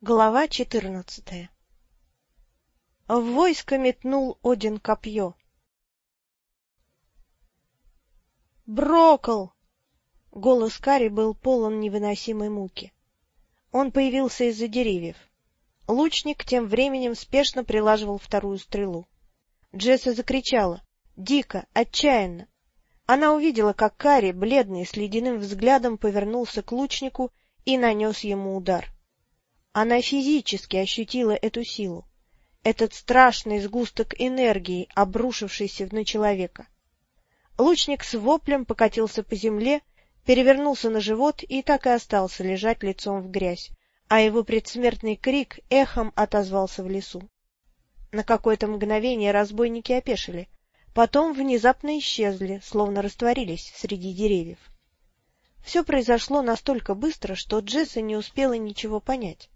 Глава четырнадцатая В войско метнул Один копье. «Брокол!» Голос Кари был полон невыносимой муки. Он появился из-за деревьев. Лучник тем временем спешно прилаживал вторую стрелу. Джесса закричала. Дико, отчаянно. Она увидела, как Кари, бледный, с ледяным взглядом, повернулся к лучнику и нанес ему удар. Она физически ощутила эту силу, этот страшный сгусток энергии, обрушившийся на человека. Лучник с воплем покатился по земле, перевернулся на живот и так и остался лежать лицом в грязь, а его предсмертный крик эхом отозвался в лесу. На какое-то мгновение разбойники опешили, потом внезапно исчезли, словно растворились среди деревьев. Все произошло настолько быстро, что Джесса не успела ничего понять.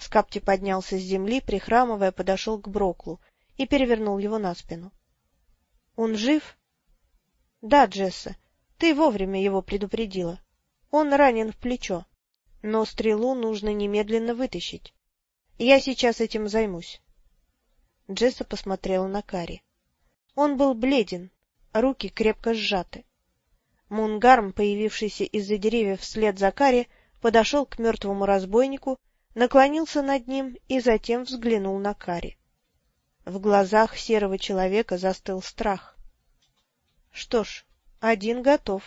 Скапти поднялся с земли, прихрамывая, подошел к Броклу и перевернул его на спину. — Он жив? — Да, Джесса, ты вовремя его предупредила. Он ранен в плечо, но стрелу нужно немедленно вытащить. Я сейчас этим займусь. Джесса посмотрела на Кари. Он был бледен, руки крепко сжаты. Мунгарм, появившийся из-за деревьев вслед за Кари, подошел к мертвому разбойнику наклонился над ним и затем взглянул на Кари. В глазах серого человека застыл страх. Что ж, один готов.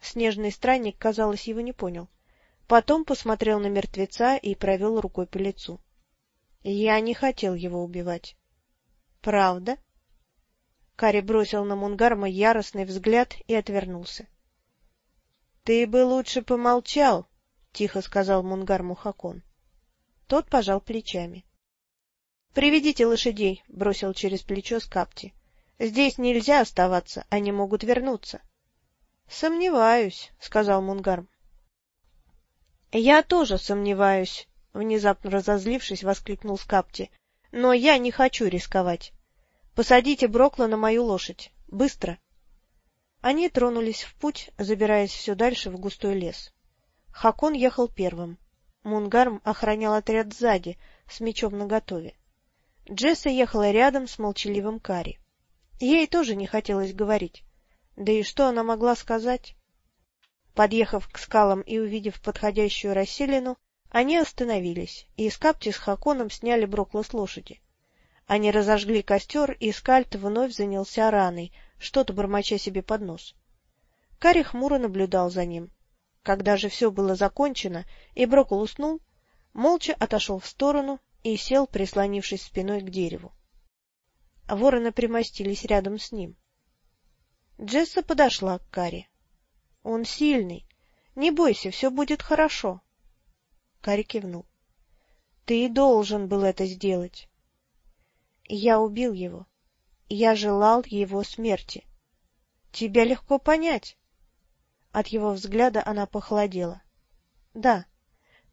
Снежный странник, казалось, его не понял. Потом посмотрел на мертвеца и провел рукой по лицу. Я не хотел его убивать. Правда? Кари бросил на Мунгарма яростный взгляд и отвернулся. — Ты бы лучше помолчал, — тихо сказал Мунгар Мухакон. Тот пожал плечами. — Приведите лошадей, — бросил через плечо Скапти. — Здесь нельзя оставаться, они могут вернуться. — Сомневаюсь, — сказал Мунгарм. — Я тоже сомневаюсь, — внезапно разозлившись, воскликнул Скапти. — Но я не хочу рисковать. Посадите Брокла на мою лошадь. Быстро. Они тронулись в путь, забираясь все дальше в густой лес. Хакон ехал первым. Мунгарм охранял отряд сзади, с мечом наготове. Джесса ехала рядом с молчаливым Кари. Ей тоже не хотелось говорить. Да и что она могла сказать? Подъехав к скалам и увидев подходящую расселину, они остановились, и Скапти с Хаконом сняли Брокла с лошади. Они разожгли костер, и Скальт вновь занялся раной, что-то бормоча себе под нос. Кари хмуро наблюдал за ним. Когда же все было закончено и Брокол уснул, молча отошел в сторону и сел, прислонившись спиной к дереву. Вороны примостились рядом с ним. Джесса подошла к Кари. — Он сильный. Не бойся, все будет хорошо. Кари кивнул. — Ты должен был это сделать. Я убил его. Я желал его смерти. Тебя легко понять. От его взгляда она похолодела. Да,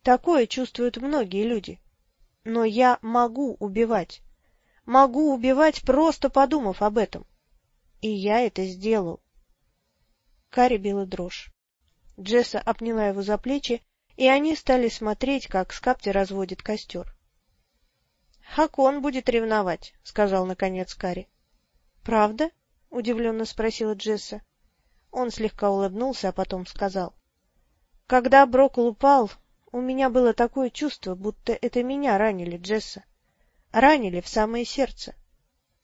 такое чувствуют многие люди. Но я могу убивать. Могу убивать, просто подумав об этом. И я это сделал. Кари била дрожь. Джесса обняла его за плечи, и они стали смотреть, как Скапти разводит костер. — Хакон будет ревновать, — сказал наконец Кари. — Правда? — удивленно спросила Джесса. Он слегка улыбнулся, а потом сказал. — Когда Брокл упал, у меня было такое чувство, будто это меня ранили, Джесса. Ранили в самое сердце.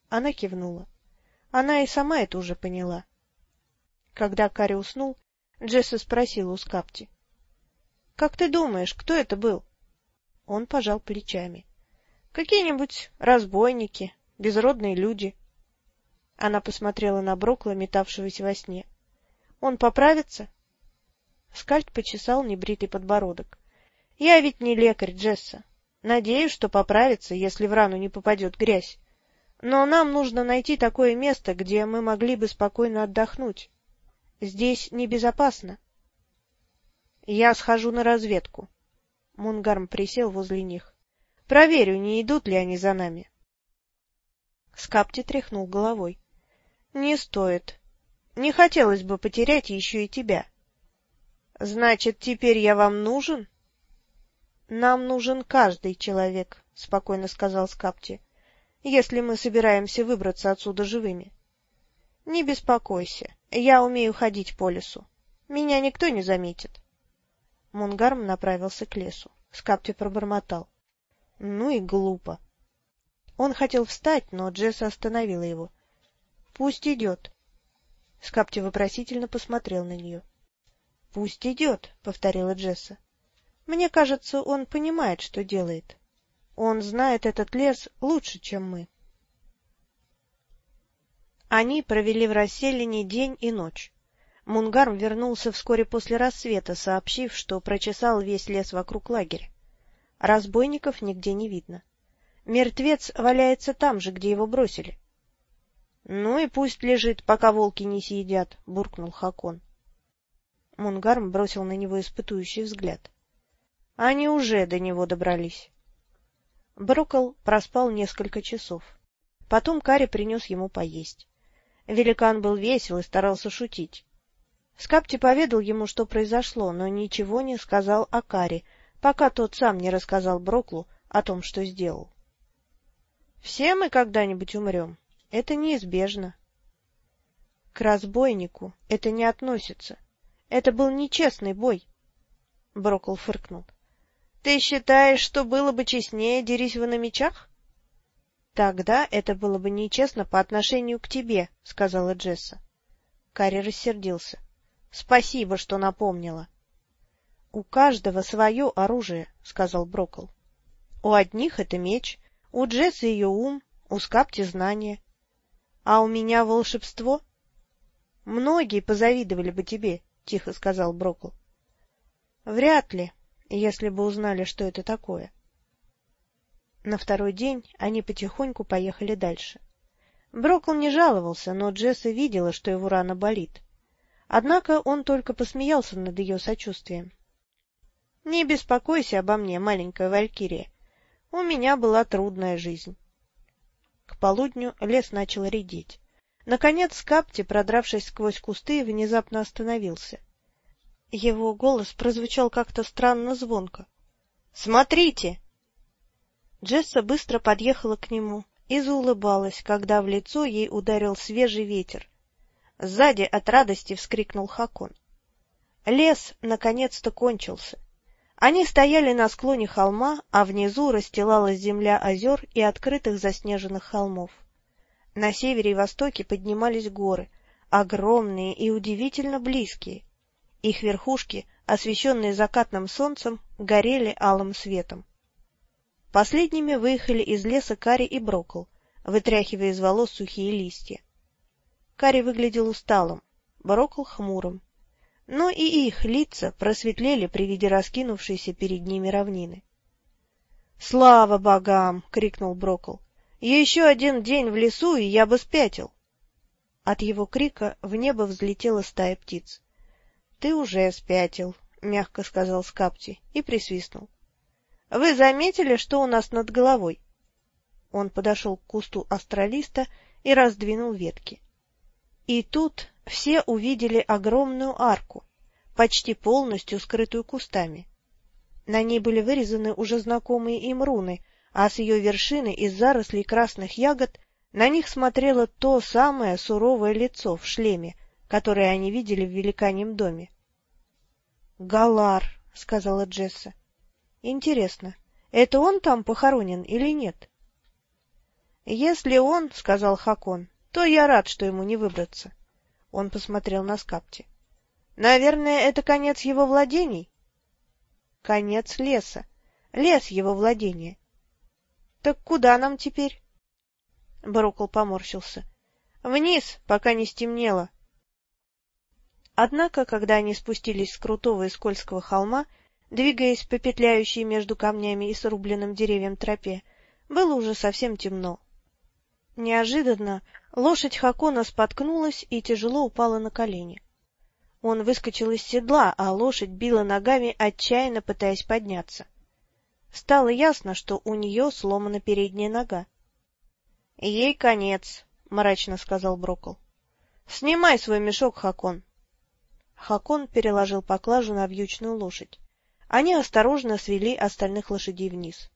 Она кивнула. Она и сама это уже поняла. Когда Кари уснул, Джесса спросила у Скапти. — Как ты думаешь, кто это был? Он пожал плечами. — Какие-нибудь разбойники, безродные люди. Она посмотрела на Брокла, метавшегося во сне. Он поправится? Скальд почесал небритый подбородок. — Я ведь не лекарь, Джесса. Надеюсь, что поправится, если в рану не попадет грязь. Но нам нужно найти такое место, где мы могли бы спокойно отдохнуть. Здесь небезопасно. — Я схожу на разведку. Мунгарм присел возле них. — Проверю, не идут ли они за нами. Скапти тряхнул головой. — Не стоит. Не хотелось бы потерять еще и тебя. — Значит, теперь я вам нужен? — Нам нужен каждый человек, — спокойно сказал Скапти, — если мы собираемся выбраться отсюда живыми. Не беспокойся, я умею ходить по лесу. Меня никто не заметит. Мунгарм направился к лесу. Скапти пробормотал. — Ну и глупо. Он хотел встать, но Джесса остановила его. — Пусть идет. Скапти вопросительно посмотрел на нее. — Пусть идет, — повторила Джесса. — Мне кажется, он понимает, что делает. Он знает этот лес лучше, чем мы. Они провели в расселении день и ночь. Мунгарм вернулся вскоре после рассвета, сообщив, что прочесал весь лес вокруг лагеря. Разбойников нигде не видно. Мертвец валяется там же, где его бросили. — Ну и пусть лежит, пока волки не съедят, — буркнул Хакон. Мунгарм бросил на него испытующий взгляд. Они уже до него добрались. Брокол проспал несколько часов. Потом Кари принес ему поесть. Великан был весел и старался шутить. Скапти поведал ему, что произошло, но ничего не сказал о Кари, пока тот сам не рассказал Броклу о том, что сделал. — Все мы когда-нибудь умрем. Это неизбежно. — К разбойнику это не относится. Это был нечестный бой. Брокл фыркнул. — Ты считаешь, что было бы честнее, дерись вы на мечах? — Тогда это было бы нечестно по отношению к тебе, — сказала Джесса. Карри рассердился. — Спасибо, что напомнила. — У каждого свое оружие, — сказал Брокл. — У одних это меч, у Джессы ее ум, у Скапти знания. А у меня волшебство? — Многие позавидовали бы тебе, — тихо сказал Брокл. — Вряд ли, если бы узнали, что это такое. На второй день они потихоньку поехали дальше. Брокл не жаловался, но Джесса видела, что его рана болит. Однако он только посмеялся над ее сочувствием. — Не беспокойся обо мне, маленькая валькирия. У меня была трудная жизнь. Полудню лес начал редеть. Наконец Скапти, продравшись сквозь кусты, внезапно остановился. Его голос прозвучал как-то странно звонко. «Смотрите!» Джесса быстро подъехала к нему и заулыбалась, когда в лицо ей ударил свежий ветер. Сзади от радости вскрикнул Хакон. Лес наконец-то кончился. Они стояли на склоне холма, а внизу расстилалась земля озер и открытых заснеженных холмов. На севере и востоке поднимались горы, огромные и удивительно близкие. Их верхушки, освещенные закатным солнцем, горели алым светом. Последними выехали из леса Кари и Брокл, вытряхивая из волос сухие листья. Кари выглядел усталым, Брокл — хмурым. Но и их лица просветлели при виде раскинувшейся перед ними равнины. — Слава богам! — крикнул Брокл. Еще один день в лесу, и я бы спятил. От его крика в небо взлетела стая птиц. — Ты уже спятил, — мягко сказал Скапти и присвистнул. — Вы заметили, что у нас над головой? Он подошел к кусту астралиста и раздвинул ветки. И тут все увидели огромную арку, почти полностью скрытую кустами. На ней были вырезаны уже знакомые им руны, а с ее вершины из зарослей красных ягод на них смотрело то самое суровое лицо в шлеме, которое они видели в великаньем доме. — Галар, — сказала Джесса. — Интересно, это он там похоронен или нет? — Если он, — сказал Хакон, — то я рад, что ему не выбраться. Он посмотрел на Скапти. — Наверное, это конец его владений? — Конец леса. Лес его владения. Так куда нам теперь? Барукл поморщился. Вниз, пока не стемнело. Однако, когда они спустились с крутого и скользкого холма, двигаясь по петляющей между камнями и срубленным деревьям тропе, было уже совсем темно. Неожиданно лошадь Хакона споткнулась и тяжело упала на колени. Он выскочил из седла, а лошадь била ногами, отчаянно пытаясь подняться. Стало ясно, что у нее сломана передняя нога. — Ей конец, — мрачно сказал Брокл. — Снимай свой мешок, Хакон. Хакон переложил поклажу на вьючную лошадь. Они осторожно свели остальных лошадей вниз.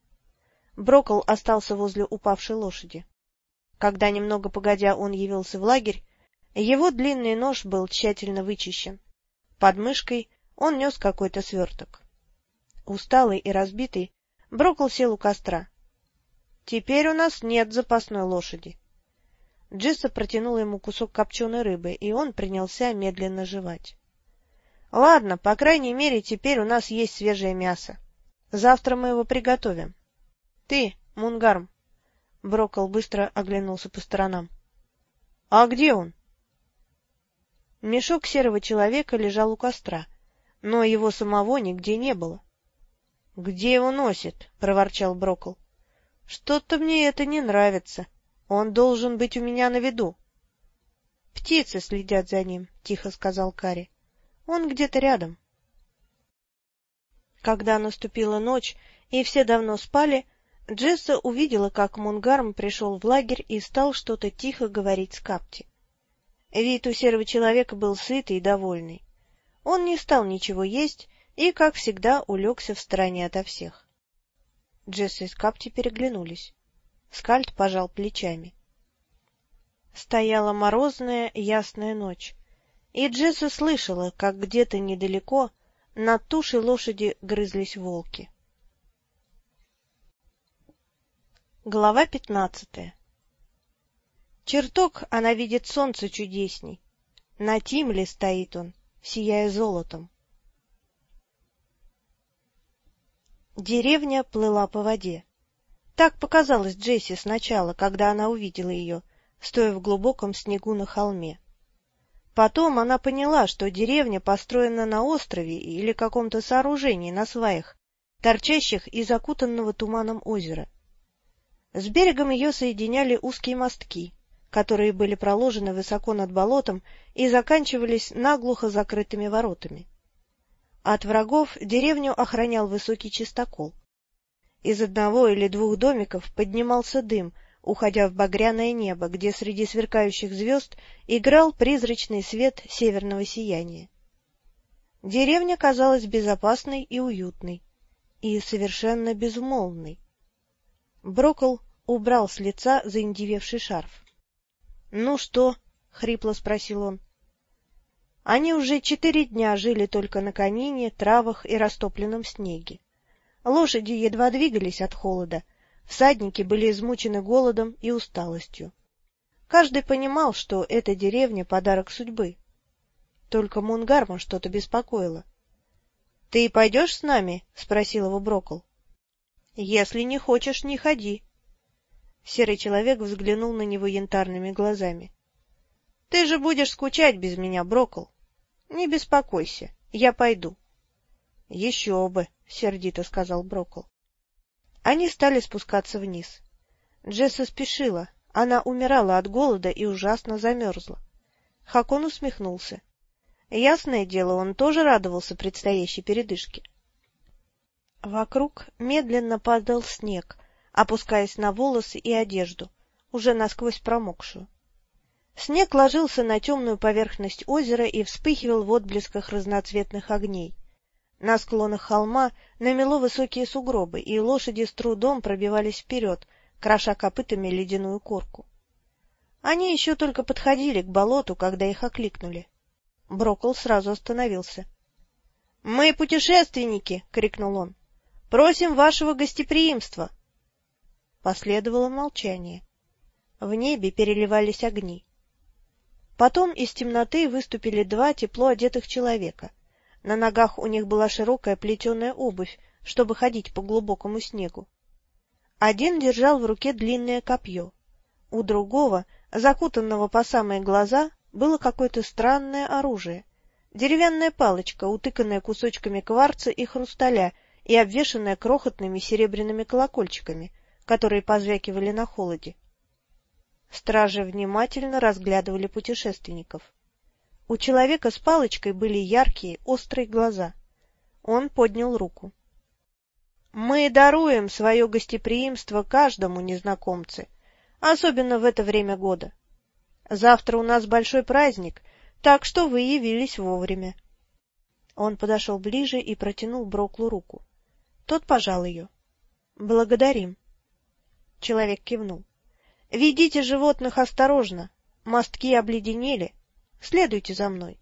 Брокол остался возле упавшей лошади. Когда немного погодя он явился в лагерь, его длинный нож был тщательно вычищен. Под мышкой он нес какой-то сверток. Усталый и разбитый, Брокол сел у костра. — Теперь у нас нет запасной лошади. Джесса протянула ему кусок копченой рыбы, и он принялся медленно жевать. — Ладно, по крайней мере, теперь у нас есть свежее мясо. Завтра мы его приготовим. — Ты, Мунгарм. Брокол быстро оглянулся по сторонам. — А где он? Мешок серого человека лежал у костра, но его самого нигде не было. — Где его носит? — проворчал Брокол. — Что-то мне это не нравится. Он должен быть у меня на виду. — Птицы следят за ним, — тихо сказал Кари. Он где-то рядом. Когда наступила ночь, и все давно спали, Джесса увидела, как Мунгарм пришел в лагерь и стал что-то тихо говорить с Капти. Вид у серого человека был сытый и довольный. Он не стал ничего есть и, как всегда, улегся в стороне ото всех. Джесса и Скапти переглянулись. Скальд пожал плечами. Стояла морозная ясная ночь, и Джесса слышала, как где-то недалеко над тушей лошади грызлись волки. Глава пятнадцатая Чертог она видит солнце чудесней. На Тимле стоит он, сияя золотом. Деревня плыла по воде. Так показалось Джесси сначала, когда она увидела ее, стоя в глубоком снегу на холме. Потом она поняла, что деревня построена на острове или каком-то сооружении на сваях, торчащих из окутанного туманом озера. С берегом ее соединяли узкие мостки, которые были проложены высоко над болотом и заканчивались наглухо закрытыми воротами. От врагов деревню охранял высокий чистокол. Из одного или двух домиков поднимался дым — уходя в багряное небо, где среди сверкающих звезд играл призрачный свет северного сияния. Деревня казалась безопасной и уютной, и совершенно безмолвной. Брокол убрал с лица заиндевевший шарф. — Ну что? — хрипло спросил он. Они уже четыре дня жили только на камине, травах и растопленном снеге. Лошади едва двигались от холода, Всадники были измучены голодом и усталостью. Каждый понимал, что эта деревня — подарок судьбы. Только Мунгарма что-то беспокоило. — Ты пойдешь с нами? — спросил его Брокол. — Если не хочешь, не ходи. Серый человек взглянул на него янтарными глазами. — Ты же будешь скучать без меня, Брокол. Не беспокойся, я пойду. — Еще бы, — сердито сказал Брокол. Они стали спускаться вниз. Джесса спешила, она умирала от голода и ужасно замерзла. Хакон усмехнулся. Ясное дело, он тоже радовался предстоящей передышке. Вокруг медленно падал снег, опускаясь на волосы и одежду, уже насквозь промокшую. Снег ложился на темную поверхность озера и вспыхивал в отблесках разноцветных огней. На склонах холма намело высокие сугробы, и лошади с трудом пробивались вперед, кроша копытами ледяную корку. Они еще только подходили к болоту, когда их окликнули. Брокол сразу остановился. — Мы путешественники! — крикнул он. — Просим вашего гостеприимства! Последовало молчание. В небе переливались огни. Потом из темноты выступили два тепло одетых человека. На ногах у них была широкая плетеная обувь, чтобы ходить по глубокому снегу. Один держал в руке длинное копье. У другого, закутанного по самые глаза, было какое-то странное оружие. Деревянная палочка, утыканная кусочками кварца и хрусталя и обвешанная крохотными серебряными колокольчиками, которые позвякивали на холоде. Стражи внимательно разглядывали путешественников. У человека с палочкой были яркие, острые глаза. Он поднял руку. — Мы даруем свое гостеприимство каждому незнакомце, особенно в это время года. Завтра у нас большой праздник, так что вы явились вовремя. Он подошел ближе и протянул Броклу руку. Тот пожал ее. — Благодарим. Человек кивнул. — Ведите животных осторожно. Мостки обледенели. Следуйте за мной.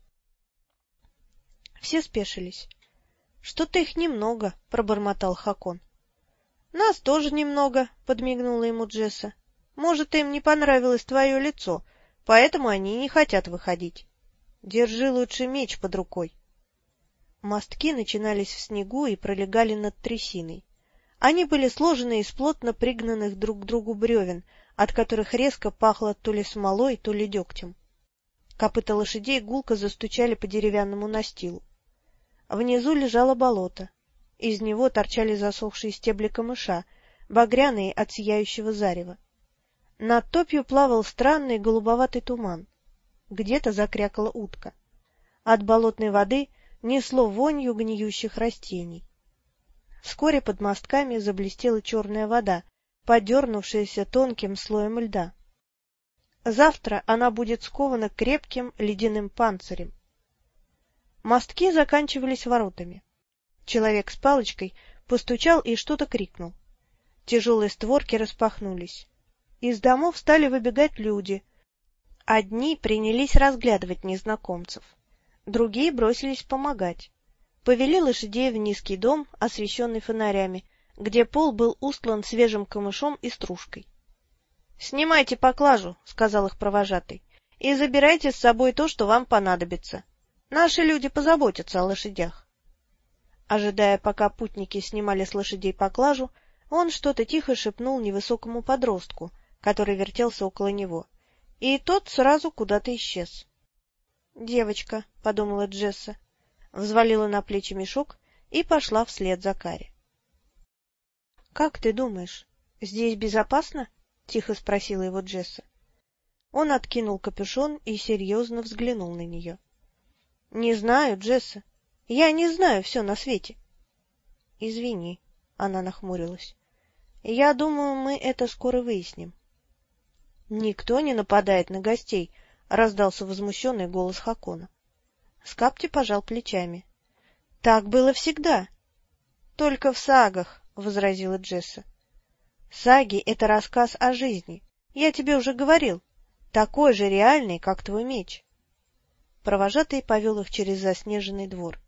Все спешились. — Что-то их немного, — пробормотал Хакон. — Нас тоже немного, — подмигнула ему Джесса. — Может, им не понравилось твое лицо, поэтому они не хотят выходить. Держи лучше меч под рукой. Мостки начинались в снегу и пролегали над трясиной. Они были сложены из плотно пригнанных друг к другу бревен, от которых резко пахло то ли смолой, то ли дегтем. Копыта лошадей гулко застучали по деревянному настилу. Внизу лежало болото. Из него торчали засохшие стебли камыша, багряные от сияющего зарева. Над топью плавал странный голубоватый туман. Где-то закрякала утка. От болотной воды несло вонью гниющих растений. Вскоре под мостками заблестела черная вода, подернувшаяся тонким слоем льда. Завтра она будет скована крепким ледяным панцирем. Мостки заканчивались воротами. Человек с палочкой постучал и что-то крикнул. Тяжелые створки распахнулись. Из домов стали выбегать люди. Одни принялись разглядывать незнакомцев, другие бросились помогать повели лошадей в низкий дом, освещенный фонарями, где пол был устлан свежим камышом и стружкой. — Снимайте поклажу, — сказал их провожатый, — и забирайте с собой то, что вам понадобится. Наши люди позаботятся о лошадях. Ожидая, пока путники снимали с лошадей поклажу, он что-то тихо шепнул невысокому подростку, который вертелся около него, и тот сразу куда-то исчез. — Девочка, — подумала Джесса, взвалила на плечи мешок и пошла вслед за Кари. — Как ты думаешь, здесь безопасно? — тихо спросила его Джесса. Он откинул капюшон и серьезно взглянул на нее. — Не знаю, Джесса. Я не знаю все на свете. — Извини, — она нахмурилась. — Я думаю, мы это скоро выясним. — Никто не нападает на гостей, — раздался возмущенный голос Хакона. Скапти пожал плечами. — Так было всегда. — Только в сагах, — возразила Джесса. — Саги — это рассказ о жизни. Я тебе уже говорил. Такой же реальный, как твой меч. Провожатый повел их через заснеженный двор.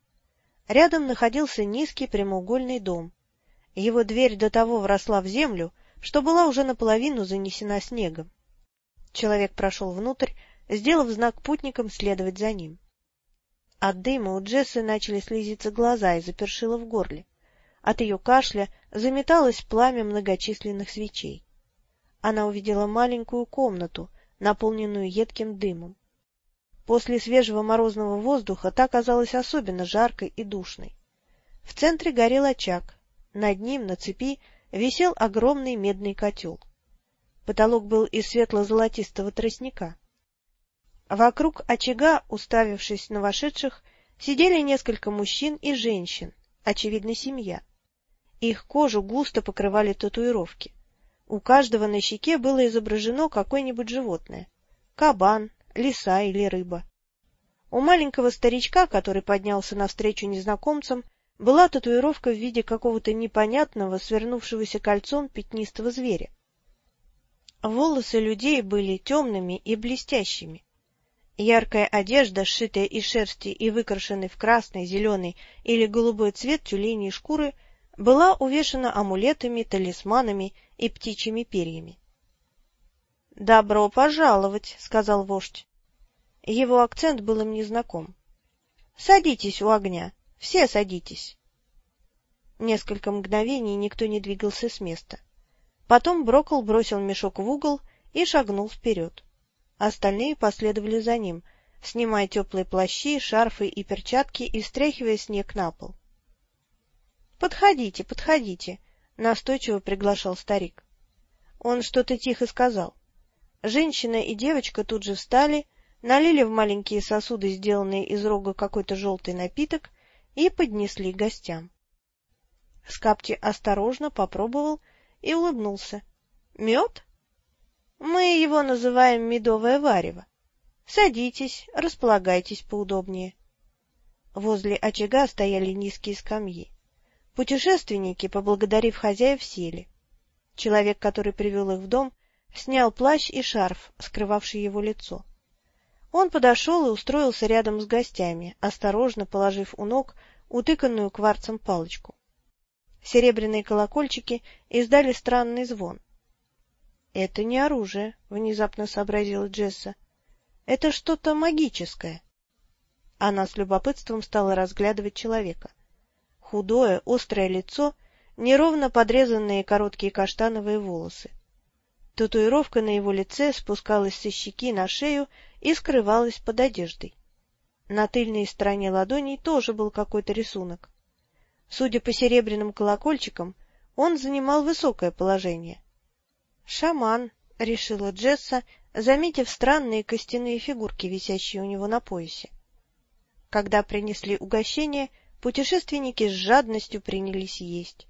Рядом находился низкий прямоугольный дом. Его дверь до того вросла в землю, что была уже наполовину занесена снегом. Человек прошел внутрь, сделав знак путникам следовать за ним. От дыма у Джессы начали слезиться глаза и запершило в горле. От ее кашля заметалось пламя многочисленных свечей. Она увидела маленькую комнату, наполненную едким дымом. После свежего морозного воздуха та казалась особенно жаркой и душной. В центре горел очаг, над ним на цепи висел огромный медный котел. Потолок был из светло-золотистого тростника. Вокруг очага, уставившись на вошедших, сидели несколько мужчин и женщин, очевидно, семья. Их кожу густо покрывали татуировки. У каждого на щеке было изображено какое-нибудь животное — кабан, лиса или рыба. У маленького старичка, который поднялся навстречу незнакомцам, была татуировка в виде какого-то непонятного, свернувшегося кольцом пятнистого зверя. Волосы людей были темными и блестящими. Яркая одежда, сшитая из шерсти и выкрашенной в красный, зеленый или голубой цвет тюленей шкуры, была увешана амулетами, талисманами и птичьими перьями. — Добро пожаловать, — сказал вождь. Его акцент был им незнаком. — Садитесь у огня, все садитесь. Несколько мгновений никто не двигался с места. Потом Брокол бросил мешок в угол и шагнул вперед. Остальные последовали за ним, снимая теплые плащи, шарфы и перчатки и стряхивая снег на пол. — Подходите, подходите, — настойчиво приглашал старик. Он что-то тихо сказал. Женщина и девочка тут же встали, налили в маленькие сосуды, сделанные из рога какой-то желтый напиток, и поднесли гостям. Скапти осторожно попробовал и улыбнулся. — Мед? Мы его называем медовое варево. Садитесь, располагайтесь поудобнее. Возле очага стояли низкие скамьи. Путешественники, поблагодарив хозяев, сели. Человек, который привел их в дом, снял плащ и шарф, скрывавший его лицо. Он подошел и устроился рядом с гостями, осторожно положив у ног утыканную кварцем палочку. Серебряные колокольчики издали странный звон. — Это не оружие, — внезапно сообразила Джесса. — Это что-то магическое. Она с любопытством стала разглядывать человека. Худое, острое лицо, неровно подрезанные короткие каштановые волосы. Татуировка на его лице спускалась со щеки на шею и скрывалась под одеждой. На тыльной стороне ладоней тоже был какой-то рисунок. Судя по серебряным колокольчикам, он занимал высокое положение. «Шаман», — решила Джесса, заметив странные костяные фигурки, висящие у него на поясе. Когда принесли угощение, путешественники с жадностью принялись есть.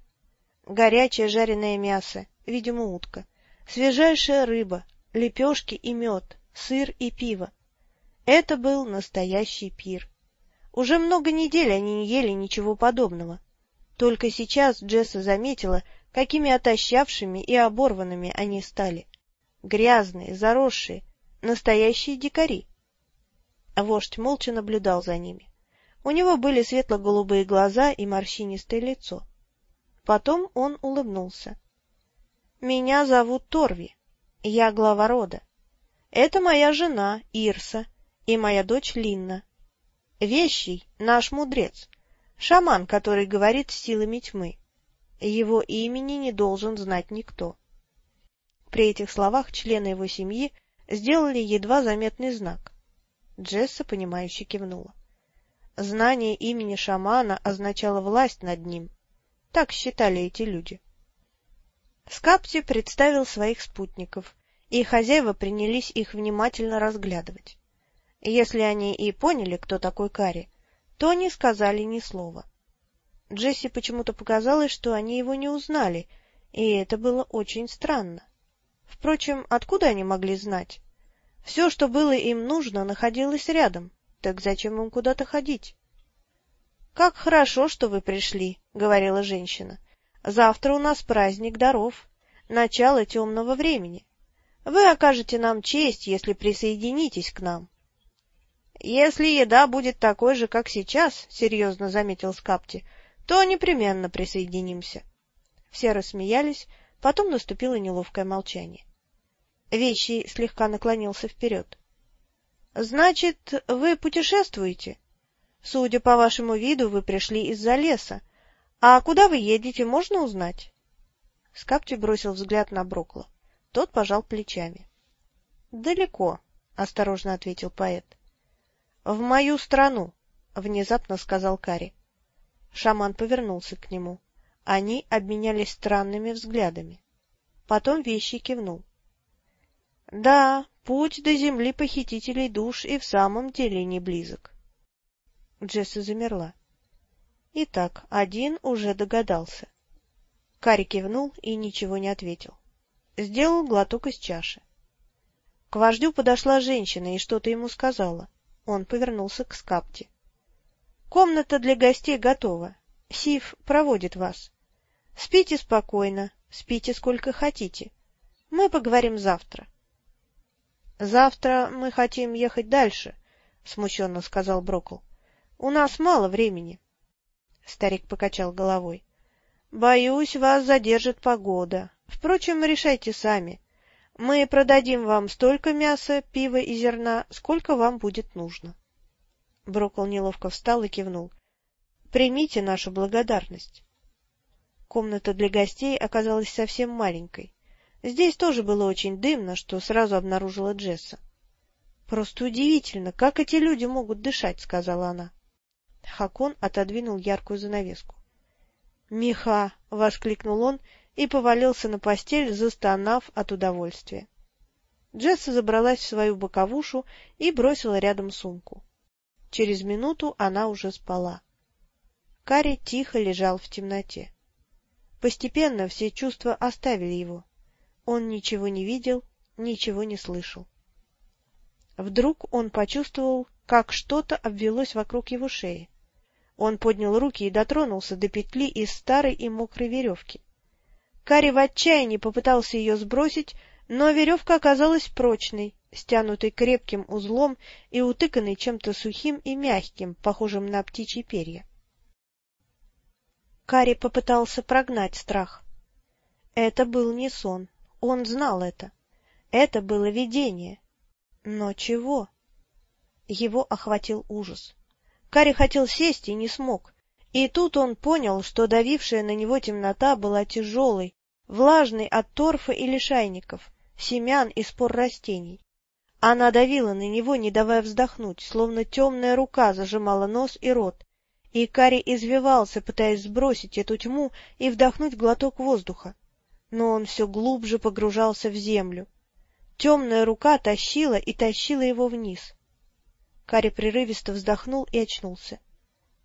Горячее жареное мясо, видимо, утка — свежайшая рыба, лепешки и мед, сыр и пиво. Это был настоящий пир. Уже много недель они не ели ничего подобного. Только сейчас Джесса заметила, какими отощавшими и оборванными они стали. Грязные, заросшие, настоящие дикари. Вождь молча наблюдал за ними. У него были светло-голубые глаза и морщинистое лицо. Потом он улыбнулся. Меня зовут Торви. Я глава рода. Это моя жена Ирса и моя дочь Линна. Вещий — наш мудрец, шаман, который говорит с силами тьмы. Его имени не должен знать никто. При этих словах члены его семьи сделали едва заметный знак. Джесса, понимающе кивнула. Знание имени шамана означало власть над ним. Так считали эти люди. Скапти представил своих спутников, и хозяева принялись их внимательно разглядывать. Если они и поняли, кто такой Кари, то не сказали ни слова. Джесси почему-то показалось, что они его не узнали, и это было очень странно. Впрочем, откуда они могли знать? Все, что было им нужно, находилось рядом, так зачем им куда-то ходить? — Как хорошо, что вы пришли, — говорила женщина. Завтра у нас праздник даров, начало темного времени. Вы окажете нам честь, если присоединитесь к нам. — Если еда будет такой же, как сейчас, — серьезно заметил Скапти, — то непременно присоединимся. Все рассмеялись, потом наступило неловкое молчание. Вещий слегка наклонился вперед. — Значит, вы путешествуете? Судя по вашему виду, вы пришли из-за леса. А куда вы едете, можно узнать? Скапти бросил взгляд на Брокла. Тот пожал плечами. — Далеко, — осторожно ответил поэт. — В мою страну, — внезапно сказал Кари. Шаман повернулся к нему. Они обменялись странными взглядами. Потом вещи кивнул. — Да, путь до земли похитителей душ и в самом деле не близок. Джесса замерла. Итак, один уже догадался. Кари кивнул и ничего не ответил. Сделал глоток из чаши. К вождю подошла женщина и что-то ему сказала. Он повернулся к Скапте. — Комната для гостей готова. Сив проводит вас. Спите спокойно, спите сколько хотите. Мы поговорим завтра. — Завтра мы хотим ехать дальше, — смущенно сказал Брокл. — У нас мало времени. — Старик покачал головой. — Боюсь, вас задержит погода. Впрочем, решайте сами. Мы продадим вам столько мяса, пива и зерна, сколько вам будет нужно. Брокол неловко встал и кивнул. — Примите нашу благодарность. Комната для гостей оказалась совсем маленькой. Здесь тоже было очень дымно, что сразу обнаружила Джесса. — Просто удивительно, как эти люди могут дышать, — сказала она. Хакон отодвинул яркую занавеску. «Миха!» — воскликнул он и повалился на постель, застонав от удовольствия. Джесса забралась в свою боковушу и бросила рядом сумку. Через минуту она уже спала. Карри тихо лежал в темноте. Постепенно все чувства оставили его. Он ничего не видел, ничего не слышал. Вдруг он почувствовал, как что-то обвелось вокруг его шеи. Он поднял руки и дотронулся до петли из старой и мокрой веревки. Кари в отчаянии попытался ее сбросить, но веревка оказалась прочной, стянутой крепким узлом и утыканной чем-то сухим и мягким, похожим на птичьи перья. Кари попытался прогнать страх. Это был не сон, он знал это. Это было видение. Но чего? Его охватил ужас. Кари хотел сесть и не смог. И тут он понял, что давившая на него темнота была тяжелой, влажной от торфа и лишайников, семян и спор растений. Она давила на него, не давая вздохнуть, словно темная рука зажимала нос и рот, и Кари извивался, пытаясь сбросить эту тьму и вдохнуть глоток воздуха. Но он все глубже погружался в землю. Темная рука тащила и тащила его вниз. Кари прерывисто вздохнул и очнулся.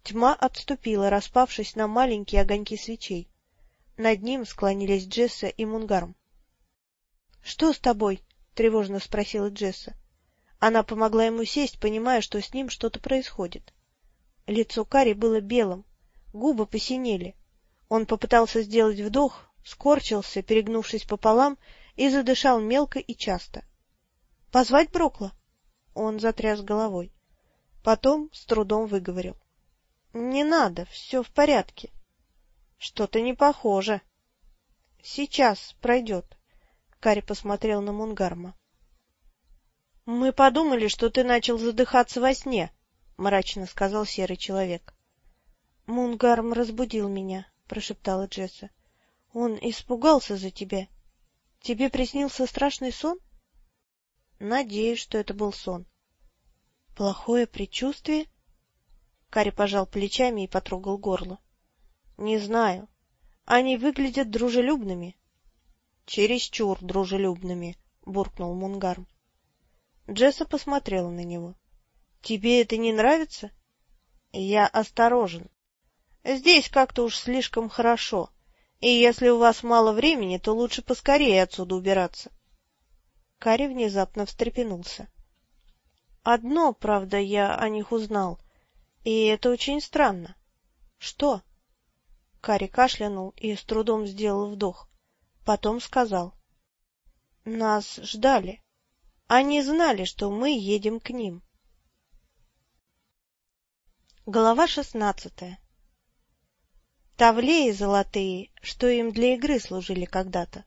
Тьма отступила, распавшись на маленькие огоньки свечей. Над ним склонились Джесса и Мунгарм. — Что с тобой? — тревожно спросила Джесса. Она помогла ему сесть, понимая, что с ним что-то происходит. Лицо Кари было белым, губы посинели. Он попытался сделать вдох, скорчился, перегнувшись пополам, и задышал мелко и часто. — Позвать Брокла? Он затряс головой. Потом с трудом выговорил. — Не надо, все в порядке. — Что-то не похоже. — Сейчас пройдет. Кари посмотрел на Мунгарма. — Мы подумали, что ты начал задыхаться во сне, — мрачно сказал серый человек. — Мунгарм разбудил меня, — прошептала Джесса. — Он испугался за тебя. Тебе приснился страшный сон? — Надеюсь, что это был сон. — Плохое предчувствие? Кари пожал плечами и потрогал горло. — Не знаю. Они выглядят дружелюбными. — Чересчур дружелюбными, — буркнул Мунгарм. Джесса посмотрела на него. — Тебе это не нравится? — Я осторожен. Здесь как-то уж слишком хорошо, и если у вас мало времени, то лучше поскорее отсюда убираться. Кари внезапно встрепенулся. — Одно, правда, я о них узнал, и это очень странно. — Что? Кари кашлянул и с трудом сделал вдох. Потом сказал. — Нас ждали. Они знали, что мы едем к ним. Глава шестнадцатая Тавлеи золотые, что им для игры служили когда-то.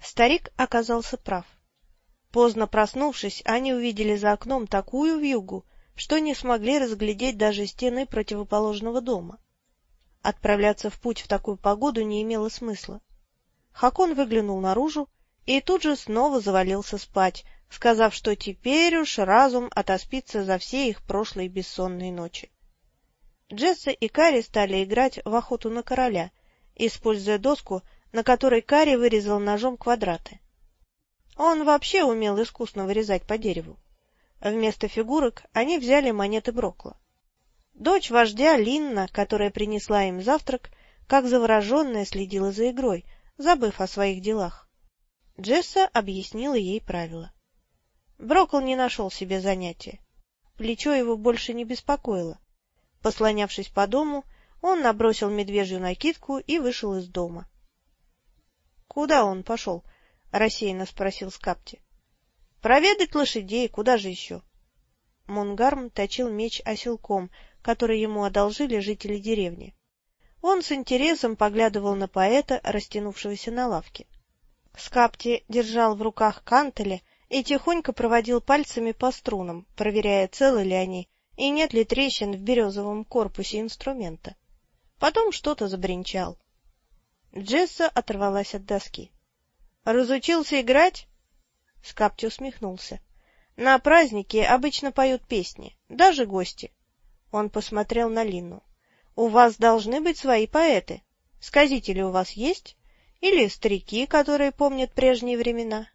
Старик оказался прав. Поздно проснувшись, они увидели за окном такую вьюгу, что не смогли разглядеть даже стены противоположного дома. Отправляться в путь в такую погоду не имело смысла. Хакон выглянул наружу и тут же снова завалился спать, сказав, что теперь уж разум отоспится за все их прошлые бессонные ночи. Джесса и Кари стали играть в охоту на короля, используя доску, на которой Кари вырезал ножом квадраты. Он вообще умел искусно вырезать по дереву. Вместо фигурок они взяли монеты Брокла. Дочь вождя Линна, которая принесла им завтрак, как завороженная следила за игрой, забыв о своих делах. Джесса объяснила ей правила. Брокл не нашел себе занятия. Плечо его больше не беспокоило. Послонявшись по дому, он набросил медвежью накидку и вышел из дома. — Куда он пошел? — рассеянно спросил Скапти. — Проведать лошадей, куда же еще? Мунгарм точил меч оселком, который ему одолжили жители деревни. Он с интересом поглядывал на поэта, растянувшегося на лавке. Скапти держал в руках кантели и тихонько проводил пальцами по струнам, проверяя, целы ли они и нет ли трещин в березовом корпусе инструмента. Потом что-то забринчал. Джесса оторвалась от доски. — Разучился играть? Скапти усмехнулся. — На празднике обычно поют песни, даже гости. Он посмотрел на Лину. — У вас должны быть свои поэты. Сказители у вас есть? Или старики, которые помнят прежние времена?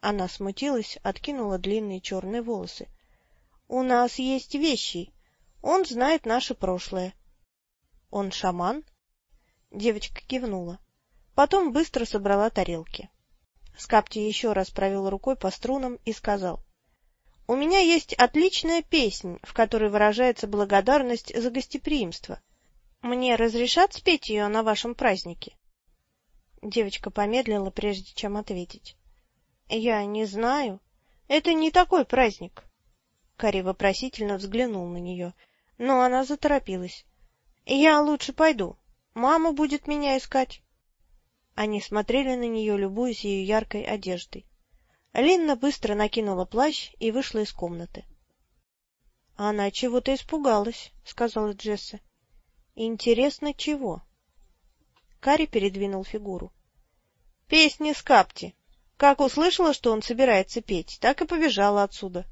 Она смутилась, откинула длинные черные волосы. — У нас есть вещи. Он знает наше прошлое. — Он шаман? Девочка кивнула. Потом быстро собрала тарелки. Скапти еще раз провел рукой по струнам и сказал. У меня есть отличная песня, в которой выражается благодарность за гостеприимство. Мне разрешат спеть ее на вашем празднике? Девочка помедлила, прежде чем ответить. — Я не знаю. Это не такой праздник. Кари вопросительно взглянул на нее, но она заторопилась. — Я лучше пойду. Мама будет меня искать. Они смотрели на нее, любуясь ее яркой одеждой. Линна быстро накинула плащ и вышла из комнаты. — Она чего-то испугалась, — сказала Джесса. — Интересно, чего? Кари передвинул фигуру. — Песни Скапти. Как услышала, что он собирается петь, так и побежала отсюда.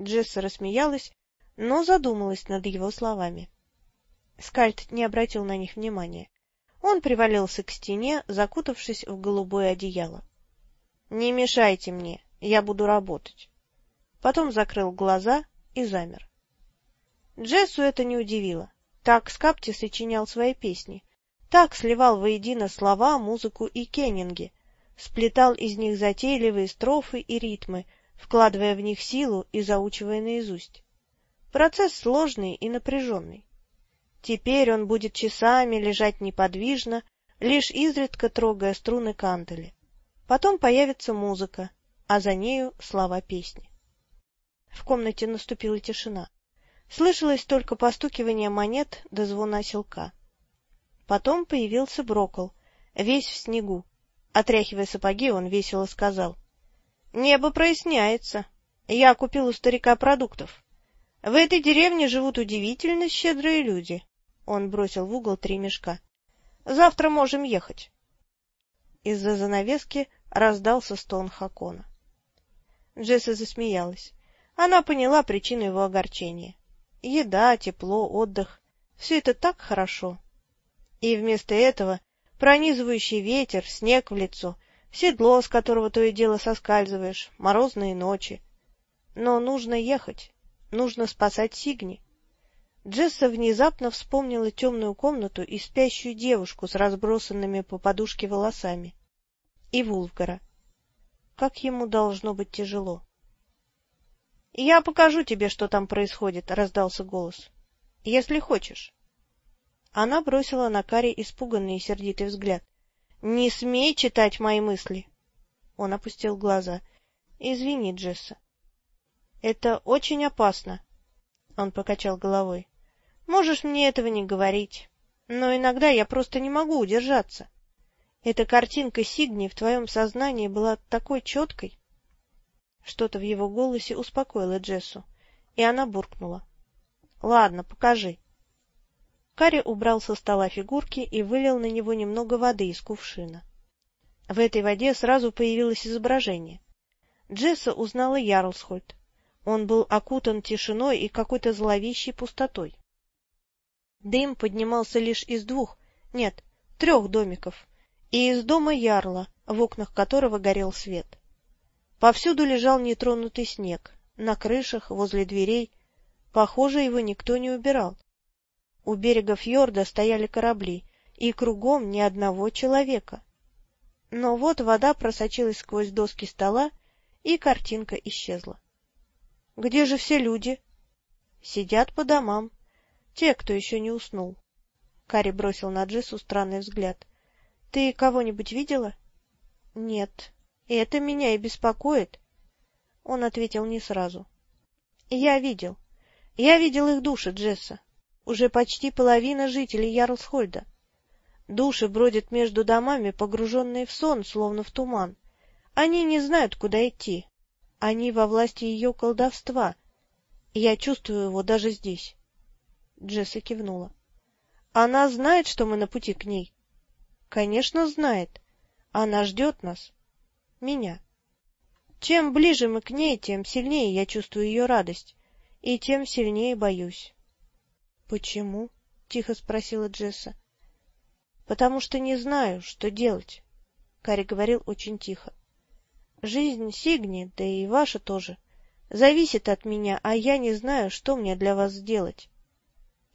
Джесса рассмеялась, но задумалась над его словами. Скальд не обратил на них внимания. Он привалился к стене, закутавшись в голубое одеяло. — Не мешайте мне, я буду работать. Потом закрыл глаза и замер. Джессу это не удивило. Так Скапти сочинял свои песни. Так сливал воедино слова, музыку и кеннинги, сплетал из них затейливые строфы и ритмы, вкладывая в них силу и заучивая наизусть. Процесс сложный и напряженный. Теперь он будет часами лежать неподвижно, лишь изредка трогая струны кантели. Потом появится музыка, а за нею слова песни. В комнате наступила тишина. Слышалось только постукивание монет до звона селка. Потом появился Брокол, весь в снегу. Отряхивая сапоги, он весело сказал. — Небо проясняется. Я купил у старика продуктов. В этой деревне живут удивительно щедрые люди. Он бросил в угол три мешка. — Завтра можем ехать. Из-за занавески раздался стон Хакона. Джесса засмеялась. Она поняла причину его огорчения. Еда, тепло, отдых — все это так хорошо. И вместо этого пронизывающий ветер, снег в лицо, седло, с которого то и дело соскальзываешь, морозные ночи. Но нужно ехать, нужно спасать Сигни. Джесса внезапно вспомнила темную комнату и спящую девушку с разбросанными по подушке волосами. И Вулфгара. Как ему должно быть тяжело. — Я покажу тебе, что там происходит, — раздался голос. — Если хочешь. Она бросила на Кари испуганный и сердитый взгляд. — Не смей читать мои мысли! Он опустил глаза. — Извини, Джесса. — Это очень опасно. Он покачал головой. Можешь мне этого не говорить, но иногда я просто не могу удержаться. Эта картинка Сигни в твоем сознании была такой четкой. Что-то в его голосе успокоило Джессу, и она буркнула. — Ладно, покажи. Карри убрал со стола фигурки и вылил на него немного воды из кувшина. В этой воде сразу появилось изображение. Джесса узнала Ярлсхольд. Он был окутан тишиной и какой-то зловещей пустотой. Дым поднимался лишь из двух, нет, трех домиков, и из дома Ярла, в окнах которого горел свет. Повсюду лежал нетронутый снег, на крышах, возле дверей. Похоже, его никто не убирал. У берега фьорда стояли корабли, и кругом ни одного человека. Но вот вода просочилась сквозь доски стола, и картинка исчезла. — Где же все люди? — Сидят по домам, те, кто еще не уснул. Кари бросил на Джессу странный взгляд. — Ты кого-нибудь видела? — Нет. И это меня и беспокоит. Он ответил не сразу. — Я видел. Я видел их души, Джесса. Уже почти половина жителей Ярлсхольда. Души бродят между домами, погруженные в сон, словно в туман. Они не знают, куда идти. Они во власти ее колдовства. Я чувствую его даже здесь. Джесса кивнула. — Она знает, что мы на пути к ней? — Конечно, знает. Она ждет нас. Меня. Чем ближе мы к ней, тем сильнее я чувствую ее радость, и тем сильнее боюсь. — Почему? — тихо спросила Джесса. — Потому что не знаю, что делать. Кари говорил очень тихо. — Жизнь Сигни, да и ваша тоже, зависит от меня, а я не знаю, что мне для вас сделать.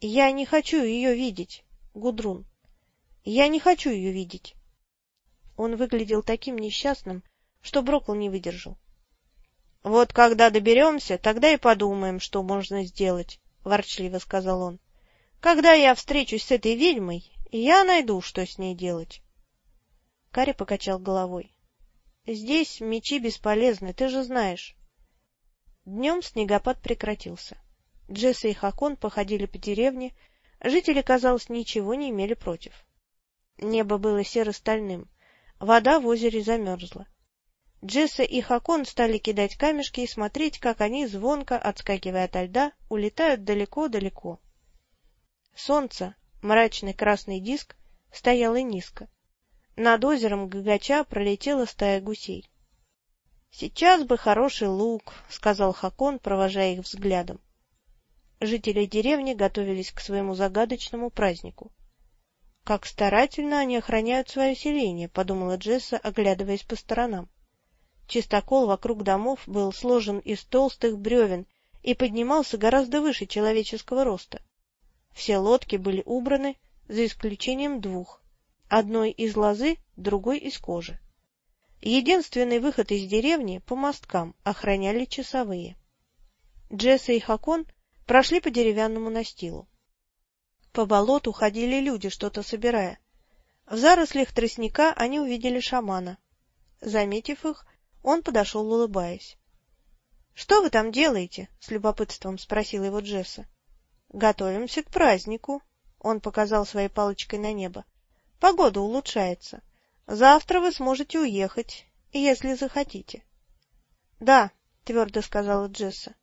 Я не хочу ее видеть, Гудрун. Я не хочу ее видеть. Он выглядел таким несчастным, что Брокл не выдержал. — Вот когда доберемся, тогда и подумаем, что можно сделать, — ворчливо сказал он. — Когда я встречусь с этой ведьмой, я найду, что с ней делать. Кари покачал головой. — Здесь мечи бесполезны, ты же знаешь. Днем снегопад прекратился. Джесса и Хакон походили по деревне, жители, казалось, ничего не имели против. Небо было серо-стальным, вода в озере замерзла. Джесса и Хакон стали кидать камешки и смотреть, как они, звонко отскакивая от льда, улетают далеко-далеко. Солнце, мрачный красный диск, стояло низко. Над озером гагача пролетела стая гусей. — Сейчас бы хороший лук, — сказал Хакон, провожая их взглядом. Жители деревни готовились к своему загадочному празднику. «Как старательно они охраняют свое селение», — подумала Джесса, оглядываясь по сторонам. Чистокол вокруг домов был сложен из толстых бревен и поднимался гораздо выше человеческого роста. Все лодки были убраны, за исключением двух. Одной из лозы, другой из кожи. Единственный выход из деревни по мосткам охраняли часовые. Джесса и Хакон прошли по деревянному настилу. По болоту ходили люди, что-то собирая. В зарослях тростника они увидели шамана. Заметив их, он подошел, улыбаясь. — Что вы там делаете? — с любопытством спросила его Джесса. — Готовимся к празднику. Он показал своей палочкой на небо. — Погода улучшается. Завтра вы сможете уехать, если захотите. — Да, — твердо сказала Джесса.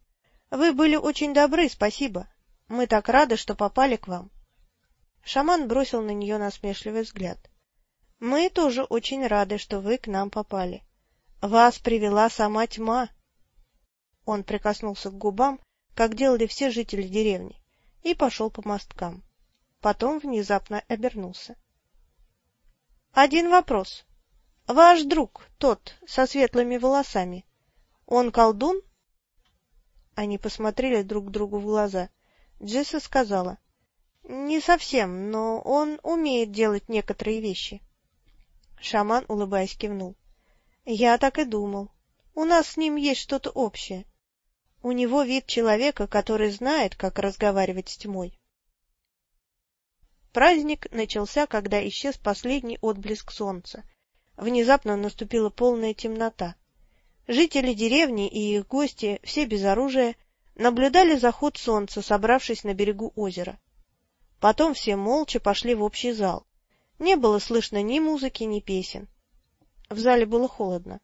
Вы были очень добры, спасибо. Мы так рады, что попали к вам. Шаман бросил на нее насмешливый взгляд. — Мы тоже очень рады, что вы к нам попали. Вас привела сама тьма. Он прикоснулся к губам, как делали все жители деревни, и пошел по мосткам. Потом внезапно обернулся. — Один вопрос. Ваш друг, тот, со светлыми волосами, он колдун? Они посмотрели друг другу в глаза. Джесса сказала. — Не совсем, но он умеет делать некоторые вещи. Шаман, улыбаясь, кивнул. — Я так и думал. У нас с ним есть что-то общее. У него вид человека, который знает, как разговаривать с тьмой. Праздник начался, когда исчез последний отблеск солнца. Внезапно наступила полная темнота. Жители деревни и их гости, все без оружия, наблюдали заход солнца, собравшись на берегу озера. Потом все молча пошли в общий зал. Не было слышно ни музыки, ни песен. В зале было холодно.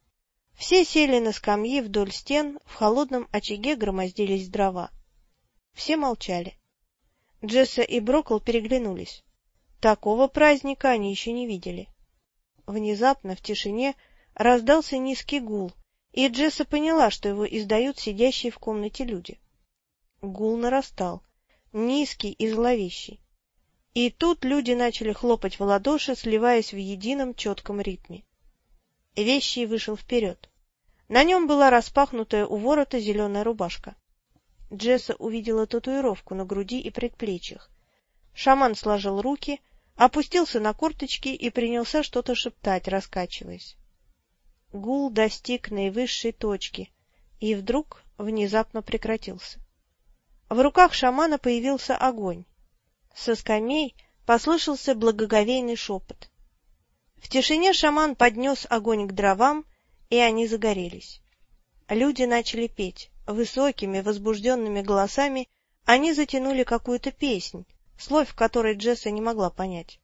Все сели на скамьи вдоль стен, в холодном очаге громоздились дрова. Все молчали. Джесса и Брокл переглянулись. Такого праздника они еще не видели. Внезапно в тишине раздался низкий гул, и Джесса поняла, что его издают сидящие в комнате люди. Гул нарастал, низкий и зловещий. И тут люди начали хлопать в ладоши, сливаясь в едином четком ритме. Вещий вышел вперед. На нем была распахнутая у ворота зеленая рубашка. Джесса увидела татуировку на груди и предплечьях. Шаман сложил руки, опустился на корточки и принялся что-то шептать, раскачиваясь. Гул достиг наивысшей точки и вдруг внезапно прекратился. В руках шамана появился огонь. Со скамей послышался благоговейный шепот. В тишине шаман поднес огонь к дровам, и они загорелись. Люди начали петь. Высокими, возбужденными голосами они затянули какую-то песнь, слов которой Джесса не могла понять.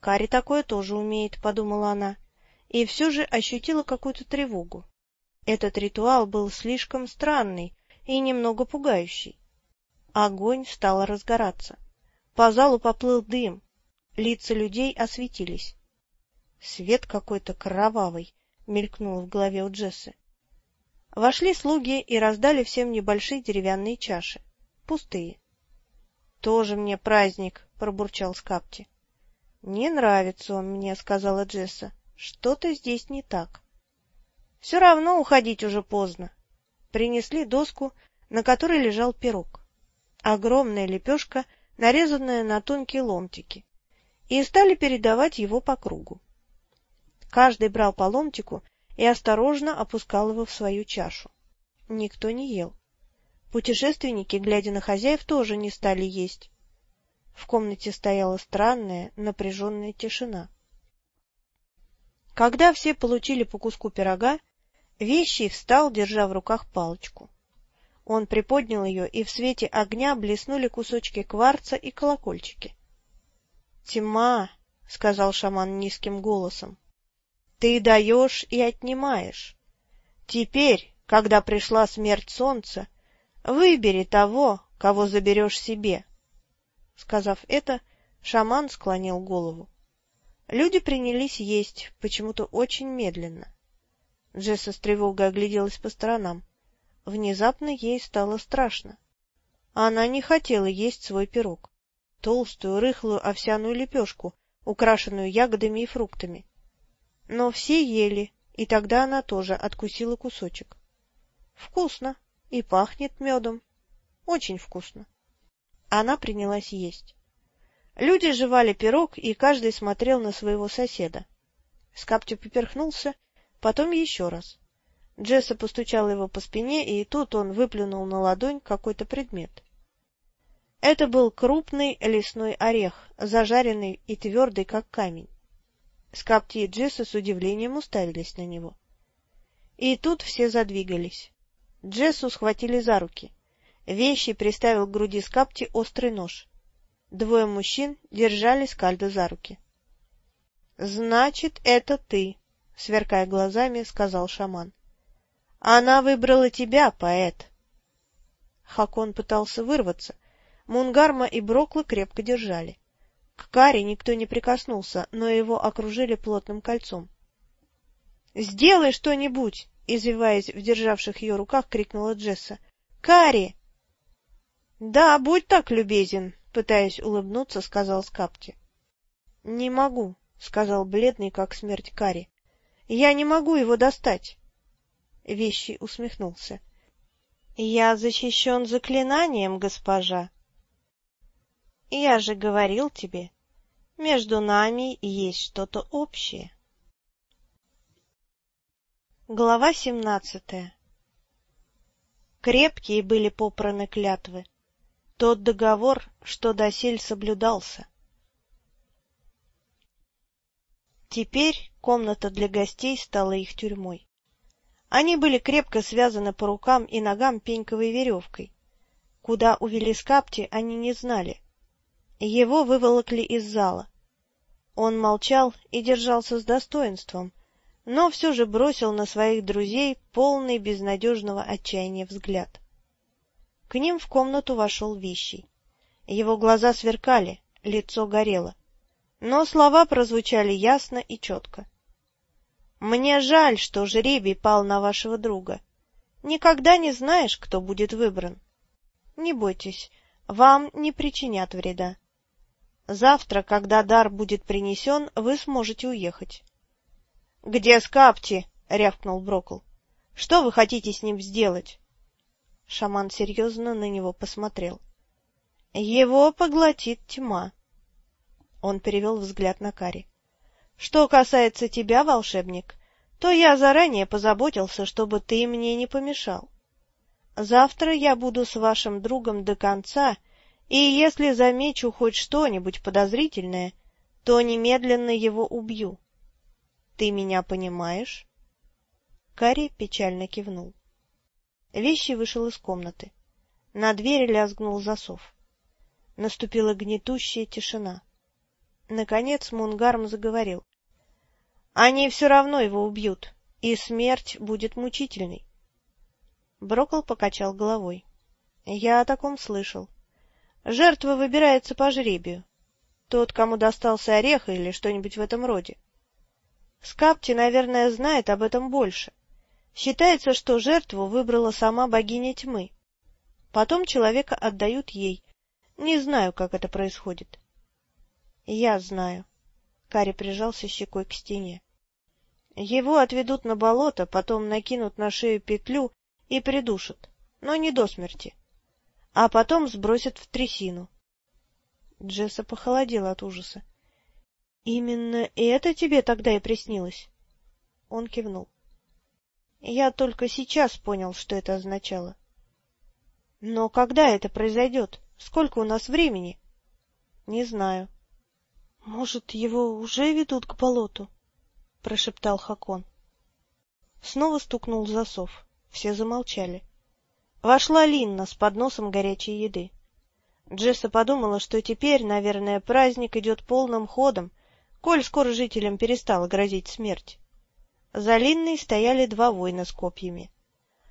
«Кари такое тоже умеет», — подумала она и все же ощутила какую-то тревогу. Этот ритуал был слишком странный и немного пугающий. Огонь стал разгораться. По залу поплыл дым. Лица людей осветились. «Свет какой-то кровавый», — мелькнуло в голове у Джессы. Вошли слуги и раздали всем небольшие деревянные чаши. Пустые. «Тоже мне праздник», — пробурчал Скапти. «Не нравится он мне», — сказала Джесса. Что-то здесь не так. Все равно уходить уже поздно. Принесли доску, на которой лежал пирог. Огромная лепешка, нарезанная на тонкие ломтики. И стали передавать его по кругу. Каждый брал по ломтику и осторожно опускал его в свою чашу. Никто не ел. Путешественники, глядя на хозяев, тоже не стали есть. В комнате стояла странная, напряженная тишина. Когда все получили по куску пирога, Вещий встал, держа в руках палочку. Он приподнял ее, и в свете огня блеснули кусочки кварца и колокольчики. — Тьма, — сказал шаман низким голосом, — ты даешь и отнимаешь. Теперь, когда пришла смерть солнца, выбери того, кого заберешь себе. Сказав это, шаман склонил голову. Люди принялись есть, почему-то очень медленно. Джесса с тревогой огляделась по сторонам. Внезапно ей стало страшно. Она не хотела есть свой пирог. Толстую, рыхлую овсяную лепешку, украшенную ягодами и фруктами. Но все ели, и тогда она тоже откусила кусочек. Вкусно и пахнет медом. Очень вкусно. Она принялась есть. Люди жевали пирог, и каждый смотрел на своего соседа. Скапти поперхнулся, потом еще раз. Джесса постучала его по спине, и тут он выплюнул на ладонь какой-то предмет. Это был крупный лесной орех, зажаренный и твердый, как камень. Скапти и Джесса с удивлением уставились на него. И тут все задвигались. Джессу схватили за руки. Вещи приставил к груди Скапти острый нож. Двое мужчин держали Скальда за руки. — Значит, это ты, — сверкая глазами, сказал шаман. — Она выбрала тебя, поэт. Хакон пытался вырваться. Мунгарма и Броклы крепко держали. К Каре никто не прикоснулся, но его окружили плотным кольцом. — Сделай что-нибудь! — извиваясь в державших ее руках, крикнула Джесса. — Кари! — Да, будь так любезен, пытаясь улыбнуться, сказал Скапти. — Не могу, — сказал бледный, как смерть Кари. — Я не могу его достать. Вещий усмехнулся. — Я защищен заклинанием, госпожа. — Я же говорил тебе, между нами есть что-то общее. Глава семнадцатая Крепкие были попраны клятвы тот договор, что досель соблюдался. Теперь комната для гостей стала их тюрьмой. Они были крепко связаны по рукам и ногам пеньковой веревкой. Куда увели скапти, они не знали. Его выволокли из зала. Он молчал и держался с достоинством, но все же бросил на своих друзей полный безнадежного отчаяния взгляд. К ним в комнату вошел Вещий. Его глаза сверкали, лицо горело. Но слова прозвучали ясно и четко. — Мне жаль, что жребий пал на вашего друга. Никогда не знаешь, кто будет выбран. Не бойтесь, вам не причинят вреда. Завтра, когда дар будет принесен, вы сможете уехать. — Где Скапти? — рявкнул Брокл. — Что вы хотите с ним сделать? Шаман серьезно на него посмотрел. — Его поглотит тьма. Он перевел взгляд на Кари. — Что касается тебя, волшебник, то я заранее позаботился, чтобы ты мне не помешал. Завтра я буду с вашим другом до конца, и если замечу хоть что-нибудь подозрительное, то немедленно его убью. Ты меня понимаешь? Кари печально кивнул. Вещи вышел из комнаты. На двери лязгнул засов. Наступила гнетущая тишина. Наконец Мунгарм заговорил. — Они все равно его убьют, и смерть будет мучительной. Брокол покачал головой. — Я о таком слышал. Жертва выбирается по жребию. Тот, кому достался орех или что-нибудь в этом роде. Скапти, наверное, знает об этом больше. Считается, что жертву выбрала сама богиня тьмы. Потом человека отдают ей. Не знаю, как это происходит. — Я знаю. Кари прижался щекой к стене. Его отведут на болото, потом накинут на шею петлю и придушат, но не до смерти. А потом сбросят в трясину. Джесса похолодела от ужаса. — Именно это тебе тогда и приснилось? Он кивнул. Я только сейчас понял, что это означало. — Но когда это произойдет? Сколько у нас времени? — Не знаю. — Может, его уже ведут к болоту? — прошептал Хакон. Снова стукнул засов. Все замолчали. Вошла Линна с подносом горячей еды. Джесса подумала, что теперь, наверное, праздник идет полным ходом, коль скоро жителям перестала грозить смерть. За Линной стояли два воина с копьями.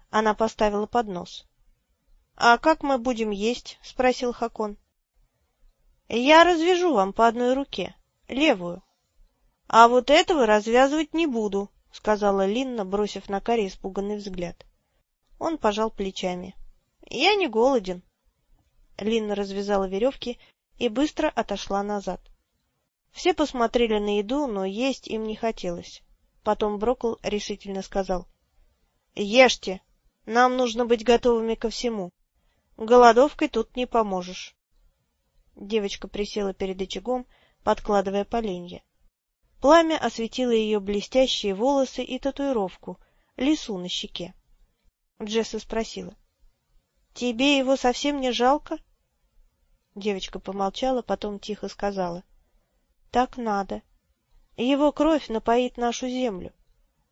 Она поставила поднос. — А как мы будем есть? — спросил Хакон. — Я развяжу вам по одной руке, левую. — А вот этого развязывать не буду, — сказала Линна, бросив на Карри испуганный взгляд. Он пожал плечами. — Я не голоден. Линна развязала веревки и быстро отошла назад. Все посмотрели на еду, но есть им не хотелось. Потом Брокл решительно сказал. — Ешьте! Нам нужно быть готовыми ко всему. Голодовкой тут не поможешь. Девочка присела перед очагом, подкладывая поленья. Пламя осветило ее блестящие волосы и татуировку, лису на щеке. Джесса спросила. — Тебе его совсем не жалко? Девочка помолчала, потом тихо сказала. — Так надо. Его кровь напоит нашу землю.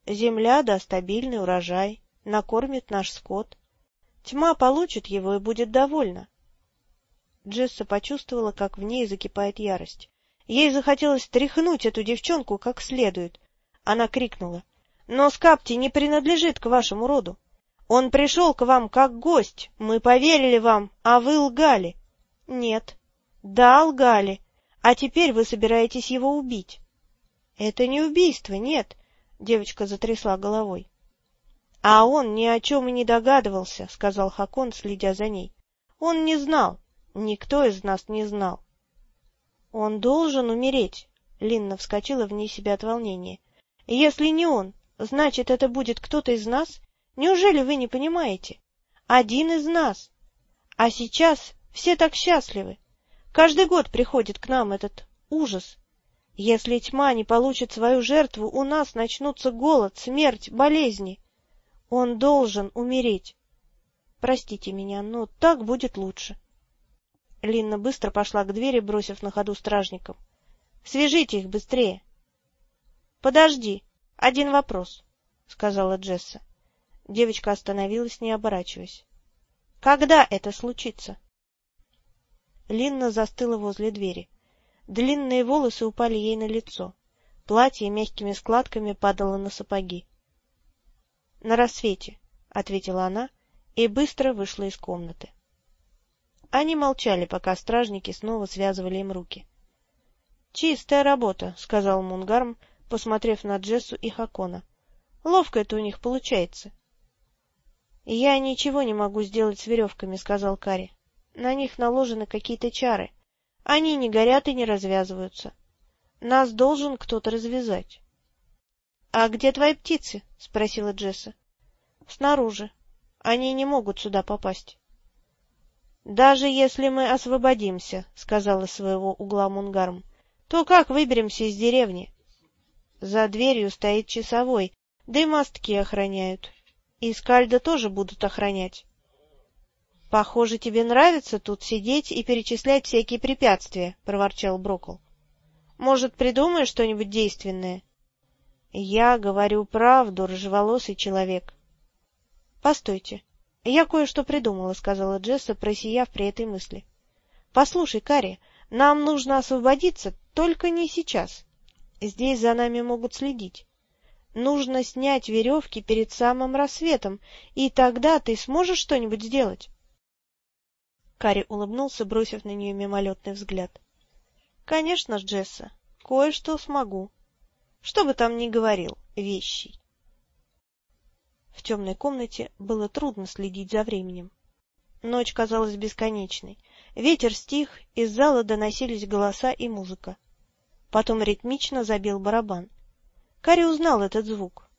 Земля даст стабильный урожай, накормит наш скот. Тьма получит его и будет довольна. Джесса почувствовала, как в ней закипает ярость. Ей захотелось тряхнуть эту девчонку как следует. Она крикнула. — Но Скапти не принадлежит к вашему роду. Он пришел к вам как гость, мы поверили вам, а вы лгали. — Нет. — Да, лгали. А теперь вы собираетесь его убить. — Это не убийство, нет, — девочка затрясла головой. — А он ни о чем и не догадывался, — сказал Хакон, следя за ней. — Он не знал. Никто из нас не знал. — Он должен умереть, — Линна вскочила вне себя от волнения. — Если не он, значит, это будет кто-то из нас? Неужели вы не понимаете? Один из нас. А сейчас все так счастливы. Каждый год приходит к нам этот ужас. Если тьма не получит свою жертву, у нас начнутся голод, смерть, болезни. Он должен умереть. Простите меня, но так будет лучше. Линна быстро пошла к двери, бросив на ходу стражникам. — Свяжите их быстрее. — Подожди, один вопрос, — сказала Джесса. Девочка остановилась, не оборачиваясь. — Когда это случится? Линна застыла возле двери. Длинные волосы упали ей на лицо. Платье мягкими складками падало на сапоги. — На рассвете, — ответила она и быстро вышла из комнаты. Они молчали, пока стражники снова связывали им руки. — Чистая работа, — сказал Мунгарм, посмотрев на Джессу и Хакона. — Ловко это у них получается. — Я ничего не могу сделать с веревками, — сказал Кари. На них наложены какие-то чары. Они не горят и не развязываются. Нас должен кто-то развязать. — А где твои птицы? — спросила Джесса. — Снаружи. Они не могут сюда попасть. — Даже если мы освободимся, — сказала своего угла Мунгарм, — то как выберемся из деревни? За дверью стоит часовой, да и мостки охраняют. И Скальда тоже будут охранять. — Похоже, тебе нравится тут сидеть и перечислять всякие препятствия, — проворчал Брокл. — Может, придумаешь что-нибудь действенное? — Я говорю правду, рыжеволосый человек. — Постойте, я кое-что придумала, — сказала Джесса, просияв при этой мысли. — Послушай, Карри, нам нужно освободиться, только не сейчас. Здесь за нами могут следить. Нужно снять веревки перед самым рассветом, и тогда ты сможешь что-нибудь сделать? Карри улыбнулся, бросив на нее мимолетный взгляд. — Конечно Джесса, кое-что смогу. Что бы там ни говорил, вещий. В темной комнате было трудно следить за временем. Ночь казалась бесконечной. Ветер стих, из зала доносились голоса и музыка. Потом ритмично забил барабан. Карри узнал этот звук.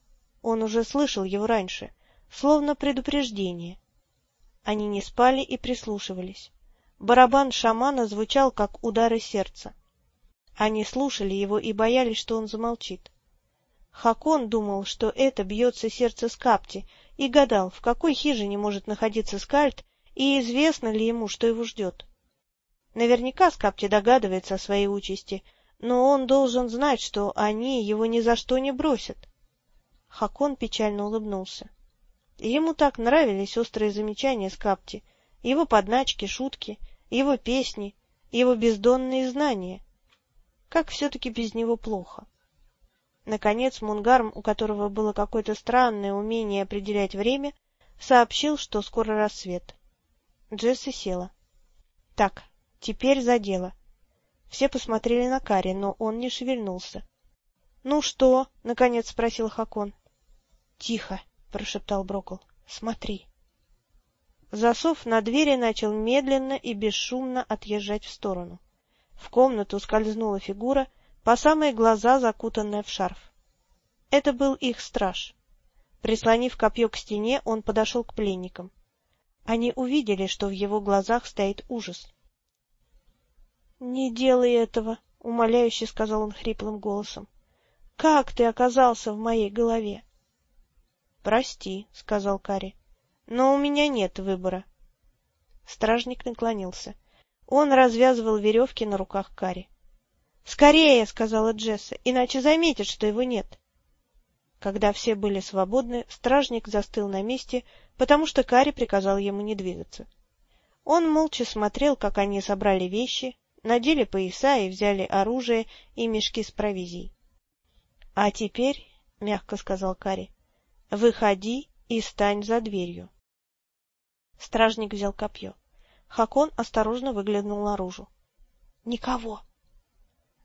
Он уже слышал его раньше, словно предупреждение. Они не спали и прислушивались. Барабан шамана звучал, как удары сердца. Они слушали его и боялись, что он замолчит. Хакон думал, что это бьется сердце Скапти, и гадал, в какой хижине может находиться Скальд, и известно ли ему, что его ждет. Наверняка Скапти догадывается о своей участи, но он должен знать, что они его ни за что не бросят. Хакон печально улыбнулся. Ему так нравились острые замечания Скапти, его подначки, шутки, его песни, его бездонные знания. Как все-таки без него плохо. Наконец Мунгарм, у которого было какое-то странное умение определять время, сообщил, что скоро рассвет. Джесси села. — Так, теперь за дело. Все посмотрели на Кари, но он не шевельнулся. — Ну что? — наконец спросил Хакон. — Тихо, — прошептал Брокл. — Смотри. Засов на двери начал медленно и бесшумно отъезжать в сторону. В комнату скользнула фигура — по самые глаза закутанная в шарф. Это был их страж. Прислонив копье к стене, он подошел к пленникам. Они увидели, что в его глазах стоит ужас. — Не делай этого, — умоляюще сказал он хриплым голосом. — Как ты оказался в моей голове? — Прости, — сказал Кари, — но у меня нет выбора. Стражник наклонился. Он развязывал веревки на руках Кари. «Скорее!» — сказала Джесса, — «иначе заметят, что его нет». Когда все были свободны, стражник застыл на месте, потому что Кари приказал ему не двигаться. Он молча смотрел, как они собрали вещи, надели пояса и взяли оружие и мешки с провизией. — А теперь, — мягко сказал Кари, — выходи и стань за дверью. Стражник взял копье. Хакон осторожно выглянул наружу. — Никого!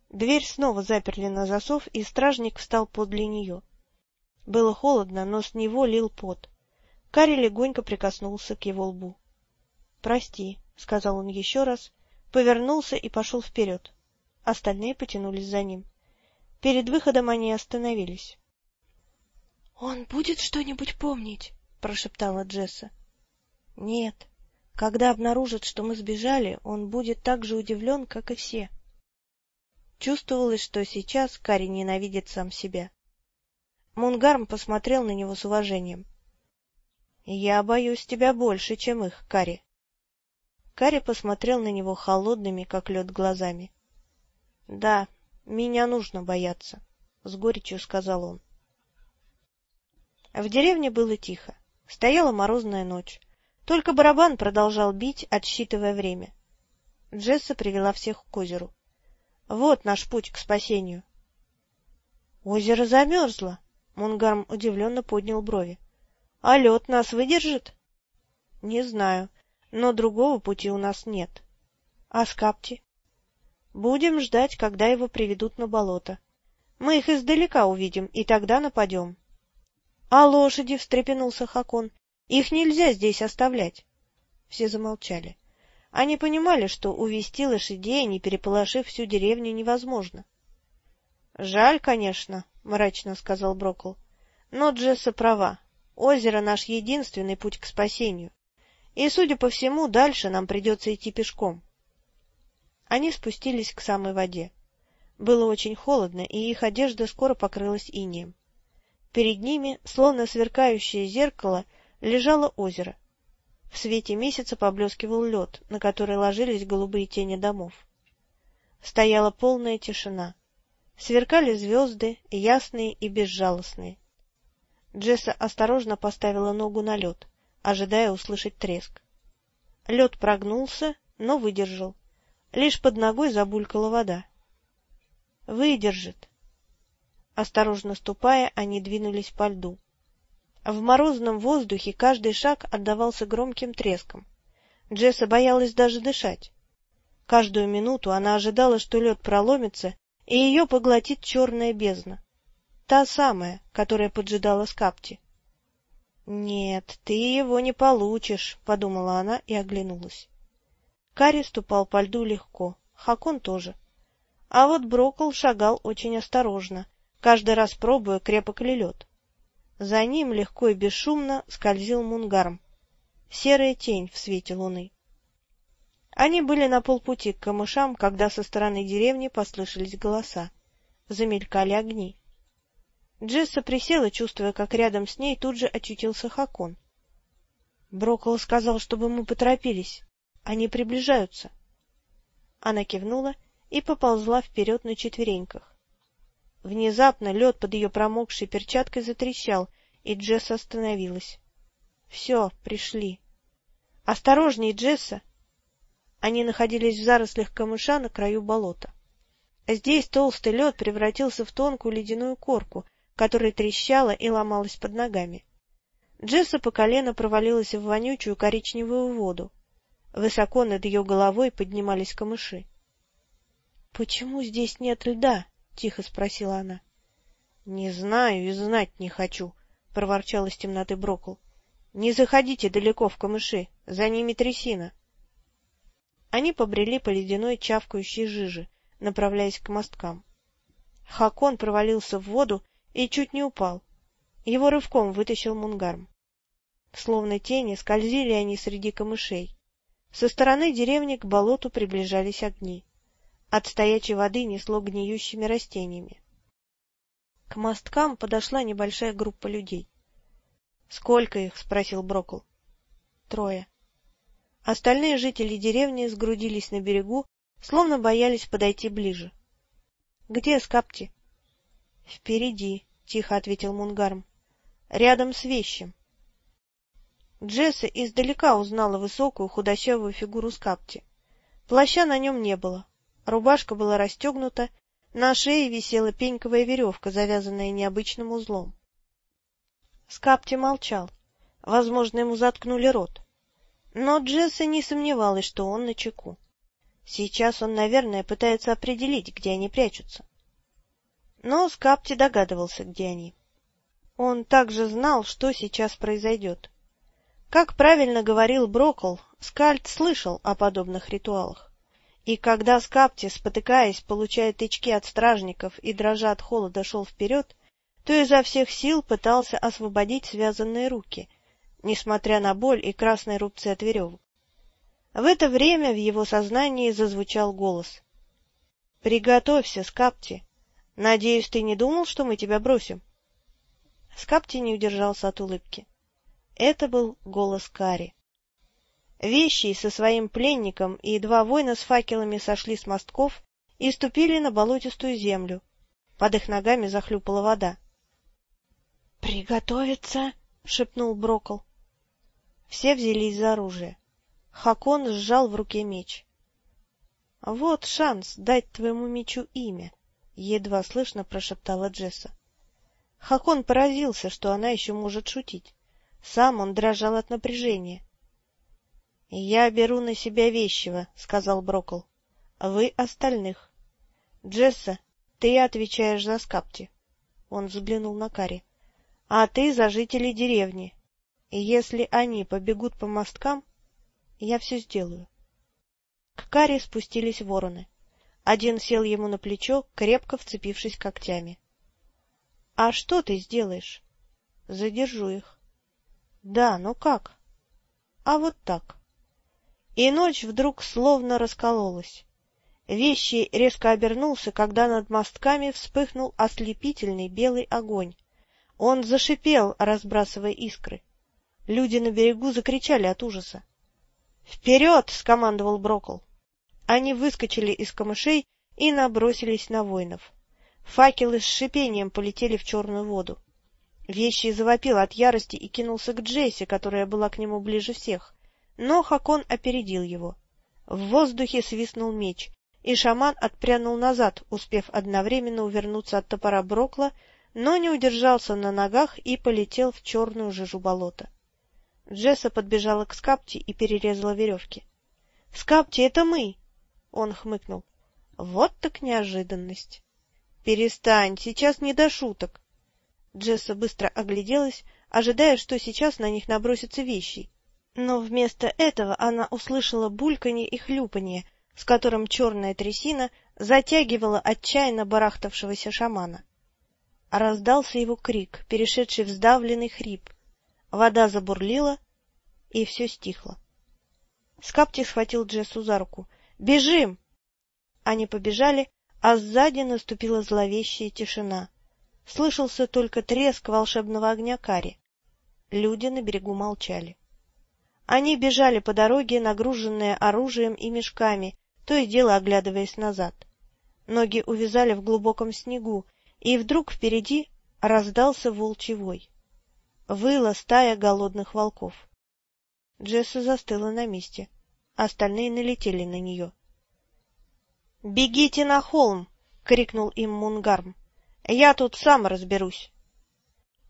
Дверь снова заперли на засов, и стражник встал подле нее. Было холодно, но с него лил пот. Карри легонько прикоснулся к его лбу. — Прости, — сказал он еще раз, повернулся и пошел вперед. Остальные потянулись за ним. Перед выходом они остановились. — Он будет что-нибудь помнить? — прошептала Джесса. — Нет. Когда обнаружит, что мы сбежали, он будет так же удивлен, как и все. — Чувствовалось, что сейчас Кари ненавидит сам себя. Мунгарм посмотрел на него с уважением. — Я боюсь тебя больше, чем их, Кари. Кари посмотрел на него холодными, как лед, глазами. — Да, меня нужно бояться, — с горечью сказал он. В деревне было тихо. Стояла морозная ночь. Только барабан продолжал бить, отсчитывая время. Джесса привела всех к озеру. Вот наш путь к спасению. Озеро замерзло. Мунгарм удивленно поднял брови. — А лед нас выдержит? — Не знаю, но другого пути у нас нет. — А скапти? — Будем ждать, когда его приведут на болото. Мы их издалека увидим, и тогда нападем. — А лошади? — встрепенулся Хакон. — Их нельзя здесь оставлять. Все замолчали. Они понимали, что увести лошадей, не переполошив всю деревню, невозможно. — Жаль, конечно, — мрачно сказал Брокл. — Но Джесса права. Озеро — наш единственный путь к спасению. И, судя по всему, дальше нам придется идти пешком. Они спустились к самой воде. Было очень холодно, и их одежда скоро покрылась инеем. Перед ними, словно сверкающее зеркало, лежало озеро — в свете месяца поблескивал лед, на который ложились голубые тени домов. Стояла полная тишина. Сверкали звезды, ясные и безжалостные. Джесса осторожно поставила ногу на лед, ожидая услышать треск. Лед прогнулся, но выдержал. Лишь под ногой забулькала вода. «Выдержит!» Осторожно ступая, они двинулись по льду. В морозном воздухе каждый шаг отдавался громким треском. Джесса боялась даже дышать. Каждую минуту она ожидала, что лед проломится, и ее поглотит черная бездна. Та самая, которая поджидала Скапти. «Нет, ты его не получишь», — подумала она и оглянулась. Карри ступал по льду легко, Хакон тоже. А вот Брокл шагал очень осторожно, каждый раз пробуя, крепок ли лед. За ним легко и бесшумно скользил Мунгарм, серая тень в свете луны. Они были на полпути к камышам, когда со стороны деревни послышались голоса. Замелькали огни. Джесса присела, чувствуя, как рядом с ней тут же очутился Хакон. Брокол сказал, чтобы мы поторопились. Они приближаются. Она кивнула и поползла вперед на четвереньках. Внезапно лед под ее промокшей перчаткой затрещал, и Джесса остановилась. — Все, пришли. — Осторожней, Джесса! Они находились в зарослях камыша на краю болота. Здесь толстый лед превратился в тонкую ледяную корку, которая трещала и ломалась под ногами. Джесса по колено провалилась в вонючую коричневую воду. Высоко над ее головой поднимались камыши. — Почему здесь нет льда? — тихо спросила она. — Не знаю и знать не хочу, — проворчал из темноты Брокл. — Не заходите далеко в камыши, за ними трясина. Они побрели по ледяной чавкающей жиже, направляясь к мосткам. Хакон провалился в воду и чуть не упал. Его рывком вытащил Мунгарм. Словно тени скользили они среди камышей. Со стороны деревни к болоту приближались огни. От стоячей воды несло гниющими растениями. К мосткам подошла небольшая группа людей. — Сколько их? — спросил Брокл. — Трое. Остальные жители деревни сгрудились на берегу, словно боялись подойти ближе. — Где Скапти? — Впереди, — тихо ответил Мунгарм. — Рядом с вещем. Джесса издалека узнала высокую худощавую фигуру Скапти. Плаща на нем не было, рубашка была расстегнута, на шее висела пеньковая веревка, завязанная необычным узлом. Скапти молчал. Возможно, ему заткнули рот. Но Джесса не сомневалась, что он на чеку. Сейчас он, наверное, пытается определить, где они прячутся. Но Скапти догадывался, где они. Он также знал, что сейчас произойдет. Как правильно говорил Брокл, Скальд слышал о подобных ритуалах. И когда Скапти, спотыкаясь, получая тычки от стражников и дрожа от холода шел вперед, то изо всех сил пытался освободить связанные руки, несмотря на боль и красные рубцы от веревок. В это время в его сознании зазвучал голос. — Приготовься, Скапти. Надеюсь, ты не думал, что мы тебя бросим? Скапти не удержался от улыбки. Это был голос Кари. Вещи со своим пленником и два воина с факелами сошли с мостков и ступили на болотистую землю. Под их ногами захлюпала вода. — Приготовиться! — шепнул Брокол. Все взялись за оружие. Хакон сжал в руке меч. — Вот шанс дать твоему мечу имя, — едва слышно прошептала Джесса. Хакон поразился, что она еще может шутить. Сам он дрожал от напряжения. — Я беру на себя вещего, — сказал Брокл. — Вы остальных. — Джесса, ты отвечаешь за скапти. Он взглянул на Кари. — А ты за жителей деревни. И если они побегут по мосткам, я все сделаю. К Кари спустились вороны. Один сел ему на плечо, крепко вцепившись когтями. — А что ты сделаешь? — Задержу их. Да, но как? А вот так. И ночь вдруг словно раскололась. Вещий резко обернулся, когда над мостками вспыхнул ослепительный белый огонь. Он зашипел, разбрасывая искры. Люди на берегу закричали от ужаса. «Вперед!» — скомандовал Брокл. Они выскочили из камышей и набросились на воинов. Факелы с шипением полетели в черную воду. Вещий завопил от ярости и кинулся к Джесси, которая была к нему ближе всех. Но Хакон опередил его. В воздухе свистнул меч, и шаман отпрянул назад, успев одновременно увернуться от топора Брокла, но не удержался на ногах и полетел в черную жижу болота. Джесса подбежала к Скапти и перерезала веревки. — Скапти, это мы! — он хмыкнул. — Вот так неожиданность! — Перестань, сейчас не до шуток! Джесса быстро огляделась, ожидая, что сейчас на них набросятся вещи. Но вместо этого она услышала бульканье и хлюпанье, с которым черная трясина затягивала отчаянно барахтавшегося шамана. Раздался его крик, перешедший в сдавленный хрип. Вода забурлила, и все стихло. Скапти схватил Джессу за руку. «Бежим!» Они побежали, а сзади наступила зловещая тишина. Слышался только треск волшебного огня Кари. Люди на берегу молчали. Они бежали по дороге, нагруженные оружием и мешками, то и дело оглядываясь назад. Ноги увязали в глубоком снегу, и вдруг впереди раздался волчий вой. Выла стая голодных волков. Джесса застыла на месте. Остальные налетели на нее. — Бегите на холм! — крикнул им Мунгарм. — Я тут сам разберусь.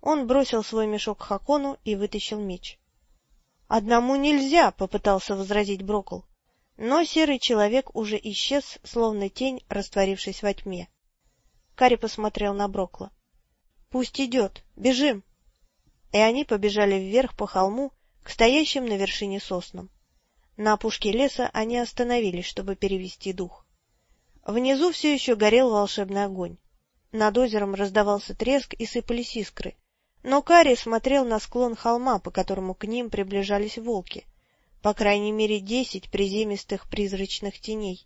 Он бросил свой мешок Хакону и вытащил меч. — Одному нельзя! — попытался возразить Брокл. Но серый человек уже исчез, словно тень, растворившись во тьме. Кари посмотрел на Брокла. — Пусть идет. Бежим! И они побежали вверх по холму к стоящим на вершине соснам. На опушке леса они остановились, чтобы перевести дух. Внизу все еще горел волшебный огонь. Над озером раздавался треск и сыпались искры. Но Кари смотрел на склон холма, по которому к ним приближались волки. По крайней мере, десять приземистых призрачных теней.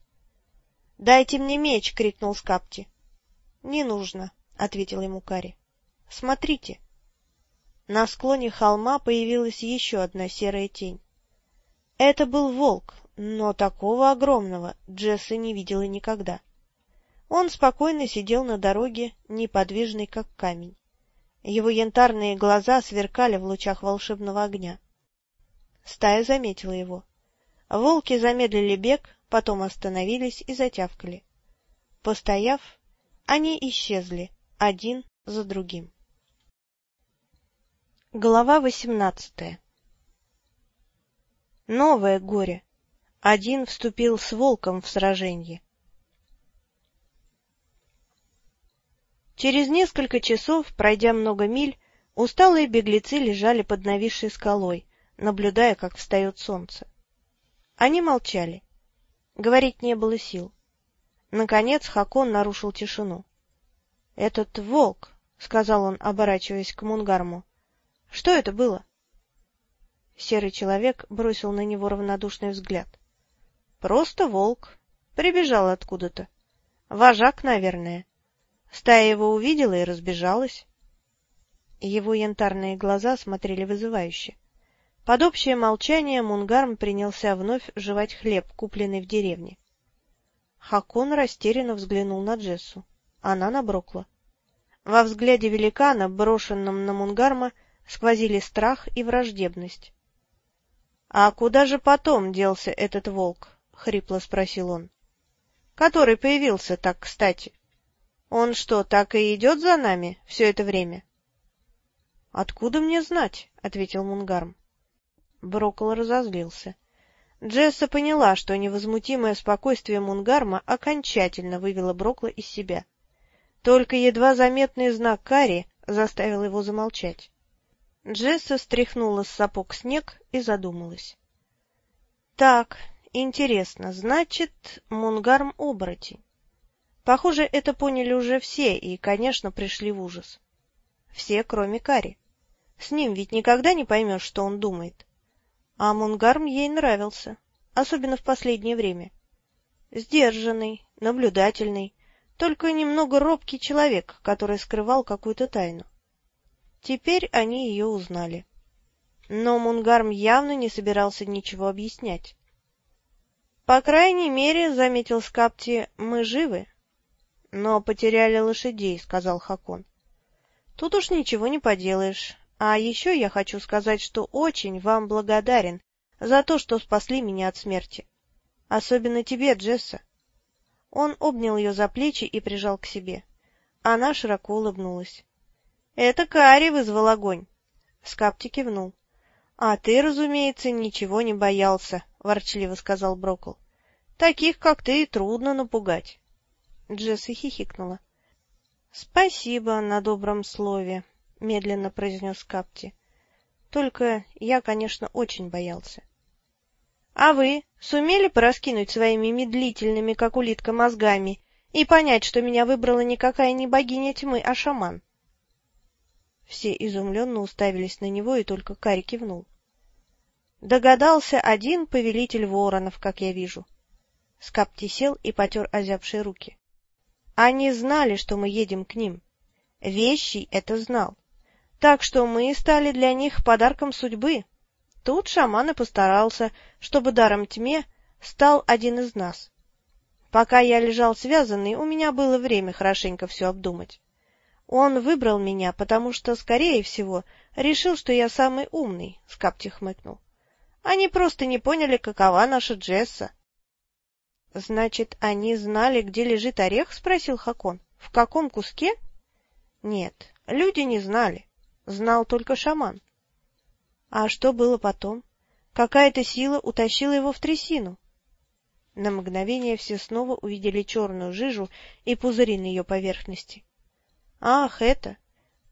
— Дайте мне меч! — крикнул Скапти. — Не нужно, — ответил ему Кари. — Смотрите. На склоне холма появилась еще одна серая тень. Это был волк, но такого огромного Джесса не видела никогда. Он спокойно сидел на дороге, неподвижный, как камень. Его янтарные глаза сверкали в лучах волшебного огня. Стая заметила его. Волки замедлили бег, потом остановились и затявкали. Постояв, они исчезли, один за другим. Глава восемнадцатая Новое горе. Один вступил с волком в сражение. Через несколько часов, пройдя много миль, усталые беглецы лежали под нависшей скалой, наблюдая, как встает солнце. Они молчали. Говорить не было сил. Наконец Хакон нарушил тишину. — Этот волк, — сказал он, оборачиваясь к Мунгарму. — Что это было? Серый человек бросил на него равнодушный взгляд. — Просто волк. Прибежал откуда-то. Вожак, наверное. Стая его увидела и разбежалась. Его янтарные глаза смотрели вызывающе. Под общее молчание Мунгарм принялся вновь жевать хлеб, купленный в деревне. Хакон растерянно взглянул на Джессу. Она наброкла. Во взгляде великана, брошенном на Мунгарма, сквозили страх и враждебность. — А куда же потом делся этот волк? — хрипло спросил он. — Который появился так кстати. Он что, так и идет за нами все это время? — Откуда мне знать? — ответил Мунгарм. Брокол разозлился. Джесса поняла, что невозмутимое спокойствие Мунгарма окончательно вывело Брокла из себя. Только едва заметный знак Кари заставил его замолчать. Джесса стряхнула с сапог снег и задумалась. — Так, интересно, значит, Мунгарм оборотень. Похоже, это поняли уже все и, конечно, пришли в ужас. Все, кроме Кари. С ним ведь никогда не поймешь, что он думает. А Мунгарм ей нравился, особенно в последнее время. Сдержанный, наблюдательный, только немного робкий человек, который скрывал какую-то тайну. Теперь они ее узнали. Но Мунгарм явно не собирался ничего объяснять. — По крайней мере, — заметил Скапти, — мы живы. — Но потеряли лошадей, — сказал Хакон. — Тут уж ничего не поделаешь. А еще я хочу сказать, что очень вам благодарен за то, что спасли меня от смерти. Особенно тебе, Джесса. Он обнял ее за плечи и прижал к себе. Она широко улыбнулась. Это Кари вызвал огонь. Скапти кивнул. — А ты, разумеется, ничего не боялся, — ворчливо сказал Брокл. — Таких, как ты, трудно напугать. Джесси хихикнула. — Спасибо на добром слове, — медленно произнес Капти. — Только я, конечно, очень боялся. — А вы сумели пораскинуть своими медлительными, как улитка, мозгами и понять, что меня выбрала никакая не богиня тьмы, а шаман? Все изумленно уставились на него, и только Кари кивнул. Догадался один повелитель воронов, как я вижу. Скапти сел и потер озябшие руки. Они знали, что мы едем к ним. Вещий это знал. Так что мы стали для них подарком судьбы. Тут шаман и постарался, чтобы даром тьме стал один из нас. Пока я лежал связанный, у меня было время хорошенько все обдумать. Он выбрал меня, потому что, скорее всего, решил, что я самый умный, — Скапти хмыкнул. Они просто не поняли, какова наша Джесса. — Значит, они знали, где лежит орех? — спросил Хакон. — В каком куске? — Нет, люди не знали. Знал только шаман. А что было потом? Какая-то сила утащила его в трясину. На мгновение все снова увидели черную жижу и пузыри на ее поверхности. — Ах, это...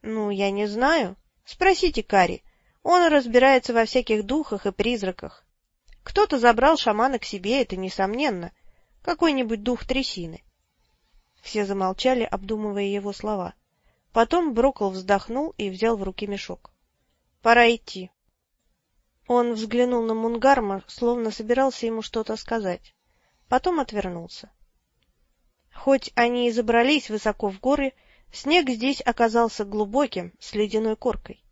Ну, я не знаю. Спросите Кари. Он разбирается во всяких духах и призраках. Кто-то забрал шамана к себе, это несомненно. Какой-нибудь дух трясины. Все замолчали, обдумывая его слова. Потом Брокл вздохнул и взял в руки мешок. — Пора идти. Он взглянул на Мунгарма, словно собирался ему что-то сказать. Потом отвернулся. Хоть они и забрались высоко в горы, снег здесь оказался глубоким, с ледяной коркой.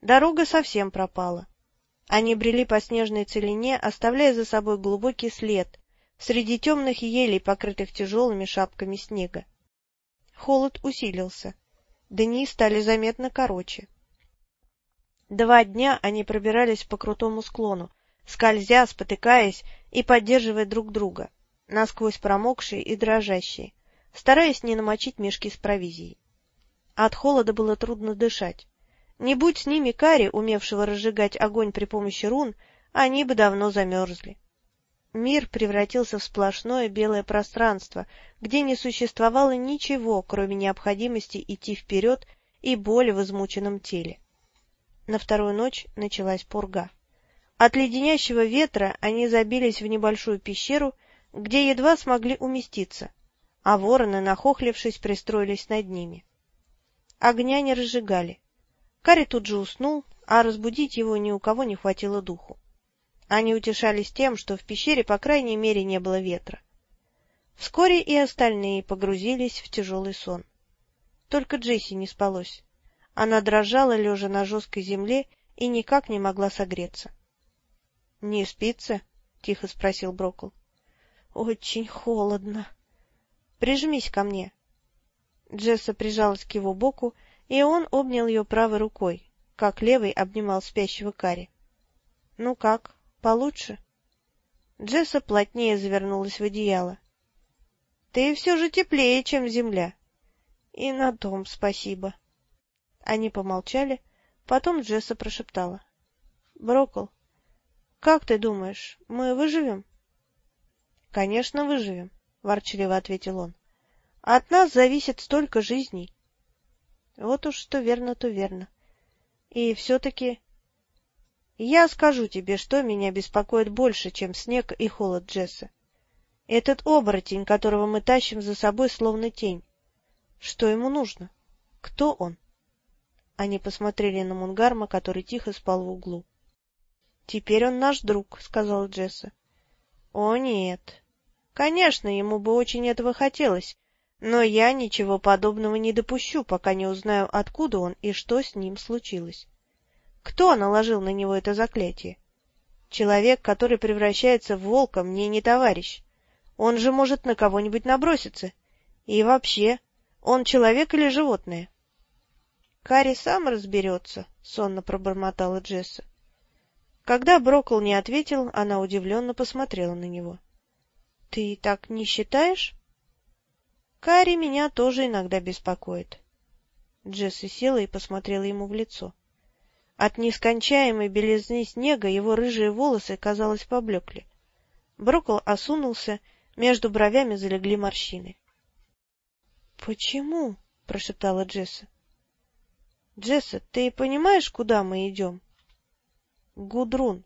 Дорога совсем пропала. Они брели по снежной целине, оставляя за собой глубокий след среди темных елей, покрытых тяжелыми шапками снега. Холод усилился. Дни стали заметно короче. Два дня они пробирались по крутому склону, скользя, спотыкаясь и поддерживая друг друга, насквозь промокшие и дрожащие, стараясь не намочить мешки с провизией. От холода было трудно дышать. Не будь с ними Кари, умевшего разжигать огонь при помощи рун, они бы давно замерзли. Мир превратился в сплошное белое пространство, где не существовало ничего, кроме необходимости идти вперед и боли в измученном теле. На вторую ночь началась пурга. От леденящего ветра они забились в небольшую пещеру, где едва смогли уместиться, а вороны, нахохлившись, пристроились над ними. Огня не разжигали. Карри тут же уснул, а разбудить его ни у кого не хватило духу. Они утешались тем, что в пещере, по крайней мере, не было ветра. Вскоре и остальные погрузились в тяжелый сон. Только Джесси не спалось. Она дрожала, лежа на жесткой земле, и никак не могла согреться. — Не спится? — тихо спросил Брокл. — Очень холодно. — Прижмись ко мне. Джесса прижалась к его боку, и он обнял ее правой рукой, как левый обнимал спящего Кари. — Ну как? Получше? Джесса плотнее завернулась в одеяло. — Ты все же теплее, чем земля. — И на том спасибо. Они помолчали, потом Джесса прошептала. — Брокол, как ты думаешь, мы выживем? — Конечно, выживем, — ворчливо ответил он. — От нас зависит столько жизней. Вот уж что верно, то верно. И все-таки я скажу тебе, что меня беспокоит больше, чем снег и холод Джесса. Этот оборотень, которого мы тащим за собой словно тень. Что ему нужно? Кто он? Они посмотрели на Мунгарма, который тихо спал в углу. — Теперь он наш друг, — сказал Джесса. — О, нет. Конечно, ему бы очень этого хотелось, но я ничего подобного не допущу, пока не узнаю, откуда он и что с ним случилось. Кто наложил на него это заклятие? Человек, который превращается в волка, мне не товарищ. Он же может на кого-нибудь наброситься. И вообще, он человек или животное? — Кари сам разберется, — сонно пробормотала Джесса. Когда Брокл не ответил, она удивленно посмотрела на него. — Ты так не считаешь? — Кари меня тоже иногда беспокоит. Джесса села и посмотрела ему в лицо. — от нескончаемой белизны снега его рыжие волосы, казалось, поблекли. Брокол осунулся, между бровями залегли морщины. — Почему? — прошептала Джесса. — Джесса, ты понимаешь, куда мы идем? — Гудрун.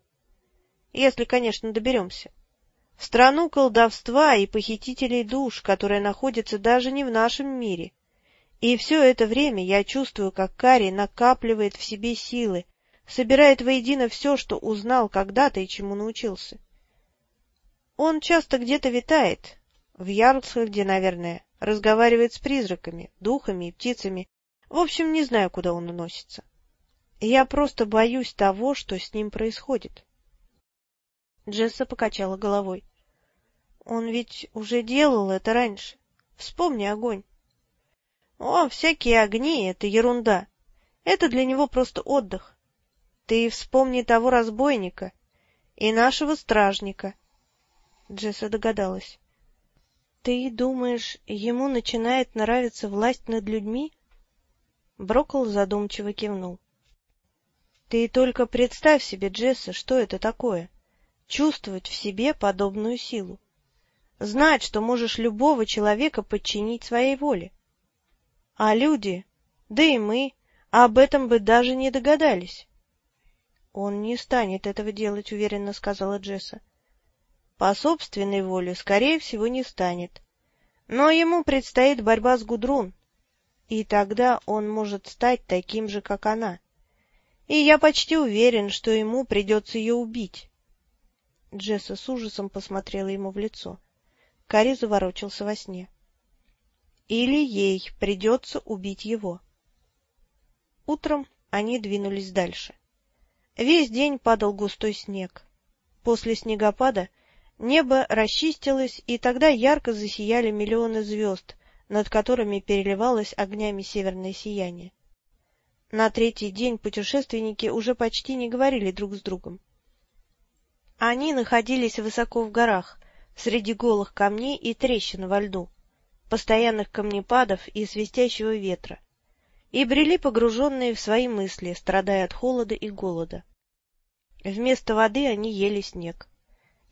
Если, конечно, доберемся. В страну колдовства и похитителей душ, которая находится даже не в нашем мире. И все это время я чувствую, как Кари накапливает в себе силы, собирает воедино все, что узнал когда-то и чему научился. Он часто где-то витает, в Ярлсхольде, наверное, разговаривает с призраками, духами и птицами, В общем, не знаю, куда он уносится. Я просто боюсь того, что с ним происходит. Джесса покачала головой. Он ведь уже делал это раньше. Вспомни огонь. О, всякие огни — это ерунда. Это для него просто отдых. Ты вспомни того разбойника и нашего стражника. Джесса догадалась. Ты думаешь, ему начинает нравиться власть над людьми? Брокол задумчиво кивнул. Ты только представь себе, Джесса, что это такое — чувствовать в себе подобную силу знать, что можешь любого человека подчинить своей воле. А люди, да и мы, об этом бы даже не догадались. — Он не станет этого делать, — уверенно сказала Джесса. — По собственной воле, скорее всего, не станет. Но ему предстоит борьба с Гудрун, и тогда он может стать таким же, как она. И я почти уверен, что ему придется ее убить. Джесса с ужасом посмотрела ему в лицо. Кари заворочился во сне. Или ей придется убить его. Утром они двинулись дальше. Весь день падал густой снег. После снегопада небо расчистилось, и тогда ярко засияли миллионы звезд, над которыми переливалось огнями северное сияние. На третий день путешественники уже почти не говорили друг с другом. Они находились высоко в горах, среди голых камней и трещин во льду, постоянных камнепадов и свистящего ветра, и брели погруженные в свои мысли, страдая от холода и голода. Вместо воды они ели снег.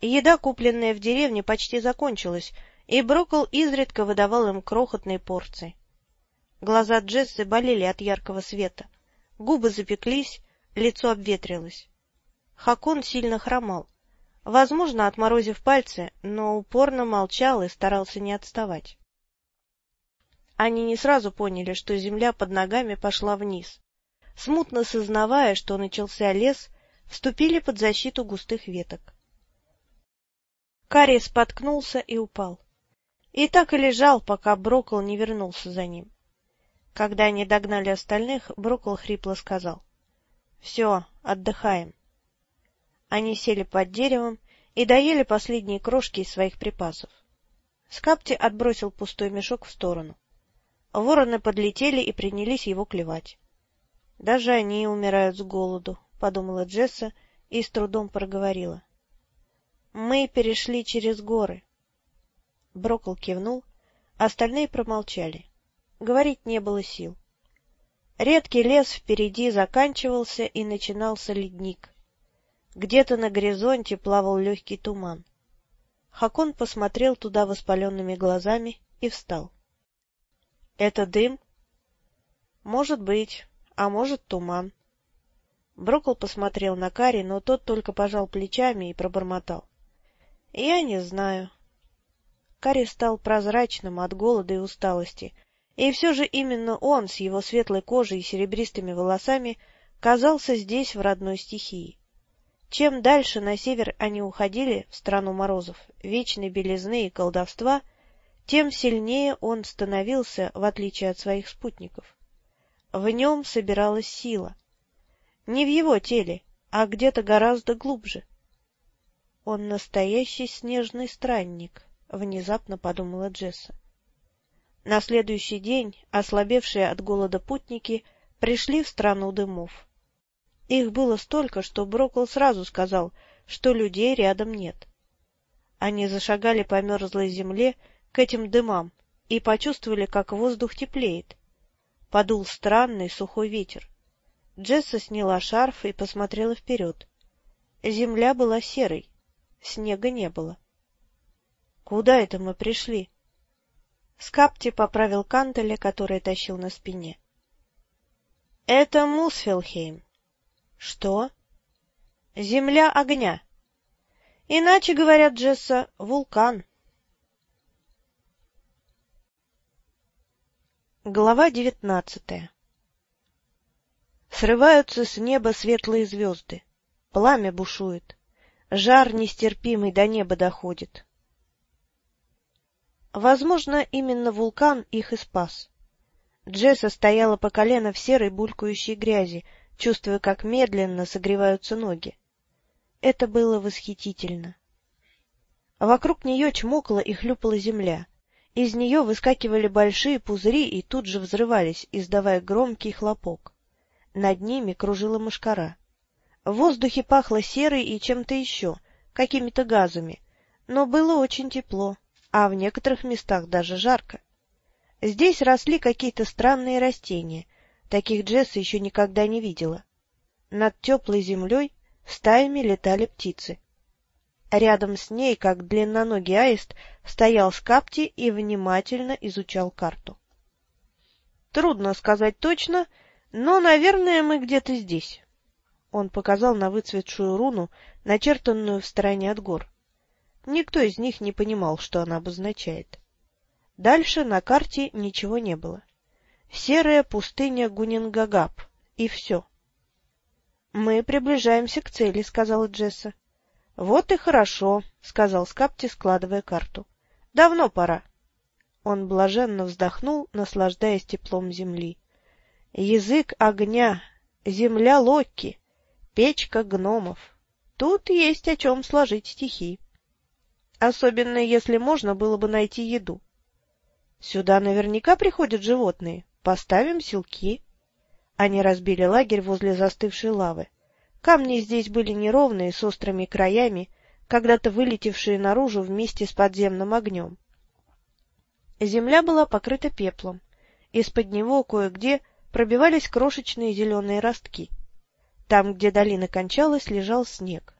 Еда, купленная в деревне, почти закончилась, и Брокол изредка выдавал им крохотные порции. Глаза Джессы болели от яркого света, губы запеклись, лицо обветрилось. Хакон сильно хромал возможно, отморозив пальцы, но упорно молчал и старался не отставать. Они не сразу поняли, что земля под ногами пошла вниз. Смутно сознавая, что начался лес, вступили под защиту густых веток. Карри споткнулся и упал. И так и лежал, пока Брокол не вернулся за ним. Когда они догнали остальных, Брокол хрипло сказал. — Все, отдыхаем. Они сели под деревом и доели последние крошки из своих припасов. Скапти отбросил пустой мешок в сторону. Вороны подлетели и принялись его клевать. — Даже они умирают с голоду, — подумала Джесса и с трудом проговорила. — Мы перешли через горы. Брокл кивнул, остальные промолчали. Говорить не было сил. Редкий лес впереди заканчивался, и начинался ледник. Где-то на горизонте плавал легкий туман. Хакон посмотрел туда воспаленными глазами и встал. — Это дым? — Может быть, а может туман. Брокол посмотрел на Кари, но тот только пожал плечами и пробормотал. — Я не знаю. Кари стал прозрачным от голода и усталости, и все же именно он с его светлой кожей и серебристыми волосами казался здесь в родной стихии. Чем дальше на север они уходили, в страну морозов, вечной белизны и колдовства, тем сильнее он становился, в отличие от своих спутников. В нем собиралась сила. Не в его теле, а где-то гораздо глубже. «Он настоящий снежный странник», — внезапно подумала Джесса. На следующий день ослабевшие от голода путники пришли в страну дымов. Их было столько, что Брокл сразу сказал, что людей рядом нет. Они зашагали по мерзлой земле к этим дымам и почувствовали, как воздух теплеет. Подул странный сухой ветер. Джесса сняла шарф и посмотрела вперед. Земля была серой, снега не было. — Куда это мы пришли? Скапти поправил кантеля, который тащил на спине. — Это Мусфелхейм. Что? Земля огня. Иначе, говорят Джесса, вулкан. Глава девятнадцатая Срываются с неба светлые звезды. Пламя бушует. Жар нестерпимый до неба доходит. Возможно, именно вулкан их и спас. Джесса стояла по колено в серой булькающей грязи, чувствуя, как медленно согреваются ноги. Это было восхитительно. Вокруг нее чмокала и хлюпала земля. Из нее выскакивали большие пузыри и тут же взрывались, издавая громкий хлопок. Над ними кружила мошкара. В воздухе пахло серой и чем-то еще, какими-то газами, но было очень тепло, а в некоторых местах даже жарко. Здесь росли какие-то странные растения, таких Джесса еще никогда не видела. Над теплой землей стаями летали птицы. Рядом с ней, как длинноногий аист, стоял Скапти и внимательно изучал карту. — Трудно сказать точно, но, наверное, мы где-то здесь. Он показал на выцветшую руну, начертанную в стороне от гор. Никто из них не понимал, что она обозначает. Дальше на карте ничего не было. Серая пустыня Гунингагап, и все. — Мы приближаемся к цели, — сказала Джесса. — Вот и хорошо, — сказал Скапти, складывая карту. — Давно пора. Он блаженно вздохнул, наслаждаясь теплом земли. Язык огня, земля Локи, печка гномов. Тут есть о чем сложить стихи. Особенно, если можно было бы найти еду. Сюда наверняка приходят животные. Поставим селки. Они разбили лагерь возле застывшей лавы. Камни здесь были неровные, с острыми краями, когда-то вылетевшие наружу вместе с подземным огнем. Земля была покрыта пеплом. Из-под него кое-где пробивались крошечные зеленые ростки. Там, где долина кончалась, лежал снег.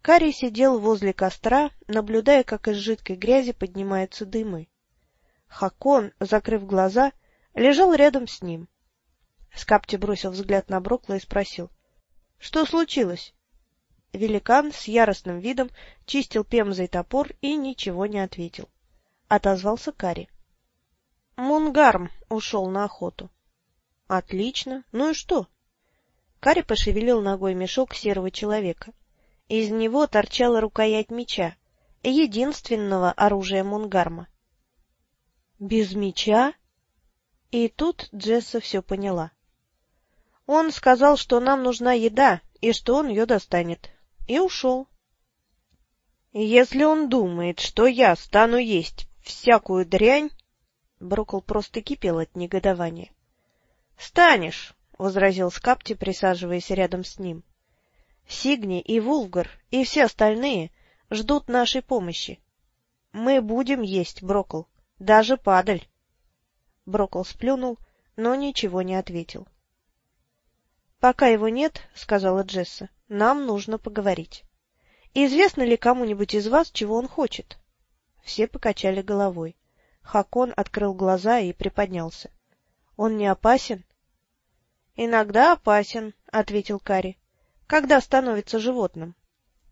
Карий сидел возле костра, наблюдая, как из жидкой грязи поднимаются дымы. Хакон, закрыв глаза, лежал рядом с ним. Скапти бросил взгляд на Брокла и спросил. — Что случилось? Великан с яростным видом чистил пемзой топор и ничего не ответил. Отозвался Кари. — Мунгарм ушел на охоту. — Отлично. Ну и что? Кари пошевелил ногой мешок серого человека. Из него торчала рукоять меча, единственного оружия Мунгарма. Без меча? И тут Джесса все поняла. Он сказал, что нам нужна еда, и что он ее достанет. И ушел. Если он думает, что я стану есть всякую дрянь... Брокол просто кипел от негодования. — Станешь, — возразил Скапти, присаживаясь рядом с ним. — Сигни и Вулгар и все остальные ждут нашей помощи. Мы будем есть, Брокол. Даже падаль. Брокол сплюнул, но ничего не ответил. — Пока его нет, — сказала Джесса, — нам нужно поговорить. Известно ли кому-нибудь из вас, чего он хочет? Все покачали головой. Хакон открыл глаза и приподнялся. — Он не опасен? — Иногда опасен, — ответил Кари, — когда становится животным.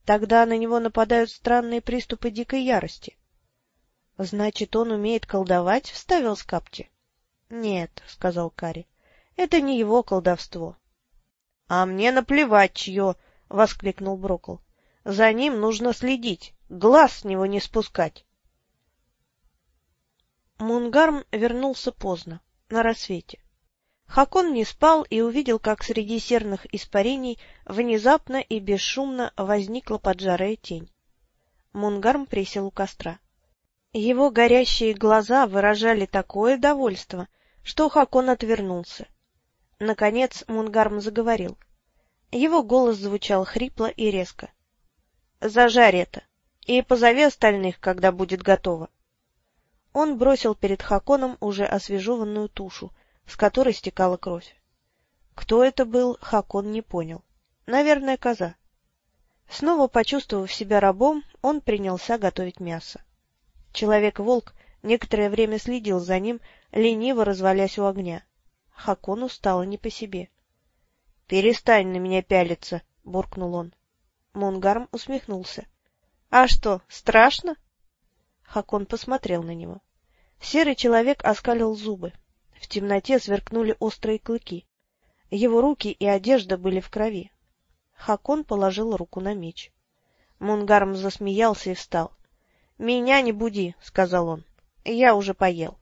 Тогда на него нападают странные приступы дикой ярости. — Значит, он умеет колдовать? — вставил Скапти. — Нет, — сказал Кари, — это не его колдовство. — А мне наплевать, чье! — воскликнул Брокл. — За ним нужно следить, глаз с него не спускать. Мунгарм вернулся поздно, на рассвете. Хакон не спал и увидел, как среди серных испарений внезапно и бесшумно возникла поджарая тень. Мунгарм присел у костра. Его горящие глаза выражали такое довольство, что Хакон отвернулся. Наконец Мунгарм заговорил. Его голос звучал хрипло и резко. — Зажарь это, и позови остальных, когда будет готово. Он бросил перед Хаконом уже освежеванную тушу, с которой стекала кровь. Кто это был, Хакон не понял. Наверное, коза. Снова почувствовав себя рабом, он принялся готовить мясо. Человек-волк некоторое время следил за ним, лениво развалясь у огня. Хакону стало не по себе. — Перестань на меня пялиться, — буркнул он. Мунгарм усмехнулся. — А что, страшно? Хакон посмотрел на него. Серый человек оскалил зубы. В темноте сверкнули острые клыки. Его руки и одежда были в крови. Хакон положил руку на меч. Мунгарм засмеялся и встал. — Меня не буди, — сказал он. — Я уже поел.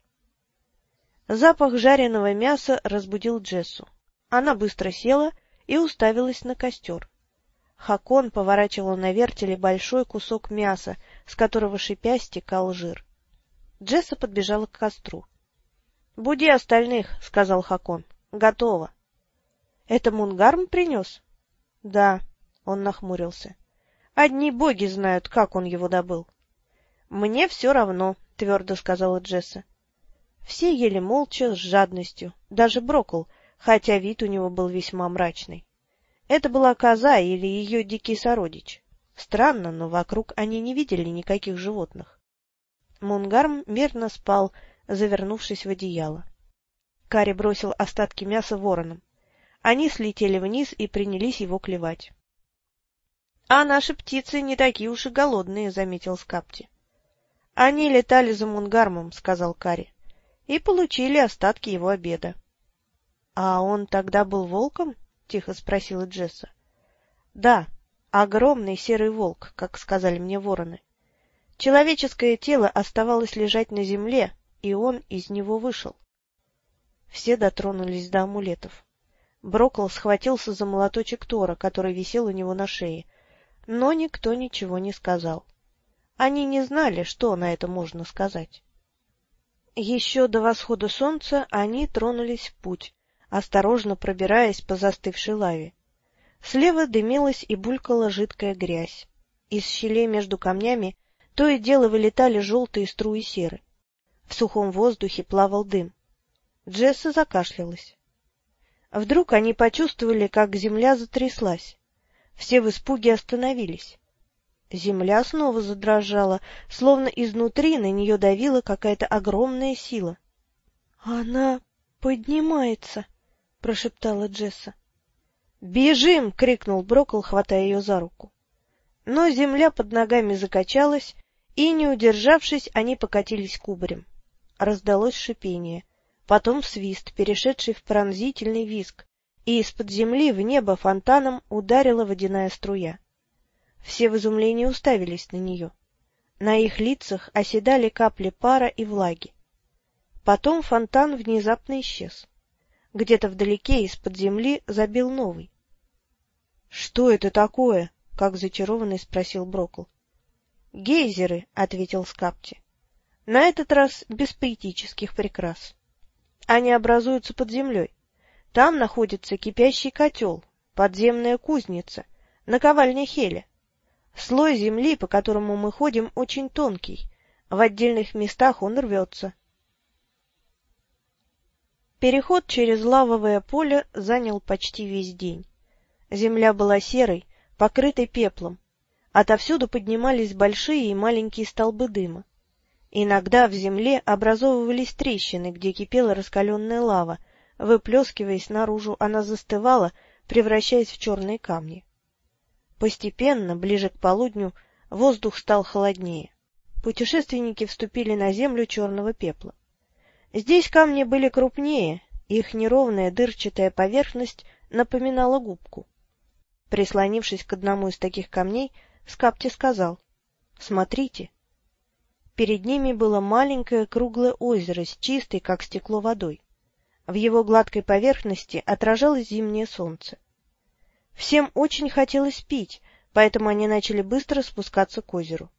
Запах жареного мяса разбудил Джессу. Она быстро села и уставилась на костер. Хакон поворачивал на вертеле большой кусок мяса, с которого шипя стекал жир. Джесса подбежала к костру. — Буди остальных, — сказал Хакон. — Готово. — Это Мунгарм принес? — Да, — он нахмурился. — Одни боги знают, как он его добыл. — Мне все равно, — твердо сказала Джесса. Все ели молча, с жадностью, даже Брокл, хотя вид у него был весьма мрачный. Это была коза или ее дикий сородич. Странно, но вокруг они не видели никаких животных. Мунгарм мирно спал, завернувшись в одеяло. Кари бросил остатки мяса воронам. Они слетели вниз и принялись его клевать. — А наши птицы не такие уж и голодные, — заметил Скапти. — Они летали за Мунгармом, — сказал Кари, — и получили остатки его обеда. — А он тогда был волком? — тихо спросила Джесса. — Да, огромный серый волк, как сказали мне вороны. Человеческое тело оставалось лежать на земле, и он из него вышел. Все дотронулись до амулетов. Брокл схватился за молоточек Тора, который висел у него на шее, но никто ничего не сказал. Они не знали, что на это можно сказать. Еще до восхода солнца они тронулись в путь, осторожно пробираясь по застывшей лаве. Слева дымилась и булькала жидкая грязь. Из щелей между камнями то и дело вылетали желтые струи серы. В сухом воздухе плавал дым. Джесса закашлялась. Вдруг они почувствовали, как земля затряслась. Все в испуге остановились. Земля снова задрожала, словно изнутри на нее давила какая-то огромная сила. — Она поднимается, — прошептала Джесса. «Бежим!» — крикнул Брокл, хватая ее за руку. Но земля под ногами закачалась, и, не удержавшись, они покатились кубарем. Раздалось шипение, потом свист, перешедший в пронзительный визг, и из-под земли в небо фонтаном ударила водяная струя. Все в изумлении уставились на нее. На их лицах оседали капли пара и влаги. Потом фонтан внезапно исчез. Где-то вдалеке из-под земли забил новый. — Что это такое? — как зачарованный спросил Брокл. — Гейзеры, — ответил Скапти. — На этот раз без поэтических прикрас. Они образуются под землей. Там находится кипящий котел, подземная кузница, наковальня Хеля. Слой земли, по которому мы ходим, очень тонкий. В отдельных местах он рвется. Переход через лавовое поле занял почти весь день. Земля была серой, покрытой пеплом. Отовсюду поднимались большие и маленькие столбы дыма. Иногда в земле образовывались трещины, где кипела раскаленная лава. Выплескиваясь наружу, она застывала, превращаясь в черные камни. Постепенно, ближе к полудню, воздух стал холоднее. Путешественники вступили на землю черного пепла. Здесь камни были крупнее, их неровная дырчатая поверхность напоминала губку. Прислонившись к одному из таких камней, Скапти сказал «Смотрите». Перед ними было маленькое круглое озеро с чистой, как стекло, водой. В его гладкой поверхности отражалось зимнее солнце. Всем очень хотелось пить, поэтому они начали быстро спускаться к озеру.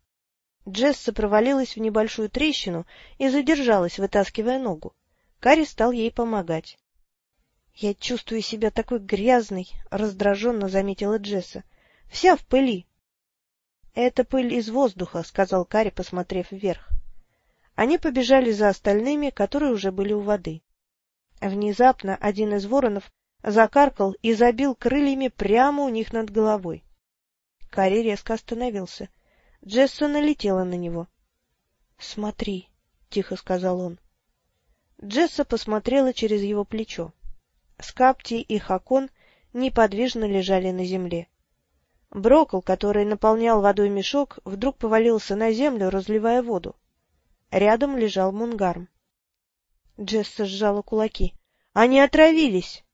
Джесса провалилась в небольшую трещину и задержалась, вытаскивая ногу. Кари стал ей помогать. — Я чувствую себя такой грязной, — раздраженно заметила Джесса. — Вся в пыли. — Это пыль из воздуха, — сказал Кари, посмотрев вверх. Они побежали за остальными, которые уже были у воды. Внезапно один из воронов закаркал и забил крыльями прямо у них над головой. Кари резко остановился — Джесса налетела на него. — Смотри, — тихо сказал он. Джесса посмотрела через его плечо. Скапти и Хакон неподвижно лежали на земле. Брокл, который наполнял водой мешок, вдруг повалился на землю, разливая воду. Рядом лежал Мунгарм. Джесса сжала кулаки. — Они отравились! —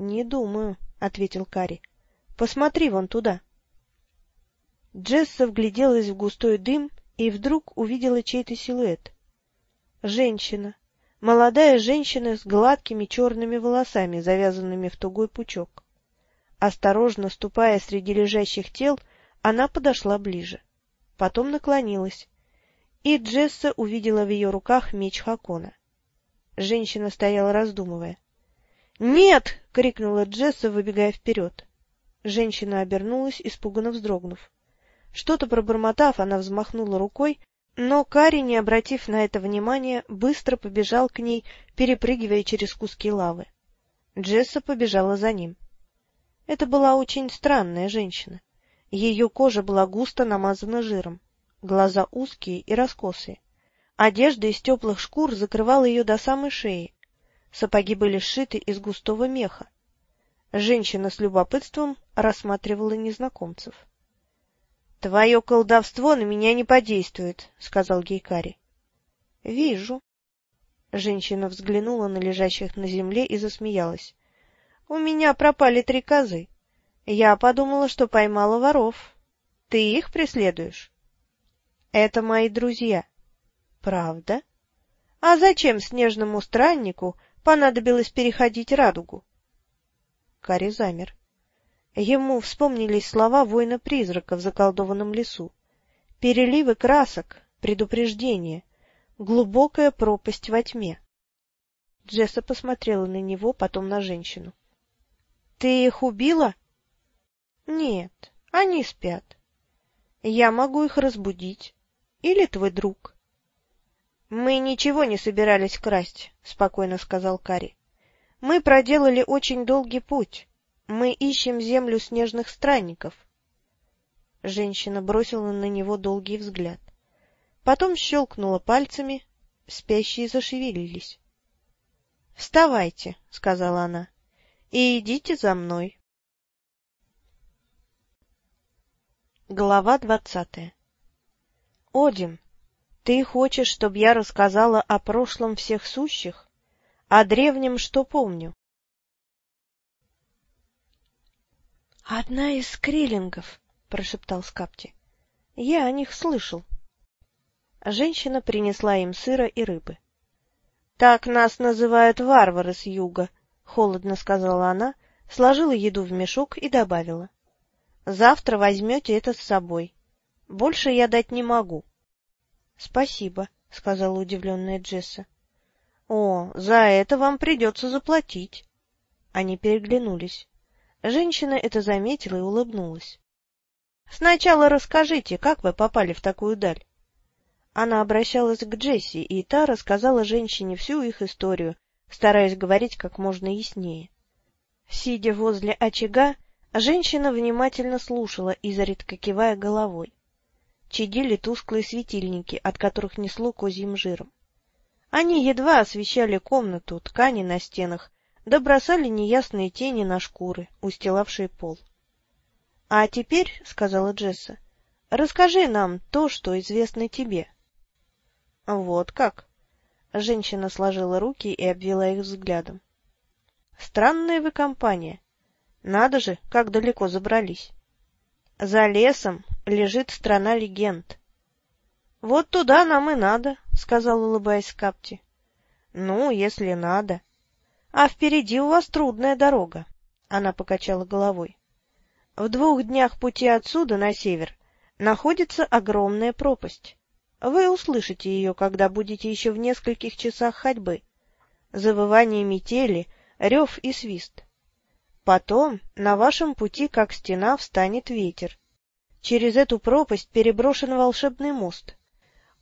Не думаю, — ответил Кари. — Посмотри вон туда. — Джесса вгляделась в густой дым и вдруг увидела чей-то силуэт. Женщина, Молодая женщина с гладкими черными волосами, завязанными в тугой пучок. Осторожно ступая среди лежащих тел, она подошла ближе. Потом наклонилась, и Джесса увидела в ее руках меч Хакона. Женщина стояла, раздумывая. «Нет!» — крикнула Джесса, выбегая вперед. Женщина обернулась, испуганно вздрогнув. Что-то пробормотав, она взмахнула рукой, но Кари, не обратив на это внимания, быстро побежал к ней, перепрыгивая через куски лавы. Джесса побежала за ним. Это была очень странная женщина. Ее кожа была густо намазана жиром, глаза узкие и раскосые. Одежда из теплых шкур закрывала ее до самой шеи. Сапоги были сшиты из густого меха. Женщина с любопытством рассматривала незнакомцев. — Твое колдовство на меня не подействует, — сказал Гейкари. — Вижу. Женщина взглянула на лежащих на земле и засмеялась. — У меня пропали три козы. Я подумала, что поймала воров. Ты их преследуешь? — Это мои друзья. — Правда? А зачем снежному страннику понадобилось переходить радугу? Кари замер. Ему вспомнились слова воина-призрака в заколдованном лесу. Переливы красок, предупреждение, глубокая пропасть во тьме. Джесса посмотрела на него, потом на женщину. — Ты их убила? — Нет, они спят. Я могу их разбудить. Или твой друг. — Мы ничего не собирались красть, — спокойно сказал Кари. — Мы проделали очень долгий путь. Мы ищем землю снежных странников. Женщина бросила на него долгий взгляд. Потом щелкнула пальцами, спящие зашевелились. — Вставайте, — сказала она, — и идите за мной. Глава двадцатая Один, ты хочешь, чтобы я рассказала о прошлом всех сущих, о древнем, что помню? — Одна из скриллингов, — прошептал Скапти. — Я о них слышал. Женщина принесла им сыра и рыбы. — Так нас называют варвары с юга, — холодно сказала она, сложила еду в мешок и добавила. — Завтра возьмете это с собой. Больше я дать не могу. — Спасибо, — сказала удивленная Джесса. — О, за это вам придется заплатить. Они переглянулись. Женщина это заметила и улыбнулась. — Сначала расскажите, как вы попали в такую даль? Она обращалась к Джесси, и та рассказала женщине всю их историю, стараясь говорить как можно яснее. Сидя возле очага, женщина внимательно слушала, изредка кивая головой. Чадили тусклые светильники, от которых несло козьим жиром. Они едва освещали комнату, ткани на стенах, да бросали неясные тени на шкуры, устилавшие пол. — А теперь, — сказала Джесса, — расскажи нам то, что известно тебе. — Вот как? Женщина сложила руки и обвела их взглядом. — Странная вы компания. Надо же, как далеко забрались. За лесом лежит страна легенд. — Вот туда нам и надо, — сказал, улыбаясь Капти. — Ну, если надо. А впереди у вас трудная дорога. Она покачала головой. В двух днях пути отсюда на север находится огромная пропасть. Вы услышите ее, когда будете еще в нескольких часах ходьбы. Завывание метели, рев и свист. Потом на вашем пути, как стена, встанет ветер. Через эту пропасть переброшен волшебный мост.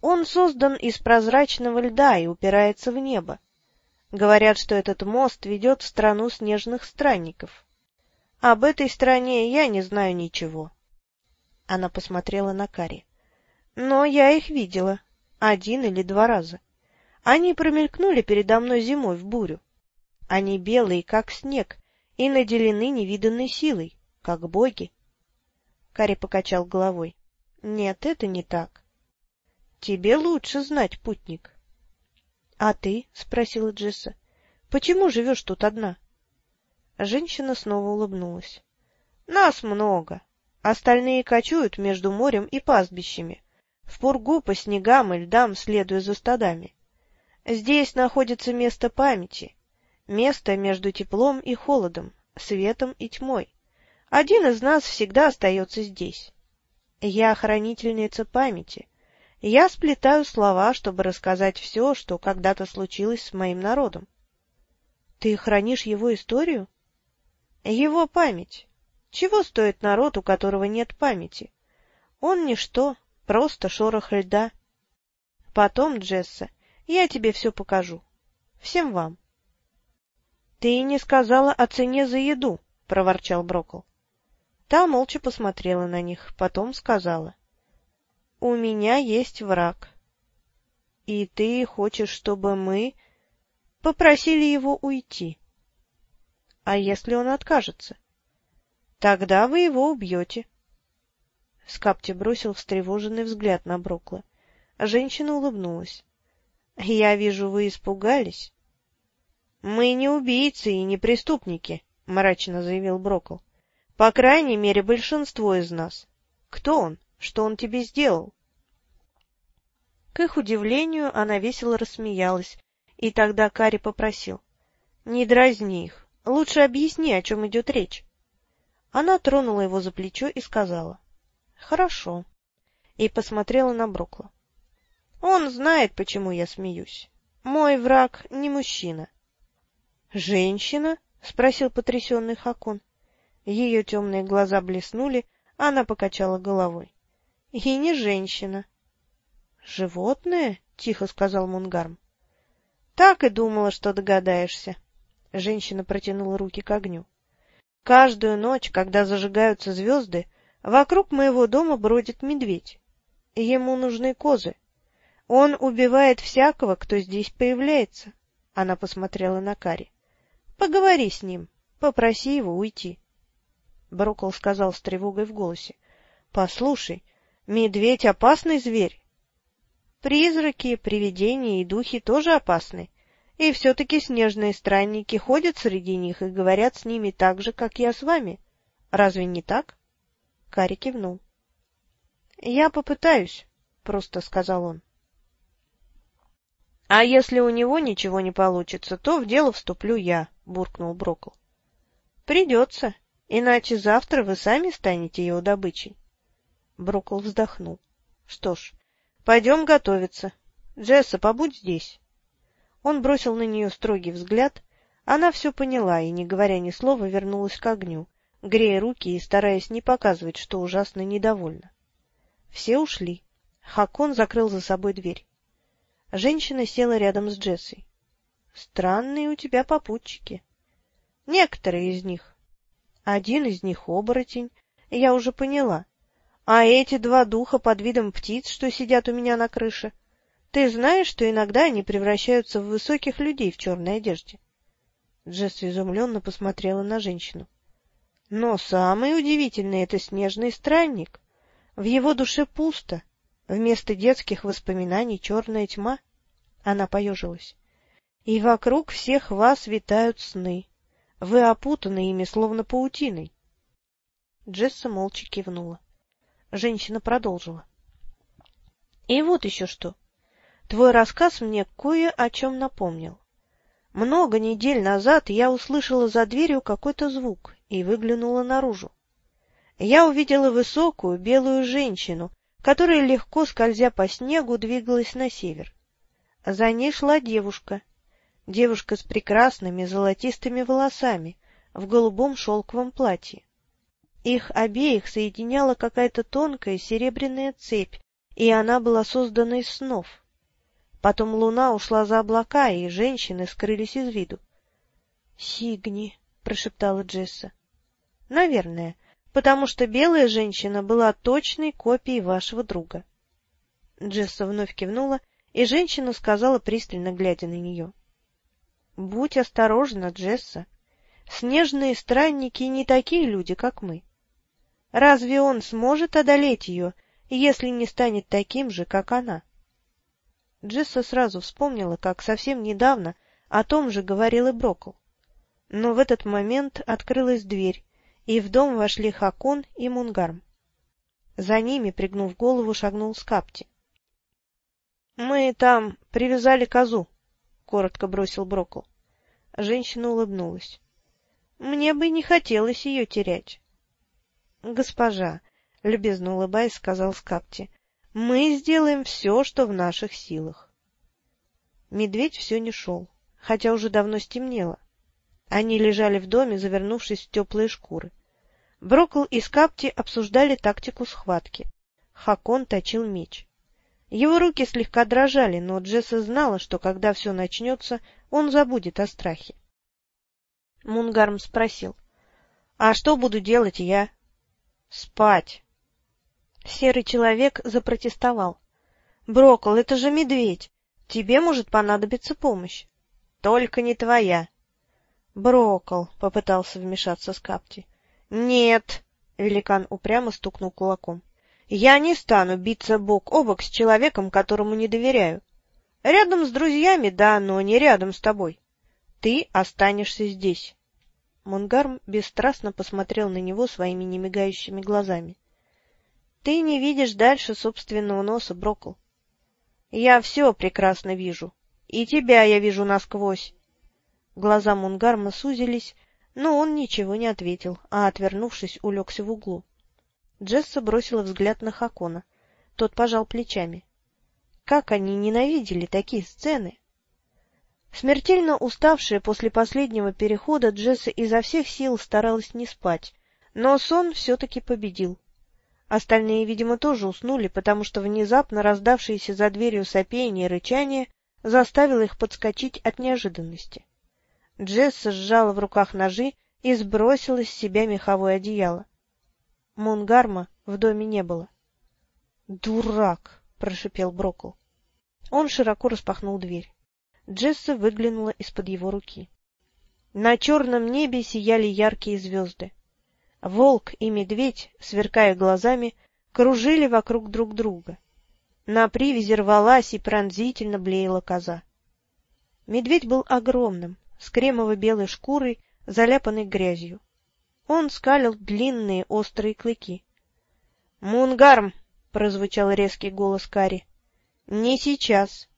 Он создан из прозрачного льда и упирается в небо. Говорят, что этот мост ведет в страну снежных странников. Об этой стране я не знаю ничего. Она посмотрела на Кари. Но я их видела. Один или два раза. Они промелькнули передо мной зимой в бурю. Они белые, как снег, и наделены невиданной силой, как боги. Кари покачал головой. — Нет, это не так. — Тебе лучше знать, путник. — А ты? — спросила Джесса. — Почему живешь тут одна? Женщина снова улыбнулась. — Нас много. Остальные кочуют между морем и пастбищами, в пургу по снегам и льдам, следуя за стадами. Здесь находится место памяти, место между теплом и холодом, светом и тьмой. Один из нас всегда остается здесь. Я хранительница памяти. Я сплетаю слова, чтобы рассказать все, что когда-то случилось с моим народом. Ты хранишь его историю? Его память. Чего стоит народ, у которого нет памяти? Он ничто, просто шорох льда. Потом, Джесса, я тебе все покажу. Всем вам. — Ты не сказала о цене за еду, — проворчал Брокл. Та молча посмотрела на них, потом сказала. — У меня есть враг. — И ты хочешь, чтобы мы попросили его уйти? — А если он откажется? — Тогда вы его убьете. Скапти бросил встревоженный взгляд на Брокла. Женщина улыбнулась. — Я вижу, вы испугались. — Мы не убийцы и не преступники, — мрачно заявил Брокл. — По крайней мере, большинство из нас. Кто он? Что он тебе сделал? К их удивлению, она весело рассмеялась, и тогда Кари попросил. — Не дразни их. Лучше объясни, о чем идет речь. Она тронула его за плечо и сказала. — Хорошо. И посмотрела на Брокла. — Он знает, почему я смеюсь. Мой враг не мужчина. «Женщина?» — спросил потрясенный Хакон. Ее темные глаза блеснули, она покачала головой. «И не женщина». «Животное?» — тихо сказал Мунгарм. «Так и думала, что догадаешься». Женщина протянула руки к огню. «Каждую ночь, когда зажигаются звезды, вокруг моего дома бродит медведь. Ему нужны козы. Он убивает всякого, кто здесь появляется». Она посмотрела на Кари. Поговори с ним, попроси его уйти. Брокол сказал с тревогой в голосе. — Послушай, медведь — опасный зверь. Призраки, привидения и духи тоже опасны, и все-таки снежные странники ходят среди них и говорят с ними так же, как я с вами. Разве не так? Кари кивнул. — Я попытаюсь, — просто сказал он. — А если у него ничего не получится, то в дело вступлю я, буркнул Брокл. Придется, иначе завтра вы сами станете его добычей. Брокл вздохнул. Что ж, пойдем готовиться. Джесса, побудь здесь. Он бросил на нее строгий взгляд. Она все поняла и, не говоря ни слова, вернулась к огню, грея руки и стараясь не показывать, что ужасно недовольна. Все ушли. Хакон закрыл за собой дверь. Женщина села рядом с Джессой. Странные у тебя попутчики. Некоторые из них. Один из них оборотень, я уже поняла. А эти два духа под видом птиц, что сидят у меня на крыше, ты знаешь, что иногда они превращаются в высоких людей в черной одежде? Джесс изумленно посмотрела на женщину. Но самый удивительный — это снежный странник. В его душе пусто. Вместо детских воспоминаний черная тьма. Она поежилась и вокруг всех вас витают сны. Вы опутаны ими, словно паутиной. Джесса молча кивнула. Женщина продолжила. — И вот еще что. Твой рассказ мне кое о чем напомнил. Много недель назад я услышала за дверью какой-то звук и выглянула наружу. Я увидела высокую белую женщину, которая, легко скользя по снегу, двигалась на север. За ней шла девушка, девушка с прекрасными золотистыми волосами в голубом шелковом платье. Их обеих соединяла какая-то тонкая серебряная цепь, и она была создана из снов. Потом луна ушла за облака, и женщины скрылись из виду. — Сигни, — прошептала Джесса. — Наверное, потому что белая женщина была точной копией вашего друга. Джесса вновь кивнула, и женщина сказала, пристально глядя на нее. Будь осторожна, Джесса. Снежные странники не такие люди, как мы. Разве он сможет одолеть ее, если не станет таким же, как она? Джесса сразу вспомнила, как совсем недавно о том же говорил и Брокл. Но в этот момент открылась дверь, и в дом вошли Хакон и Мунгарм. За ними, пригнув голову, шагнул Скапти. — Мы там привязали козу, коротко бросил Брокл. Женщина улыбнулась. — Мне бы не хотелось ее терять. — Госпожа, — любезно улыбаясь, сказал Скапти, — мы сделаем все, что в наших силах. Медведь все не шел, хотя уже давно стемнело. Они лежали в доме, завернувшись в теплые шкуры. Брокл и Скапти обсуждали тактику схватки. Хакон точил меч. Его руки слегка дрожали, но Джесса знала, что когда все начнется, он забудет о страхе. Мунгарм спросил. — А что буду делать я? — Спать. Серый человек запротестовал. — Брокл, это же медведь. Тебе может понадобиться помощь. — Только не твоя. — Брокл, — попытался вмешаться Скапти. — Нет, — великан упрямо стукнул кулаком. Я не стану биться бок о бок с человеком, которому не доверяю. Рядом с друзьями, да, но не рядом с тобой. Ты останешься здесь. Мунгарм бесстрастно посмотрел на него своими немигающими глазами. — Ты не видишь дальше собственного носа, Брокл. — Я все прекрасно вижу. И тебя я вижу насквозь. Глаза Мунгарма сузились, но он ничего не ответил, а, отвернувшись, улегся в углу. Джесса бросила взгляд на Хакона. Тот пожал плечами. Как они ненавидели такие сцены! Смертельно уставшая после последнего перехода, Джесса изо всех сил старалась не спать, но сон все-таки победил. Остальные, видимо, тоже уснули, потому что внезапно раздавшееся за дверью сопение и рычание заставило их подскочить от неожиданности. Джесса сжала в руках ножи и сбросила с себя меховое одеяло. Мунгарма в доме не было. «Дурак!» — прошипел Брокл. Он широко распахнул дверь. Джесса выглянула из-под его руки. На черном небе сияли яркие звезды. Волк и медведь, сверкая глазами, кружили вокруг друг друга. На привязи рвалась и пронзительно блеяла коза. Медведь был огромным, с кремово-белой шкурой, заляпанной грязью. Он скалил длинные острые клыки. «Мунгарм!» — прозвучал резкий голос Кари. «Не сейчас!»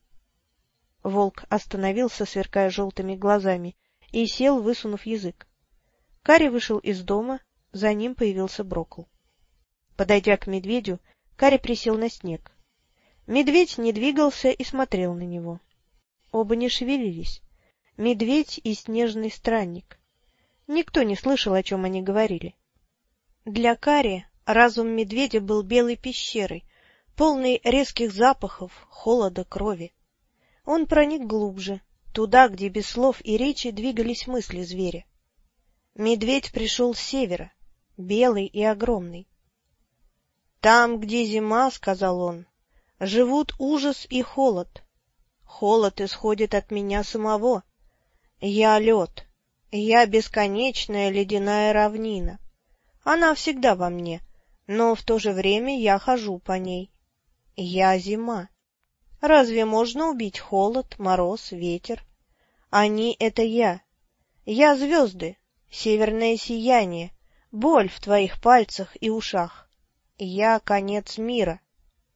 Волк остановился, сверкая желтыми глазами, и сел, высунув язык. Кари вышел из дома, за ним появился Брокл. Подойдя к медведю, Кари присел на снег. Медведь не двигался и смотрел на него. Оба не шевелились. Медведь и снежный странник. Никто не слышал, о чем они говорили. Для Кари разум медведя был белой пещерой, полной резких запахов, холода, крови. Он проник глубже, туда, где без слов и речи двигались мысли зверя. Медведь пришел с севера, белый и огромный. «Там, где зима, — сказал он, — живут ужас и холод. Холод исходит от меня самого. Я лед, я бесконечная ледяная равнина. Она всегда во мне, но в то же время я хожу по ней. Я зима. Разве можно убить холод, мороз, ветер? Они — это я. Я звезды, северное сияние, боль в твоих пальцах и ушах. Я — конец мира.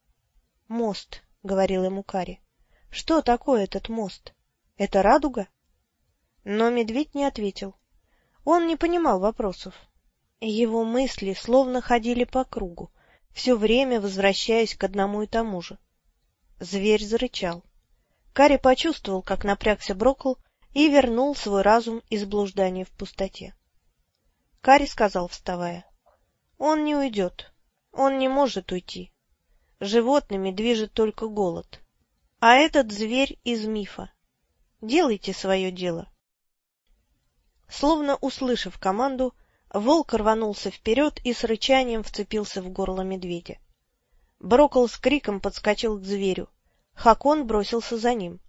— Мост, — говорил ему Кари. — Что такое этот мост? Это радуга? Но медведь не ответил. Он не понимал вопросов. Его мысли словно ходили по кругу, все время возвращаясь к одному и тому же. Зверь зарычал. Кари почувствовал, как напрягся Брокл, и вернул свой разум из блуждания в пустоте. Кари сказал, вставая, — Он не уйдет. Он не может уйти. Животными движет только голод. А этот зверь из мифа. Делайте свое дело. Словно услышав команду, волк рванулся вперед и с рычанием вцепился в горло медведя. Брокол с криком подскочил к зверю. Хакон бросился за ним.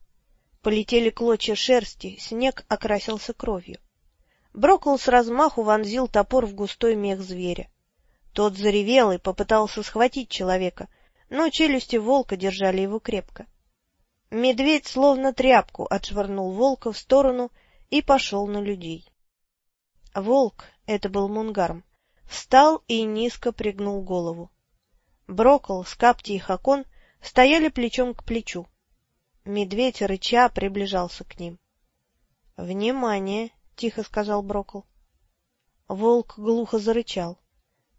Полетели клочья шерсти, снег окрасился кровью. Брокол с размаху вонзил топор в густой мех зверя. Тот заревел и попытался схватить человека, но челюсти волка держали его крепко. Медведь словно тряпку отшвырнул волка в сторону и пошел на людей. Волк, это был Мунгарм, встал и низко пригнул голову. Брокол, Скапти и Хакон стояли плечом к плечу. Медведь, рыча, приближался к ним. — Внимание! — тихо сказал Брокл. Волк глухо зарычал.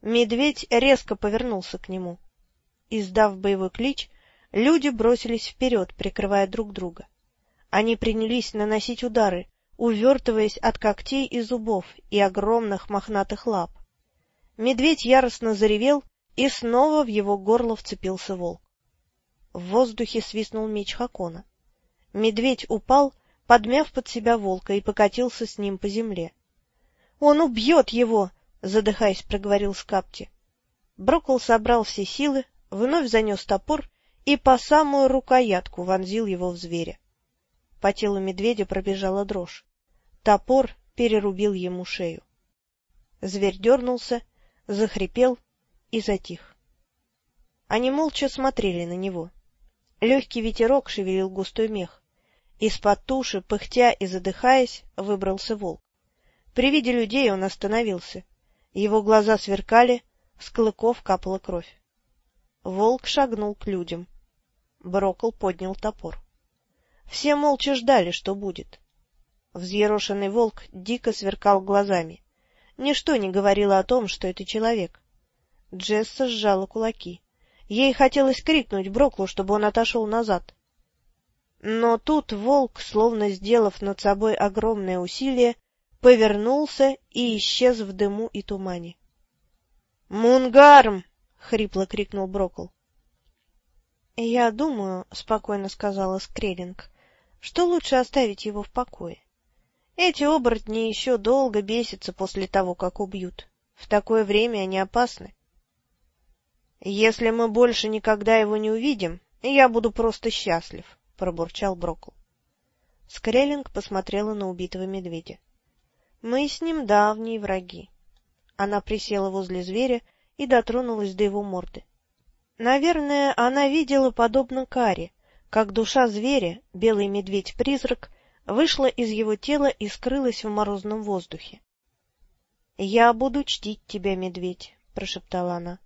Медведь резко повернулся к нему. Издав боевой клич, люди бросились вперед, прикрывая друг друга. Они принялись наносить удары, увертываясь от когтей и зубов и огромных мохнатых лап. Медведь яростно заревел, и снова в его горло вцепился волк. В воздухе свистнул меч Хакона. Медведь упал, подмяв под себя волка, и покатился с ним по земле. — Он убьет его! — задыхаясь, проговорил Скапти. Брокол собрал все силы, вновь занес топор и по самую рукоятку вонзил его в зверя. По телу медведя пробежала дрожь. Топор перерубил ему шею. Зверь дернулся, захрипел и затих. Они молча смотрели на него. Легкий ветерок шевелил густой мех. Из-под туши, пыхтя и задыхаясь, выбрался волк. При виде людей он остановился. Его глаза сверкали, с клыков капала кровь. Волк шагнул к людям. Брокол поднял топор. Все молча ждали, что будет. Взъерошенный волк дико сверкал глазами. Ничто не говорило о том, что это человек. Джесса сжала кулаки. Ей хотелось крикнуть Броклу, чтобы он отошел назад. Но тут волк, словно сделав над собой огромное усилие, повернулся и исчез в дыму и тумане. «Мунгарм!» — хрипло крикнул Брокл. «Я думаю, — спокойно сказала Скреллинг, — что лучше оставить его в покое. Эти оборотни еще долго бесятся после того, как убьют. В такое время они опасны. — Если мы больше никогда его не увидим, я буду просто счастлив, — пробурчал Брокл. Скреллинг посмотрела на убитого медведя. — Мы с ним давние враги. Она присела возле зверя и дотронулась до его морды. Наверное, она видела, подобно каре, как душа зверя, белый медведь-призрак, вышла из его тела и скрылась в морозном воздухе. — Я буду чтить тебя, медведь, — прошептала она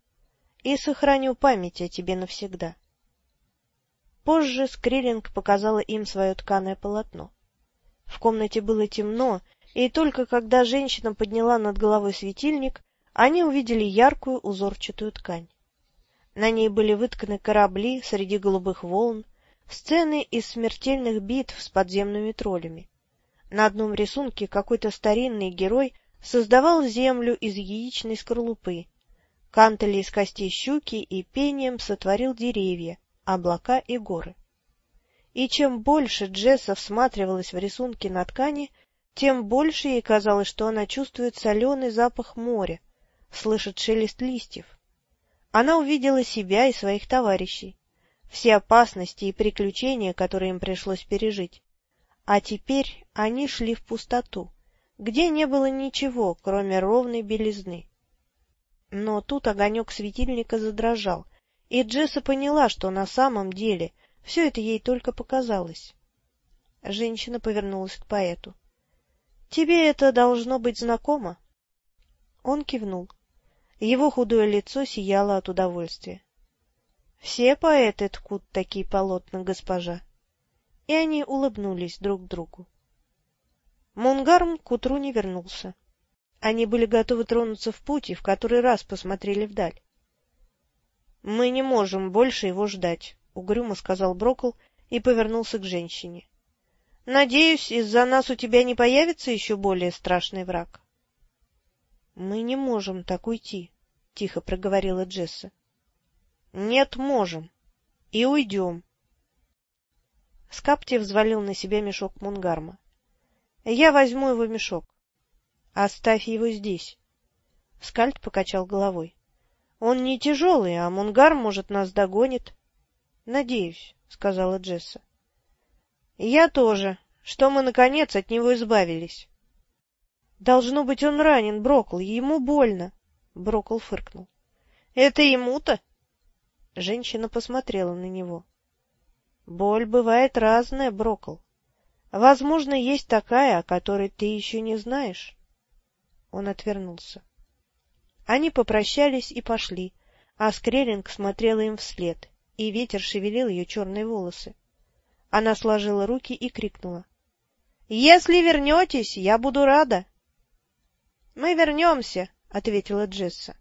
и сохраню память о тебе навсегда. Позже Скриллинг показала им свое тканое полотно. В комнате было темно, и только когда женщина подняла над головой светильник, они увидели яркую узорчатую ткань. На ней были вытканы корабли среди голубых волн, сцены из смертельных битв с подземными троллями. На одном рисунке какой-то старинный герой создавал землю из яичной скорлупы, Кантели из костей щуки и пением сотворил деревья, облака и горы. И чем больше Джесса всматривалась в рисунки на ткани, тем больше ей казалось, что она чувствует соленый запах моря, слышит шелест листьев. Она увидела себя и своих товарищей, все опасности и приключения, которые им пришлось пережить. А теперь они шли в пустоту, где не было ничего, кроме ровной белизны. Но тут огонек светильника задрожал, и Джесса поняла, что на самом деле все это ей только показалось. Женщина повернулась к поэту. — Тебе это должно быть знакомо? Он кивнул. Его худое лицо сияло от удовольствия. — Все поэты ткут такие полотна, госпожа. И они улыбнулись друг другу. Мунгарм к утру не вернулся. Они были готовы тронуться в путь и в который раз посмотрели вдаль. — Мы не можем больше его ждать, — угрюмо сказал Брокл и повернулся к женщине. — Надеюсь, из-за нас у тебя не появится еще более страшный враг. — Мы не можем так уйти, — тихо проговорила Джесса. — Нет, можем. И уйдем. Скапти взвалил на себя мешок Мунгарма. — Я возьму его мешок. — Оставь его здесь. Скальд покачал головой. — Он не тяжелый, а Мунгар, может, нас догонит. — Надеюсь, — сказала Джесса. — Я тоже, что мы, наконец, от него избавились. — Должно быть, он ранен, Брокл, ему больно. Брокл фыркнул. — Это ему-то? Женщина посмотрела на него. — Боль бывает разная, Брокл. Возможно, есть такая, о которой ты еще не знаешь. Он отвернулся. Они попрощались и пошли, а Скреллинг смотрела им вслед, и ветер шевелил ее черные волосы. Она сложила руки и крикнула. — Если вернетесь, я буду рада. — Мы вернемся, — ответила Джесса.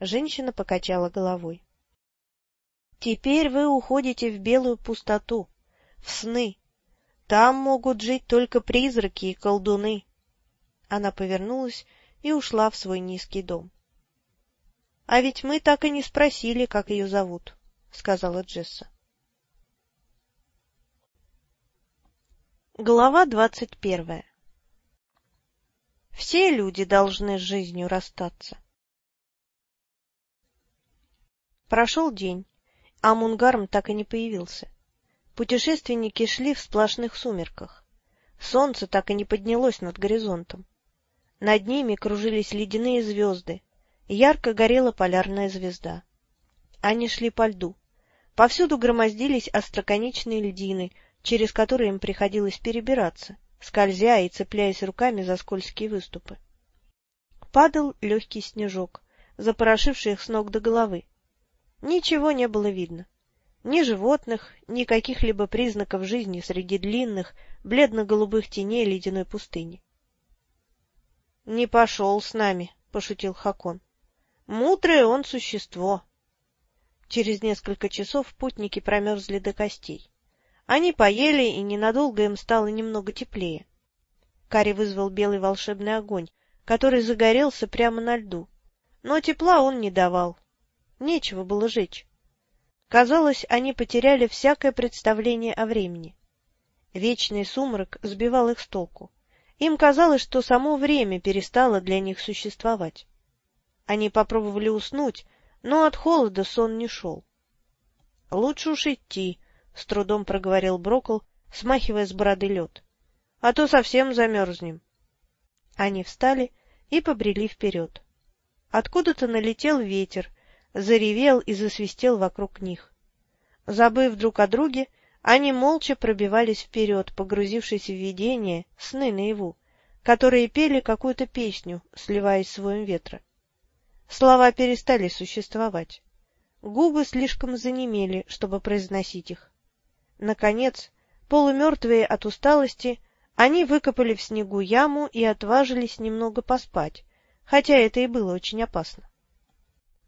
Женщина покачала головой. — Теперь вы уходите в белую пустоту, в сны. Там могут жить только призраки и колдуны. Она повернулась и ушла в свой низкий дом. — А ведь мы так и не спросили, как ее зовут, — сказала Джесса. Глава двадцать первая Все люди должны с жизнью расстаться. Прошел день, а Мунгарм так и не появился. Путешественники шли в сплошных сумерках. Солнце так и не поднялось над горизонтом. Над ними кружились ледяные звезды, ярко горела полярная звезда. Они шли по льду. Повсюду громоздились остроконечные льдины, через которые им приходилось перебираться, скользя и цепляясь руками за скользкие выступы. Падал легкий снежок, запорошивший их с ног до головы. Ничего не было видно. Ни животных, ни каких-либо признаков жизни среди длинных, бледно-голубых теней ледяной пустыни. — Не пошел с нами, — пошутил Хакон. — Мудрое он существо. Через несколько часов путники промерзли до костей. Они поели, и ненадолго им стало немного теплее. Кари вызвал белый волшебный огонь, который загорелся прямо на льду. Но тепла он не давал. Нечего было жечь. Казалось, они потеряли всякое представление о времени. Вечный сумрак сбивал их с толку. Им казалось, что само время перестало для них существовать. Они попробовали уснуть, но от холода сон не шел. — Лучше уж идти, — с трудом проговорил Брокл, смахивая с бороды лед. — А то совсем замерзнем. Они встали и побрели вперед. Откуда-то налетел ветер, заревел и засвистел вокруг них. Забыв друг о друге, они молча пробивались вперед, погрузившись в видение, сны наяву, которые пели какую-то песню, сливаясь с воем ветра. Слова перестали существовать. Губы слишком занемели, чтобы произносить их. Наконец, полумертвые от усталости, они выкопали в снегу яму и отважились немного поспать, хотя это и было очень опасно.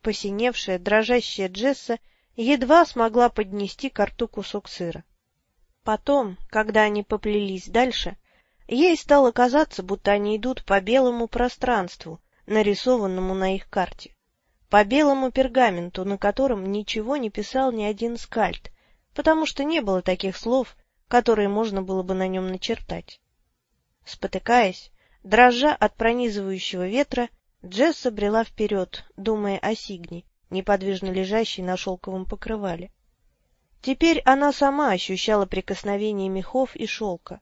Посиневшая, дрожащая Джесса едва смогла поднести к рту кусок сыра. Потом, когда они поплелись дальше, ей стало казаться, будто они идут по белому пространству, нарисованному на их карте, по белому пергаменту, на котором ничего не писал ни один скальд, потому что не было таких слов, которые можно было бы на нем начертать. Спотыкаясь, дрожа от пронизывающего ветра, Джесса брела вперед, думая о Сигне, неподвижно лежащей на шелковом покрывале. Теперь она сама ощущала прикосновение мехов и шелка.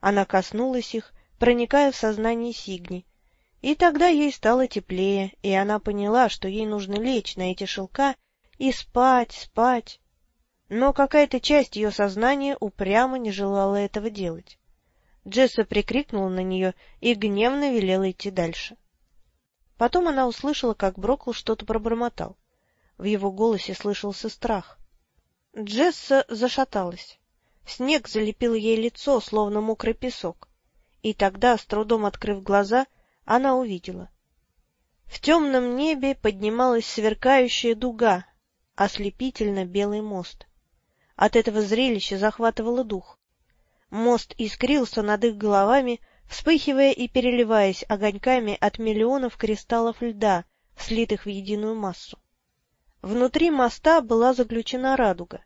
Она коснулась их, проникая в сознание Сигни, и тогда ей стало теплее, и она поняла, что ей нужно лечь на эти шелка и спать, спать. Но какая-то часть ее сознания упрямо не желала этого делать. Джесса прикрикнула на нее и гневно велела идти дальше. Потом она услышала, как Брокл что-то пробормотал. В его голосе слышался страх. Джесса зашаталась. Снег залепил ей лицо, словно мокрый песок. И тогда, с трудом открыв глаза, она увидела. В темном небе поднималась сверкающая дуга, ослепительно белый мост. От этого зрелища захватывало дух. Мост искрился над их головами, вспыхивая и переливаясь огоньками от миллионов кристаллов льда, слитых в единую массу. Внутри моста была заключена радуга.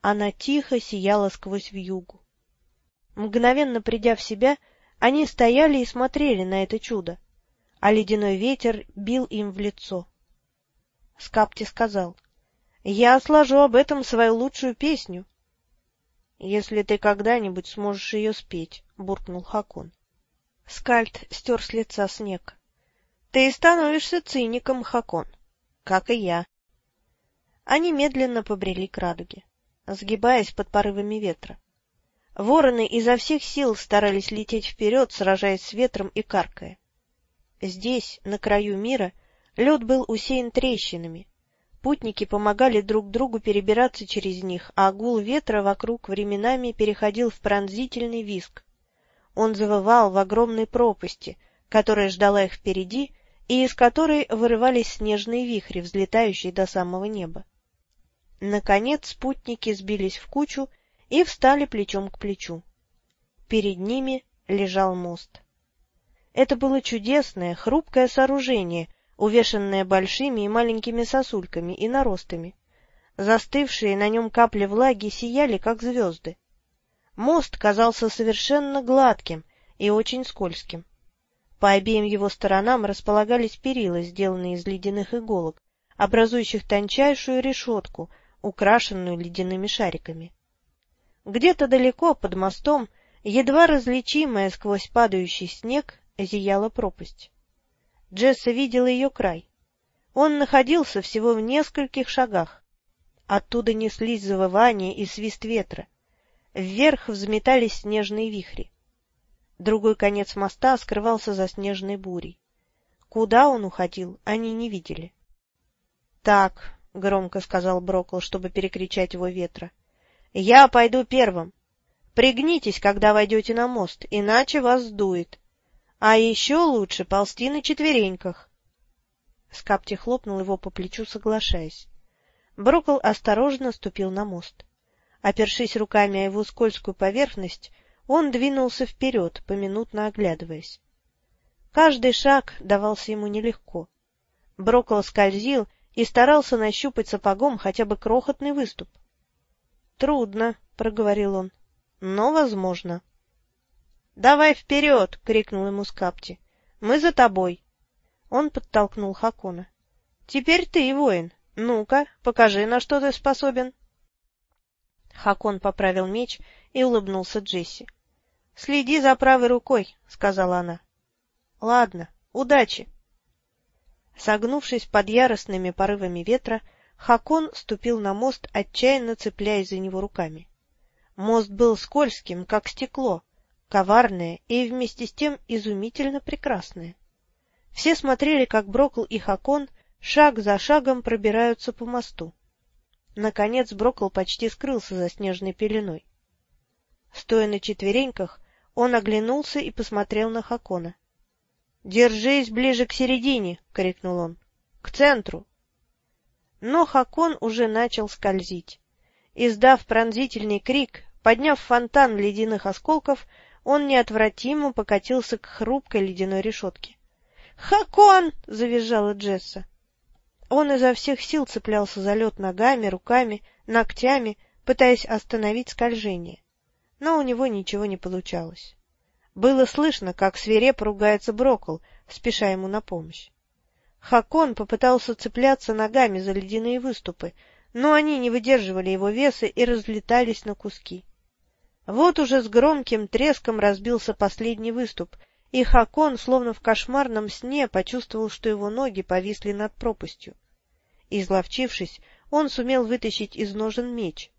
Она тихо сияла сквозь вьюгу. Мгновенно придя в себя, они стояли и смотрели на это чудо, а ледяной ветер бил им в лицо. Скапти сказал, — Я сложу об этом свою лучшую песню. — Если ты когда-нибудь сможешь ее спеть, — буркнул Хакон. Скальд стер с лица снег. — Ты становишься циником, Хакон, как и я. Они медленно побрели к радуге, сгибаясь под порывами ветра. Вороны изо всех сил старались лететь вперед, сражаясь с ветром и каркая. Здесь, на краю мира, лед был усеян трещинами. Путники помогали друг другу перебираться через них, а гул ветра вокруг временами переходил в пронзительный визг. Он завывал в огромной пропасти, которая ждала их впереди, и из которой вырывались снежные вихри, взлетающие до самого неба. Наконец спутники сбились в кучу и встали плечом к плечу. Перед ними лежал мост. Это было чудесное, хрупкое сооружение, увешанное большими и маленькими сосульками и наростами. Застывшие на нем капли влаги сияли, как звезды. Мост казался совершенно гладким и очень скользким. По обеим его сторонам располагались перила, сделанные из ледяных иголок, образующих тончайшую решетку, украшенную ледяными шариками. Где-то далеко, под мостом, едва различимая сквозь падающий снег, зияла пропасть. Джесса видела ее край. Он находился всего в нескольких шагах. Оттуда неслись завывания и свист ветра. Вверх взметались снежные вихри. Другой конец моста скрывался за снежной бурей. Куда он уходил, они не видели. — Так, — громко сказал Брокл, чтобы перекричать его ветра, — я пойду первым. Пригнитесь, когда войдете на мост, иначе вас сдует. А еще лучше ползти на четвереньках. Скапти хлопнул его по плечу, соглашаясь. Брокл осторожно ступил на мост. Опершись руками о его скользкую поверхность, он двинулся вперед, поминутно оглядываясь. Каждый шаг давался ему нелегко. Брокол скользил и старался нащупать сапогом хотя бы крохотный выступ. — Трудно, — проговорил он, — но возможно. — Давай вперед! — крикнул ему Скапти. — Мы за тобой. Он подтолкнул Хакона. — Теперь ты, воин. Ну-ка, покажи, на что ты способен. Хакон поправил меч и улыбнулся Джесси. — Следи за правой рукой, — сказала она. — Ладно, удачи. Согнувшись под яростными порывами ветра, Хакон ступил на мост, отчаянно цепляясь за него руками. Мост был скользким, как стекло, коварное и вместе с тем изумительно прекрасное. Все смотрели, как Брокл и Хакон шаг за шагом пробираются по мосту. Наконец Брокл почти скрылся за снежной пеленой. Стоя на четвереньках, он оглянулся и посмотрел на Хакона. — Держись ближе к середине! — крикнул он. — К центру! Но Хакон уже начал скользить. Издав пронзительный крик, подняв фонтан ледяных осколков, он неотвратимо покатился к хрупкой ледяной решетке. «Хакон!» — завизжала Джесса. Он изо всех сил цеплялся за лед ногами, руками, ногтями, пытаясь остановить скольжение но у него ничего не получалось. Было слышно, как свиреп ругается Брокл, спеша ему на помощь. Хакон попытался цепляться ногами за ледяные выступы, но они не выдерживали его веса и разлетались на куски. Вот уже с громким треском разбился последний выступ, и Хакон, словно в кошмарном сне, почувствовал, что его ноги повисли над пропастью. Изловчившись, он сумел вытащить из ножен меч,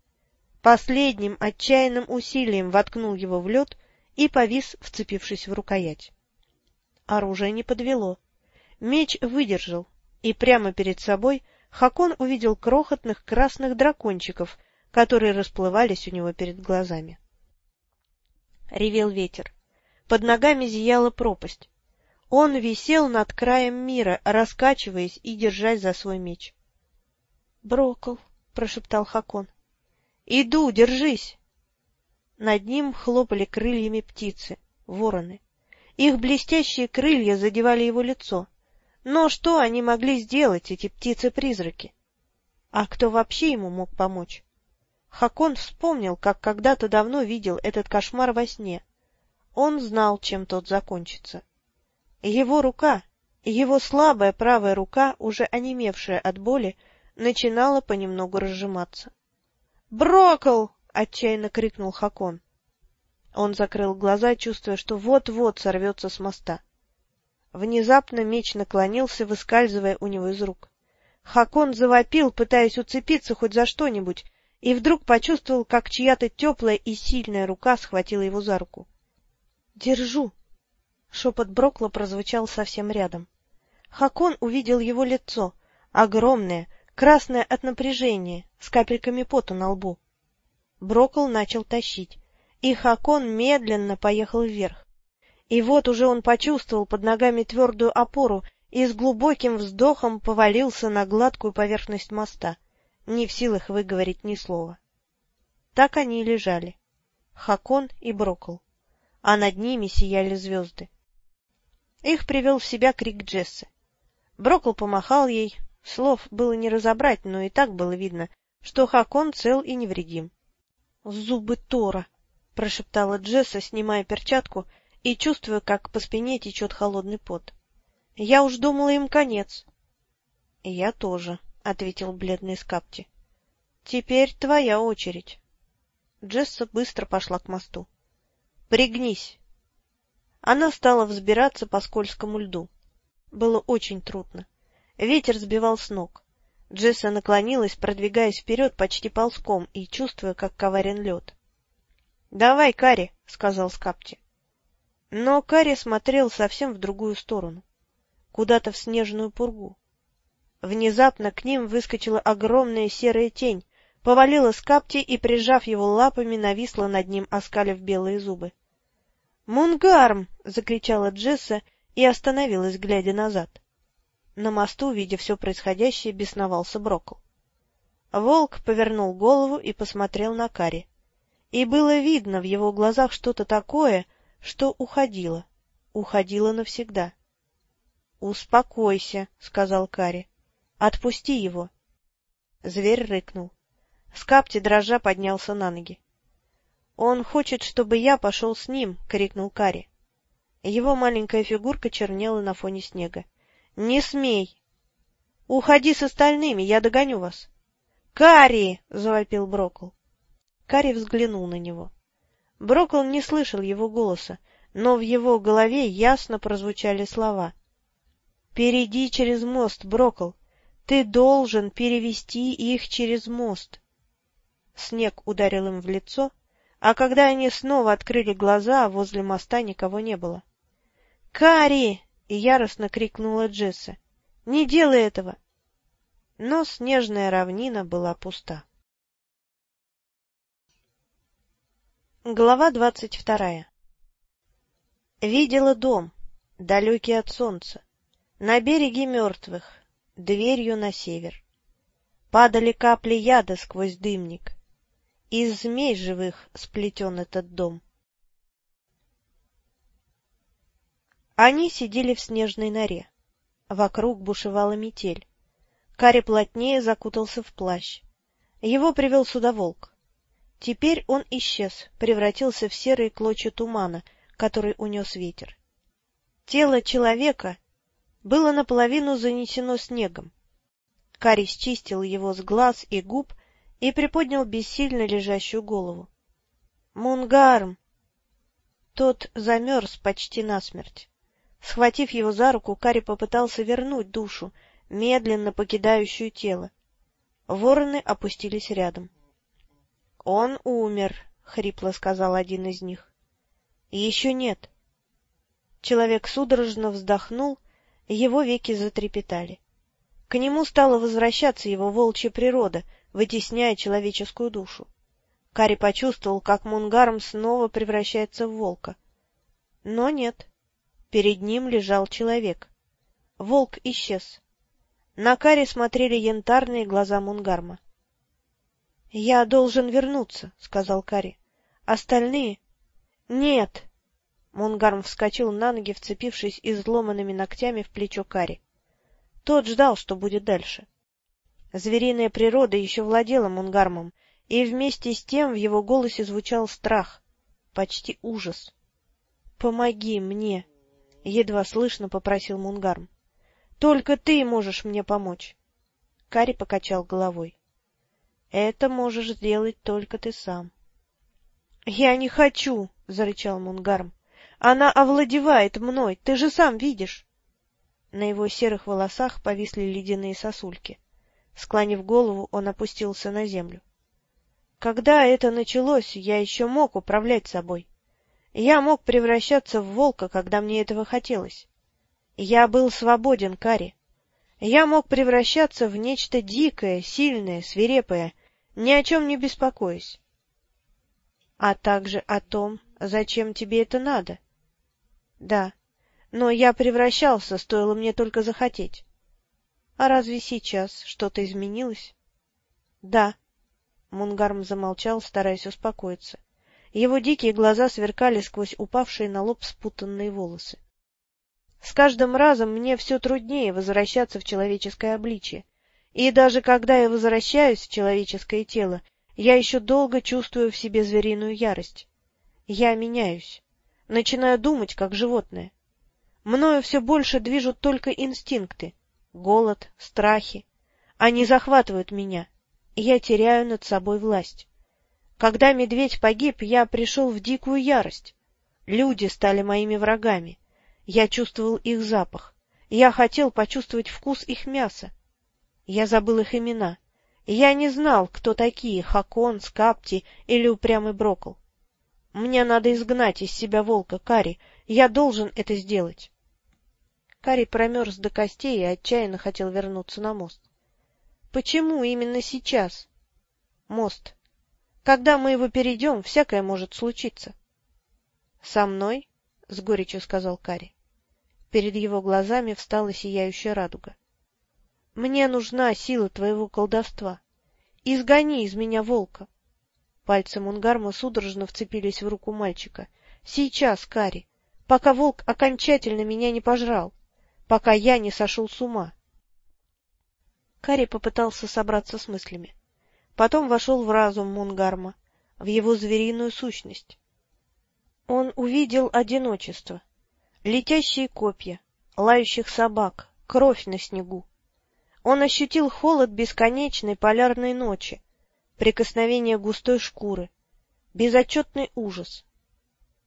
Последним отчаянным усилием воткнул его в лед и повис, вцепившись в рукоять. Оружие не подвело. Меч выдержал, и прямо перед собой Хакон увидел крохотных красных дракончиков, которые расплывались у него перед глазами. Ревел ветер. Под ногами зияла пропасть. Он висел над краем мира, раскачиваясь и держась за свой меч. — Брокол, — прошептал Хакон. Иду, держись! Над ним хлопали крыльями птицы, вороны. Их блестящие крылья задевали его лицо. Но что они могли сделать, эти птицы-призраки? А кто вообще ему мог помочь? Хакон вспомнил, как когда-то давно видел этот кошмар во сне. Он знал, чем тот закончится. Его рука, его слабая правая рука, уже онемевшая от боли, начинала понемногу разжиматься. «Брокл!» — отчаянно крикнул Хакон. Он закрыл глаза, чувствуя, что вот-вот сорвется с моста. Внезапно меч наклонился, выскальзывая у него из рук. Хакон завопил, пытаясь уцепиться хоть за что-нибудь, и вдруг почувствовал, как чья-то теплая и сильная рука схватила его за руку. «Держу!» Шепот Брокла прозвучал совсем рядом. Хакон увидел его лицо, огромное, красная от напряжения, с капельками пота на лбу. Брокол начал тащить, и Хакон медленно поехал вверх. И вот уже он почувствовал под ногами твердую опору и с глубоким вздохом повалился на гладкую поверхность моста, не в силах выговорить ни слова. Так они и лежали, Хакон и Брокол, а над ними сияли звезды. Их привел в себя крик Джессы. Брокол помахал ей, слов было не разобрать, но и так было видно, что Хакон цел и невредим. Зубы Тора! — прошептала Джесса, снимая перчатку и чувствуя, как по спине течет холодный пот. — Я уж думала, им конец. — Я тоже, — ответил бледный Скапти. — Теперь твоя очередь. Джесса быстро пошла к мосту. — Пригнись! Она стала взбираться по скользкому льду. Было очень трудно. Ветер сбивал с ног. Джесса наклонилась, продвигаясь вперед почти ползком и чувствуя, как коварен лед. — Давай, Кари, — сказал Скапти. Но Кари смотрел совсем в другую сторону, куда-то в снежную пургу. Внезапно к ним выскочила огромная серая тень, повалила Скапти и, прижав его лапами, нависла над ним, оскалив белые зубы. «Мунгарм!» — закричала Джесса и остановилась, глядя назад. На мосту, видя все происходящее, бесновался Брокл. Волк повернул голову и посмотрел на Кари. И было видно в его глазах что-то такое, что уходило, уходило навсегда. — Успокойся, — сказал Кари. — Отпусти его. Зверь рыкнул. Скапти, дрожа, поднялся на ноги. — Он хочет, чтобы я пошел с ним, — крикнул Кари. Его маленькая фигурка чернела на фоне снега. Не смей! Уходи с остальными, я догоню вас. Кари! завопил Брокл. Кари взглянул на него. Брокл не слышал его голоса, но в его голове ясно прозвучали слова. «Перейди через мост, Брокл. Ты должен перевести их через мост». Снег ударил им в лицо, а когда они снова открыли глаза, возле моста никого не было. «Кари!» и яростно крикнула Джесса. — Не делай этого! Но снежная равнина была пуста. Глава двадцать вторая Видела дом, далекий от солнца, на береге мертвых, дверью на север. Падали капли яда сквозь дымник. Из змей живых сплетен этот дом. Они сидели в снежной норе. Вокруг бушевала метель. Кари плотнее закутался в плащ. Его привел сюда волк. Теперь он исчез, превратился в серые клочья тумана, который унес ветер. Тело человека было наполовину занесено снегом. Кари счистил его с глаз и губ и приподнял бессильно лежащую голову. «Мунгарм!» Тот замерз почти насмерть. Схватив его за руку, Кари попытался вернуть душу, медленно покидающую тело. Вороны опустились рядом. — Он умер, — хрипло сказал один из них. — Еще нет. Человек судорожно вздохнул, его веки затрепетали. К нему стала возвращаться его волчья природа, вытесняя человеческую душу. Кари почувствовал, как Мунгарм снова превращается в волка. Но нет. Перед ним лежал человек. Волк исчез. На Кари смотрели янтарные глаза Мунгарма. — Я должен вернуться, — сказал Кари. — Остальные... — Нет! Мунгарм вскочил на ноги, вцепившись изломанными ногтями в плечо Кари. Тот ждал, что будет дальше. Звериная природа еще владела Мунгармом, и вместе с тем в его голосе звучал страх, почти ужас. — Помоги мне! — едва слышно попросил Мунгарм. — Только ты можешь мне помочь. Кари покачал головой. — Это можешь сделать только ты сам. — Я не хочу! — зарычал Мунгарм. — Она овладевает мной, ты же сам видишь. На его серых волосах повисли ледяные сосульки. Склонив голову, он опустился на землю. Когда это началось, я еще мог управлять собой. Я мог превращаться в волка, когда мне этого хотелось. Я был свободен, Кари. Я мог превращаться в нечто дикое, сильное, свирепое, ни о чем не беспокоясь. А также о том, зачем тебе это надо. Да, но я превращался, стоило мне только захотеть. А разве сейчас что-то изменилось? Да. Мунгарм замолчал, стараясь успокоиться. Его дикие глаза сверкали сквозь упавшие на лоб спутанные волосы. С каждым разом мне все труднее возвращаться в человеческое обличие. И даже когда я возвращаюсь в человеческое тело, я еще долго чувствую в себе звериную ярость. Я меняюсь. Начинаю думать, как животное. Мною все больше движут только инстинкты. Голод, страхи. Они захватывают меня. Я теряю над собой власть. Когда медведь погиб, я пришел в дикую ярость. Люди стали моими врагами. Я чувствовал их запах. Я хотел почувствовать вкус их мяса. Я забыл их имена. Я не знал, кто такие Хакон, Скапти или упрямый Брокл. Мне надо изгнать из себя волка, Кари. Я должен это сделать. Кари промерз до костей и отчаянно хотел вернуться на мост. Почему именно сейчас? Мост. Когда мы его перейдем, всякое может случиться. — Со мной? — с горечью сказал Кари. Перед его глазами встала сияющая радуга. — Мне нужна сила твоего колдовства. Изгони из меня волка. Пальцы Мунгарма судорожно вцепились в руку мальчика. — Сейчас, Кари, пока волк окончательно меня не пожрал, пока я не сошел с ума. Кари попытался собраться с мыслями. Потом вошел в разум Мунгарма, в его звериную сущность. Он увидел одиночество, Летящие копья, лающих собак, кровь на снегу. Он ощутил холод бесконечной полярной ночи, прикосновение густой шкуры, безотчетный ужас.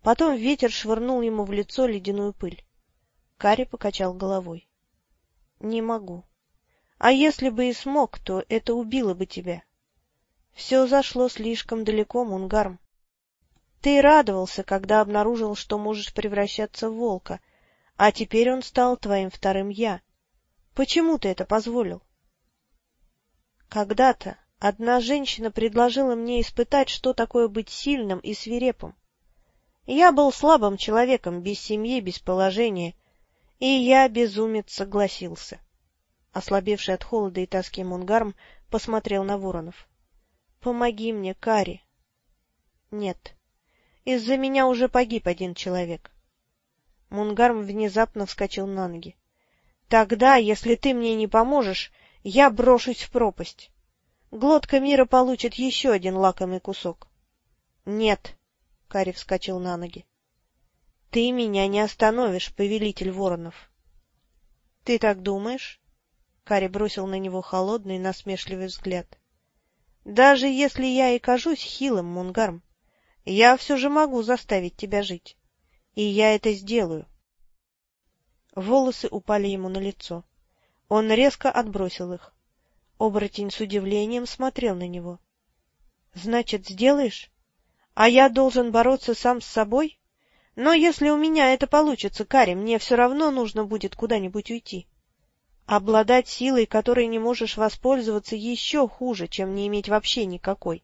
Потом ветер швырнул ему в лицо ледяную пыль. Кари покачал головой. — Не могу. А если бы и смог, то это убило бы тебя. Все зашло слишком далеко, Мунгарм. Ты радовался, когда обнаружил, что можешь превращаться в волка, а теперь он стал твоим вторым «я». Почему ты это позволил? Когда-то одна женщина предложила мне испытать, что такое быть сильным и свирепым. Я был слабым человеком, без семьи, без положения, и я, безумец, согласился. Ослабевший от холода и тоски Мунгарм посмотрел на Воронов. — Помоги мне, Кари. — Нет. Из-за меня уже погиб один человек. Мунгарм внезапно вскочил на ноги. — Тогда, если ты мне не поможешь, я брошусь в пропасть. Глотка мира получит еще один лакомый кусок. — Нет, — Кари вскочил на ноги. — Ты меня не остановишь, повелитель воронов. — Ты так думаешь? Кари бросил на него холодный, насмешливый взгляд. — Даже если я и кажусь хилым, Мунгарм, я все же могу заставить тебя жить. И я это сделаю. Волосы упали ему на лицо. Он резко отбросил их. Оборотень с удивлением смотрел на него. — Значит, сделаешь? А я должен бороться сам с собой? Но если у меня это получится, Кари, мне все равно нужно будет куда-нибудь уйти. Обладать силой, которой не можешь воспользоваться, еще хуже, чем не иметь вообще никакой.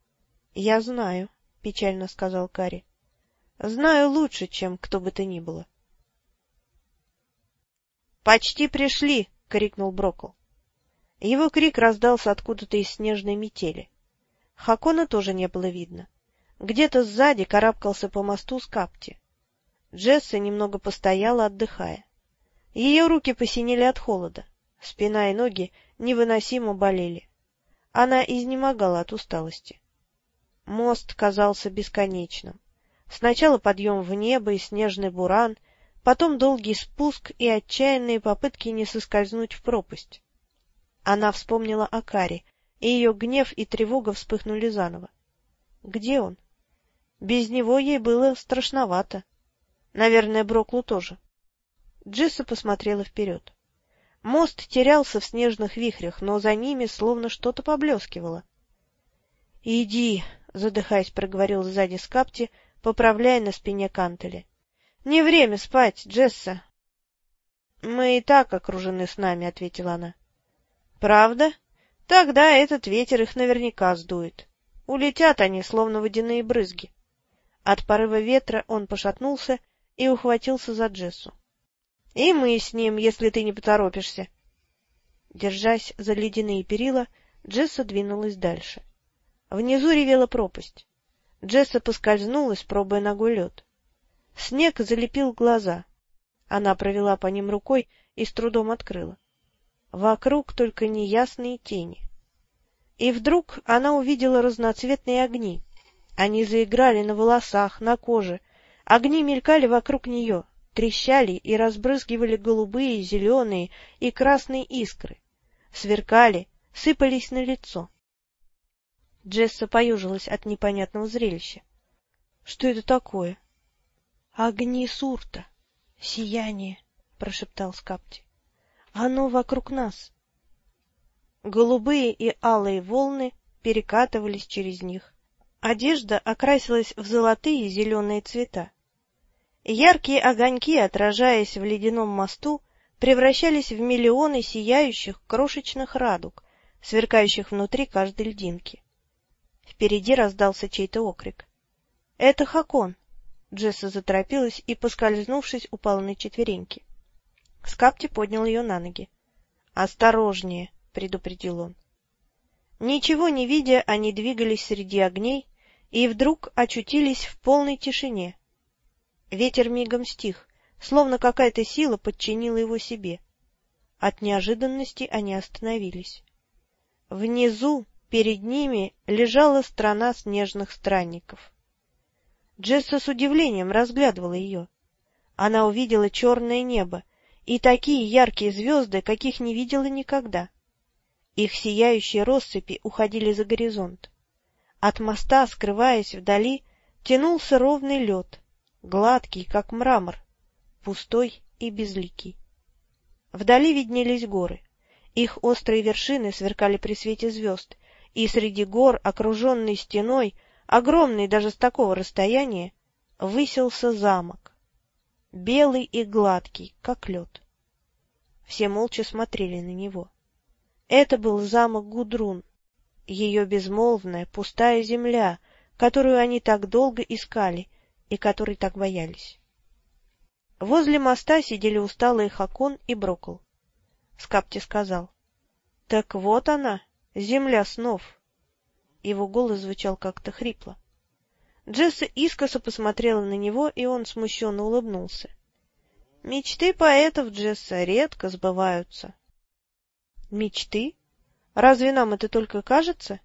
— Я знаю, — печально сказал Кари. — Знаю лучше, чем кто бы то ни было. — Почти пришли! — крикнул Брокл. Его крик раздался откуда-то из снежной метели. Хакона тоже не было видно. Где-то сзади карабкался по мосту с капти. Джесса немного постояла, отдыхая. Ее руки посинели от холода, спина и ноги невыносимо болели. Она изнемогала от усталости. Мост казался бесконечным. Сначала подъем в небо и снежный буран, потом долгий спуск и отчаянные попытки не соскользнуть в пропасть. Она вспомнила о Каре, и ее гнев и тревога вспыхнули заново. Где он? Без него ей было страшновато. Наверное, Броклу тоже. Джисса посмотрела вперед. Мост терялся в снежных вихрях, но за ними словно что-то поблескивало. — Иди, — задыхаясь, проговорил сзади Скапти, поправляя на спине кантели. — Не время спать, Джесса. — Мы и так окружены с нами, — ответила она. — Правда? Тогда этот ветер их наверняка сдует. Улетят они, словно водяные брызги. От порыва ветра он пошатнулся и ухватился за Джессу. — И мы с ним, если ты не поторопишься. Держась за ледяные перила, Джесса двинулась дальше. Внизу ревела пропасть. Джесса поскользнулась, пробуя ногой лед. Снег залепил глаза. Она провела по ним рукой и с трудом открыла. Вокруг только неясные тени. И вдруг она увидела разноцветные огни. Они заиграли на волосах, на коже. Огни мелькали вокруг нее, трещали и разбрызгивали голубые, зеленые и красные искры. Сверкали, сыпались на лицо. Джесса поюжилась от непонятного зрелища. — Что это такое? — Огни Сурта. Сияние, — прошептал Скапти. — Оно вокруг нас. Голубые и алые волны перекатывались через них. Одежда окрасилась в золотые и зеленые цвета. Яркие огоньки, отражаясь в ледяном мосту, превращались в миллионы сияющих крошечных радуг, сверкающих внутри каждой льдинки. Впереди раздался чей-то окрик. — Это Хакон! Джесса заторопилась и, поскользнувшись, упала на четвереньки. Скапти поднял ее на ноги. — Осторожнее! — предупредил он. Ничего не видя, они двигались среди огней и вдруг очутились в полной тишине. Ветер мигом стих, словно какая-то сила подчинила его себе. От неожиданности они остановились. Внизу, перед ними, лежала страна снежных странников. Джесса с удивлением разглядывала ее. Она увидела черное небо и такие яркие звезды, каких не видела никогда. Их сияющие россыпи уходили за горизонт. От моста, скрываясь вдали, тянулся ровный лед, гладкий, как мрамор, пустой и безликий. Вдали виднелись горы. Их острые вершины сверкали при свете звезд, и среди гор, окруженный стеной, огромный даже с такого расстояния, высился замок. Белый и гладкий, как лед. Все молча смотрели на него. Это был замок Гудрун, ее безмолвная, пустая земля, которую они так долго искали и которой так боялись. Возле моста сидели усталые Хакон и Брокл. Скапти сказал, — Так вот она, земля снов. Его голос звучал как-то хрипло. Джесса искоса посмотрела на него, и он смущенно улыбнулся. — Мечты поэтов, Джесса, редко сбываются. Мечты? Разве нам это только кажется?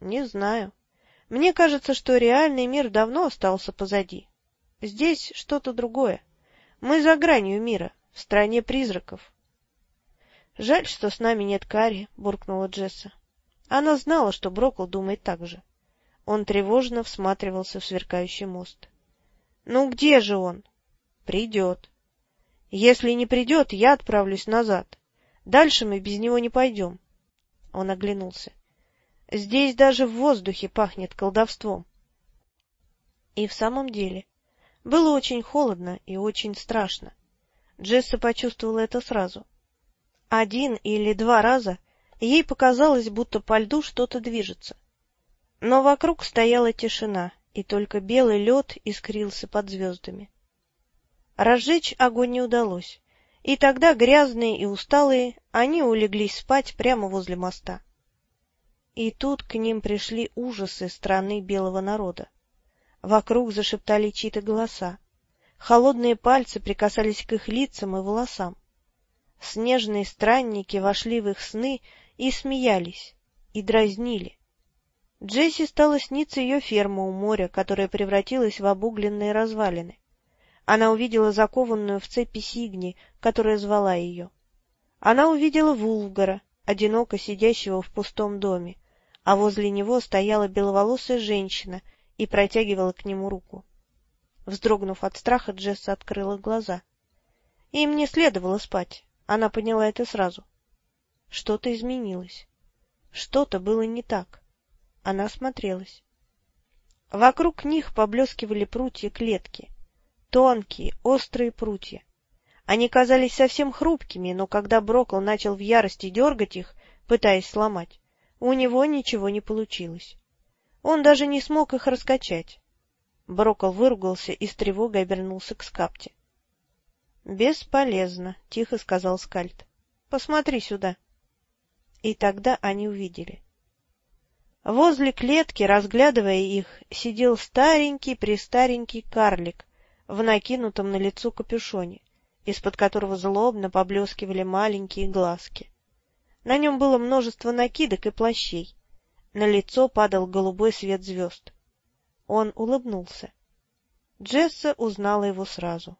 Не знаю. Мне кажется, что реальный мир давно остался позади. Здесь что-то другое. Мы за гранью мира, в стране призраков. Жаль, что с нами нет Кари, буркнула Джесса. Она знала, что Брокл думает так же. Он тревожно всматривался в сверкающий мост. — Ну где же он? — Придет. — Если не придет, я отправлюсь назад. Дальше мы без него не пойдем. Он оглянулся. Здесь даже в воздухе пахнет колдовством. И в самом деле, было очень холодно и очень страшно. Джесса почувствовала это сразу. Один или два раза ей показалось, будто по льду что-то движется. Но вокруг стояла тишина, и только белый лед искрился под звездами. Разжечь огонь не удалось. И тогда, грязные и усталые, они улеглись спать прямо возле моста. И тут к ним пришли ужасы страны белого народа. Вокруг зашептали чьи-то голоса. Холодные пальцы прикасались к их лицам и волосам. Снежные странники вошли в их сны и смеялись, и дразнили. Джесси стала сниться ее ферма у моря, которая превратилась в обугленные развалины. Она увидела закованную в цепи Сигни, которая звала ее. Она увидела Вулфгара, одиноко сидящего в пустом доме, а возле него стояла беловолосая женщина и протягивала к нему руку. Вздрогнув от страха, Джесса открыла глаза. Им не следовало спать, она поняла это сразу. Что-то изменилось. Что-то было не так. Она смотрелась. Вокруг них поблескивали прутья клетки. Тонкие, острые прутья. Они казались совсем хрупкими, но когда Брокл начал в ярости дергать их, пытаясь сломать, у него ничего не получилось. Он даже не смог их раскачать. Брокл выругался и с тревогой обернулся к скапте. — Бесполезно, — тихо сказал Скальд. — Посмотри сюда. И тогда они увидели. Возле клетки, разглядывая их, сидел старенький-престаренький карлик в накинутом на лицо капюшоне, из-под которого злобно поблескивали маленькие глазки. На нем было множество накидок и плащей. На лицо падал голубой свет звезд. Он улыбнулся. Джесса узнала его сразу. —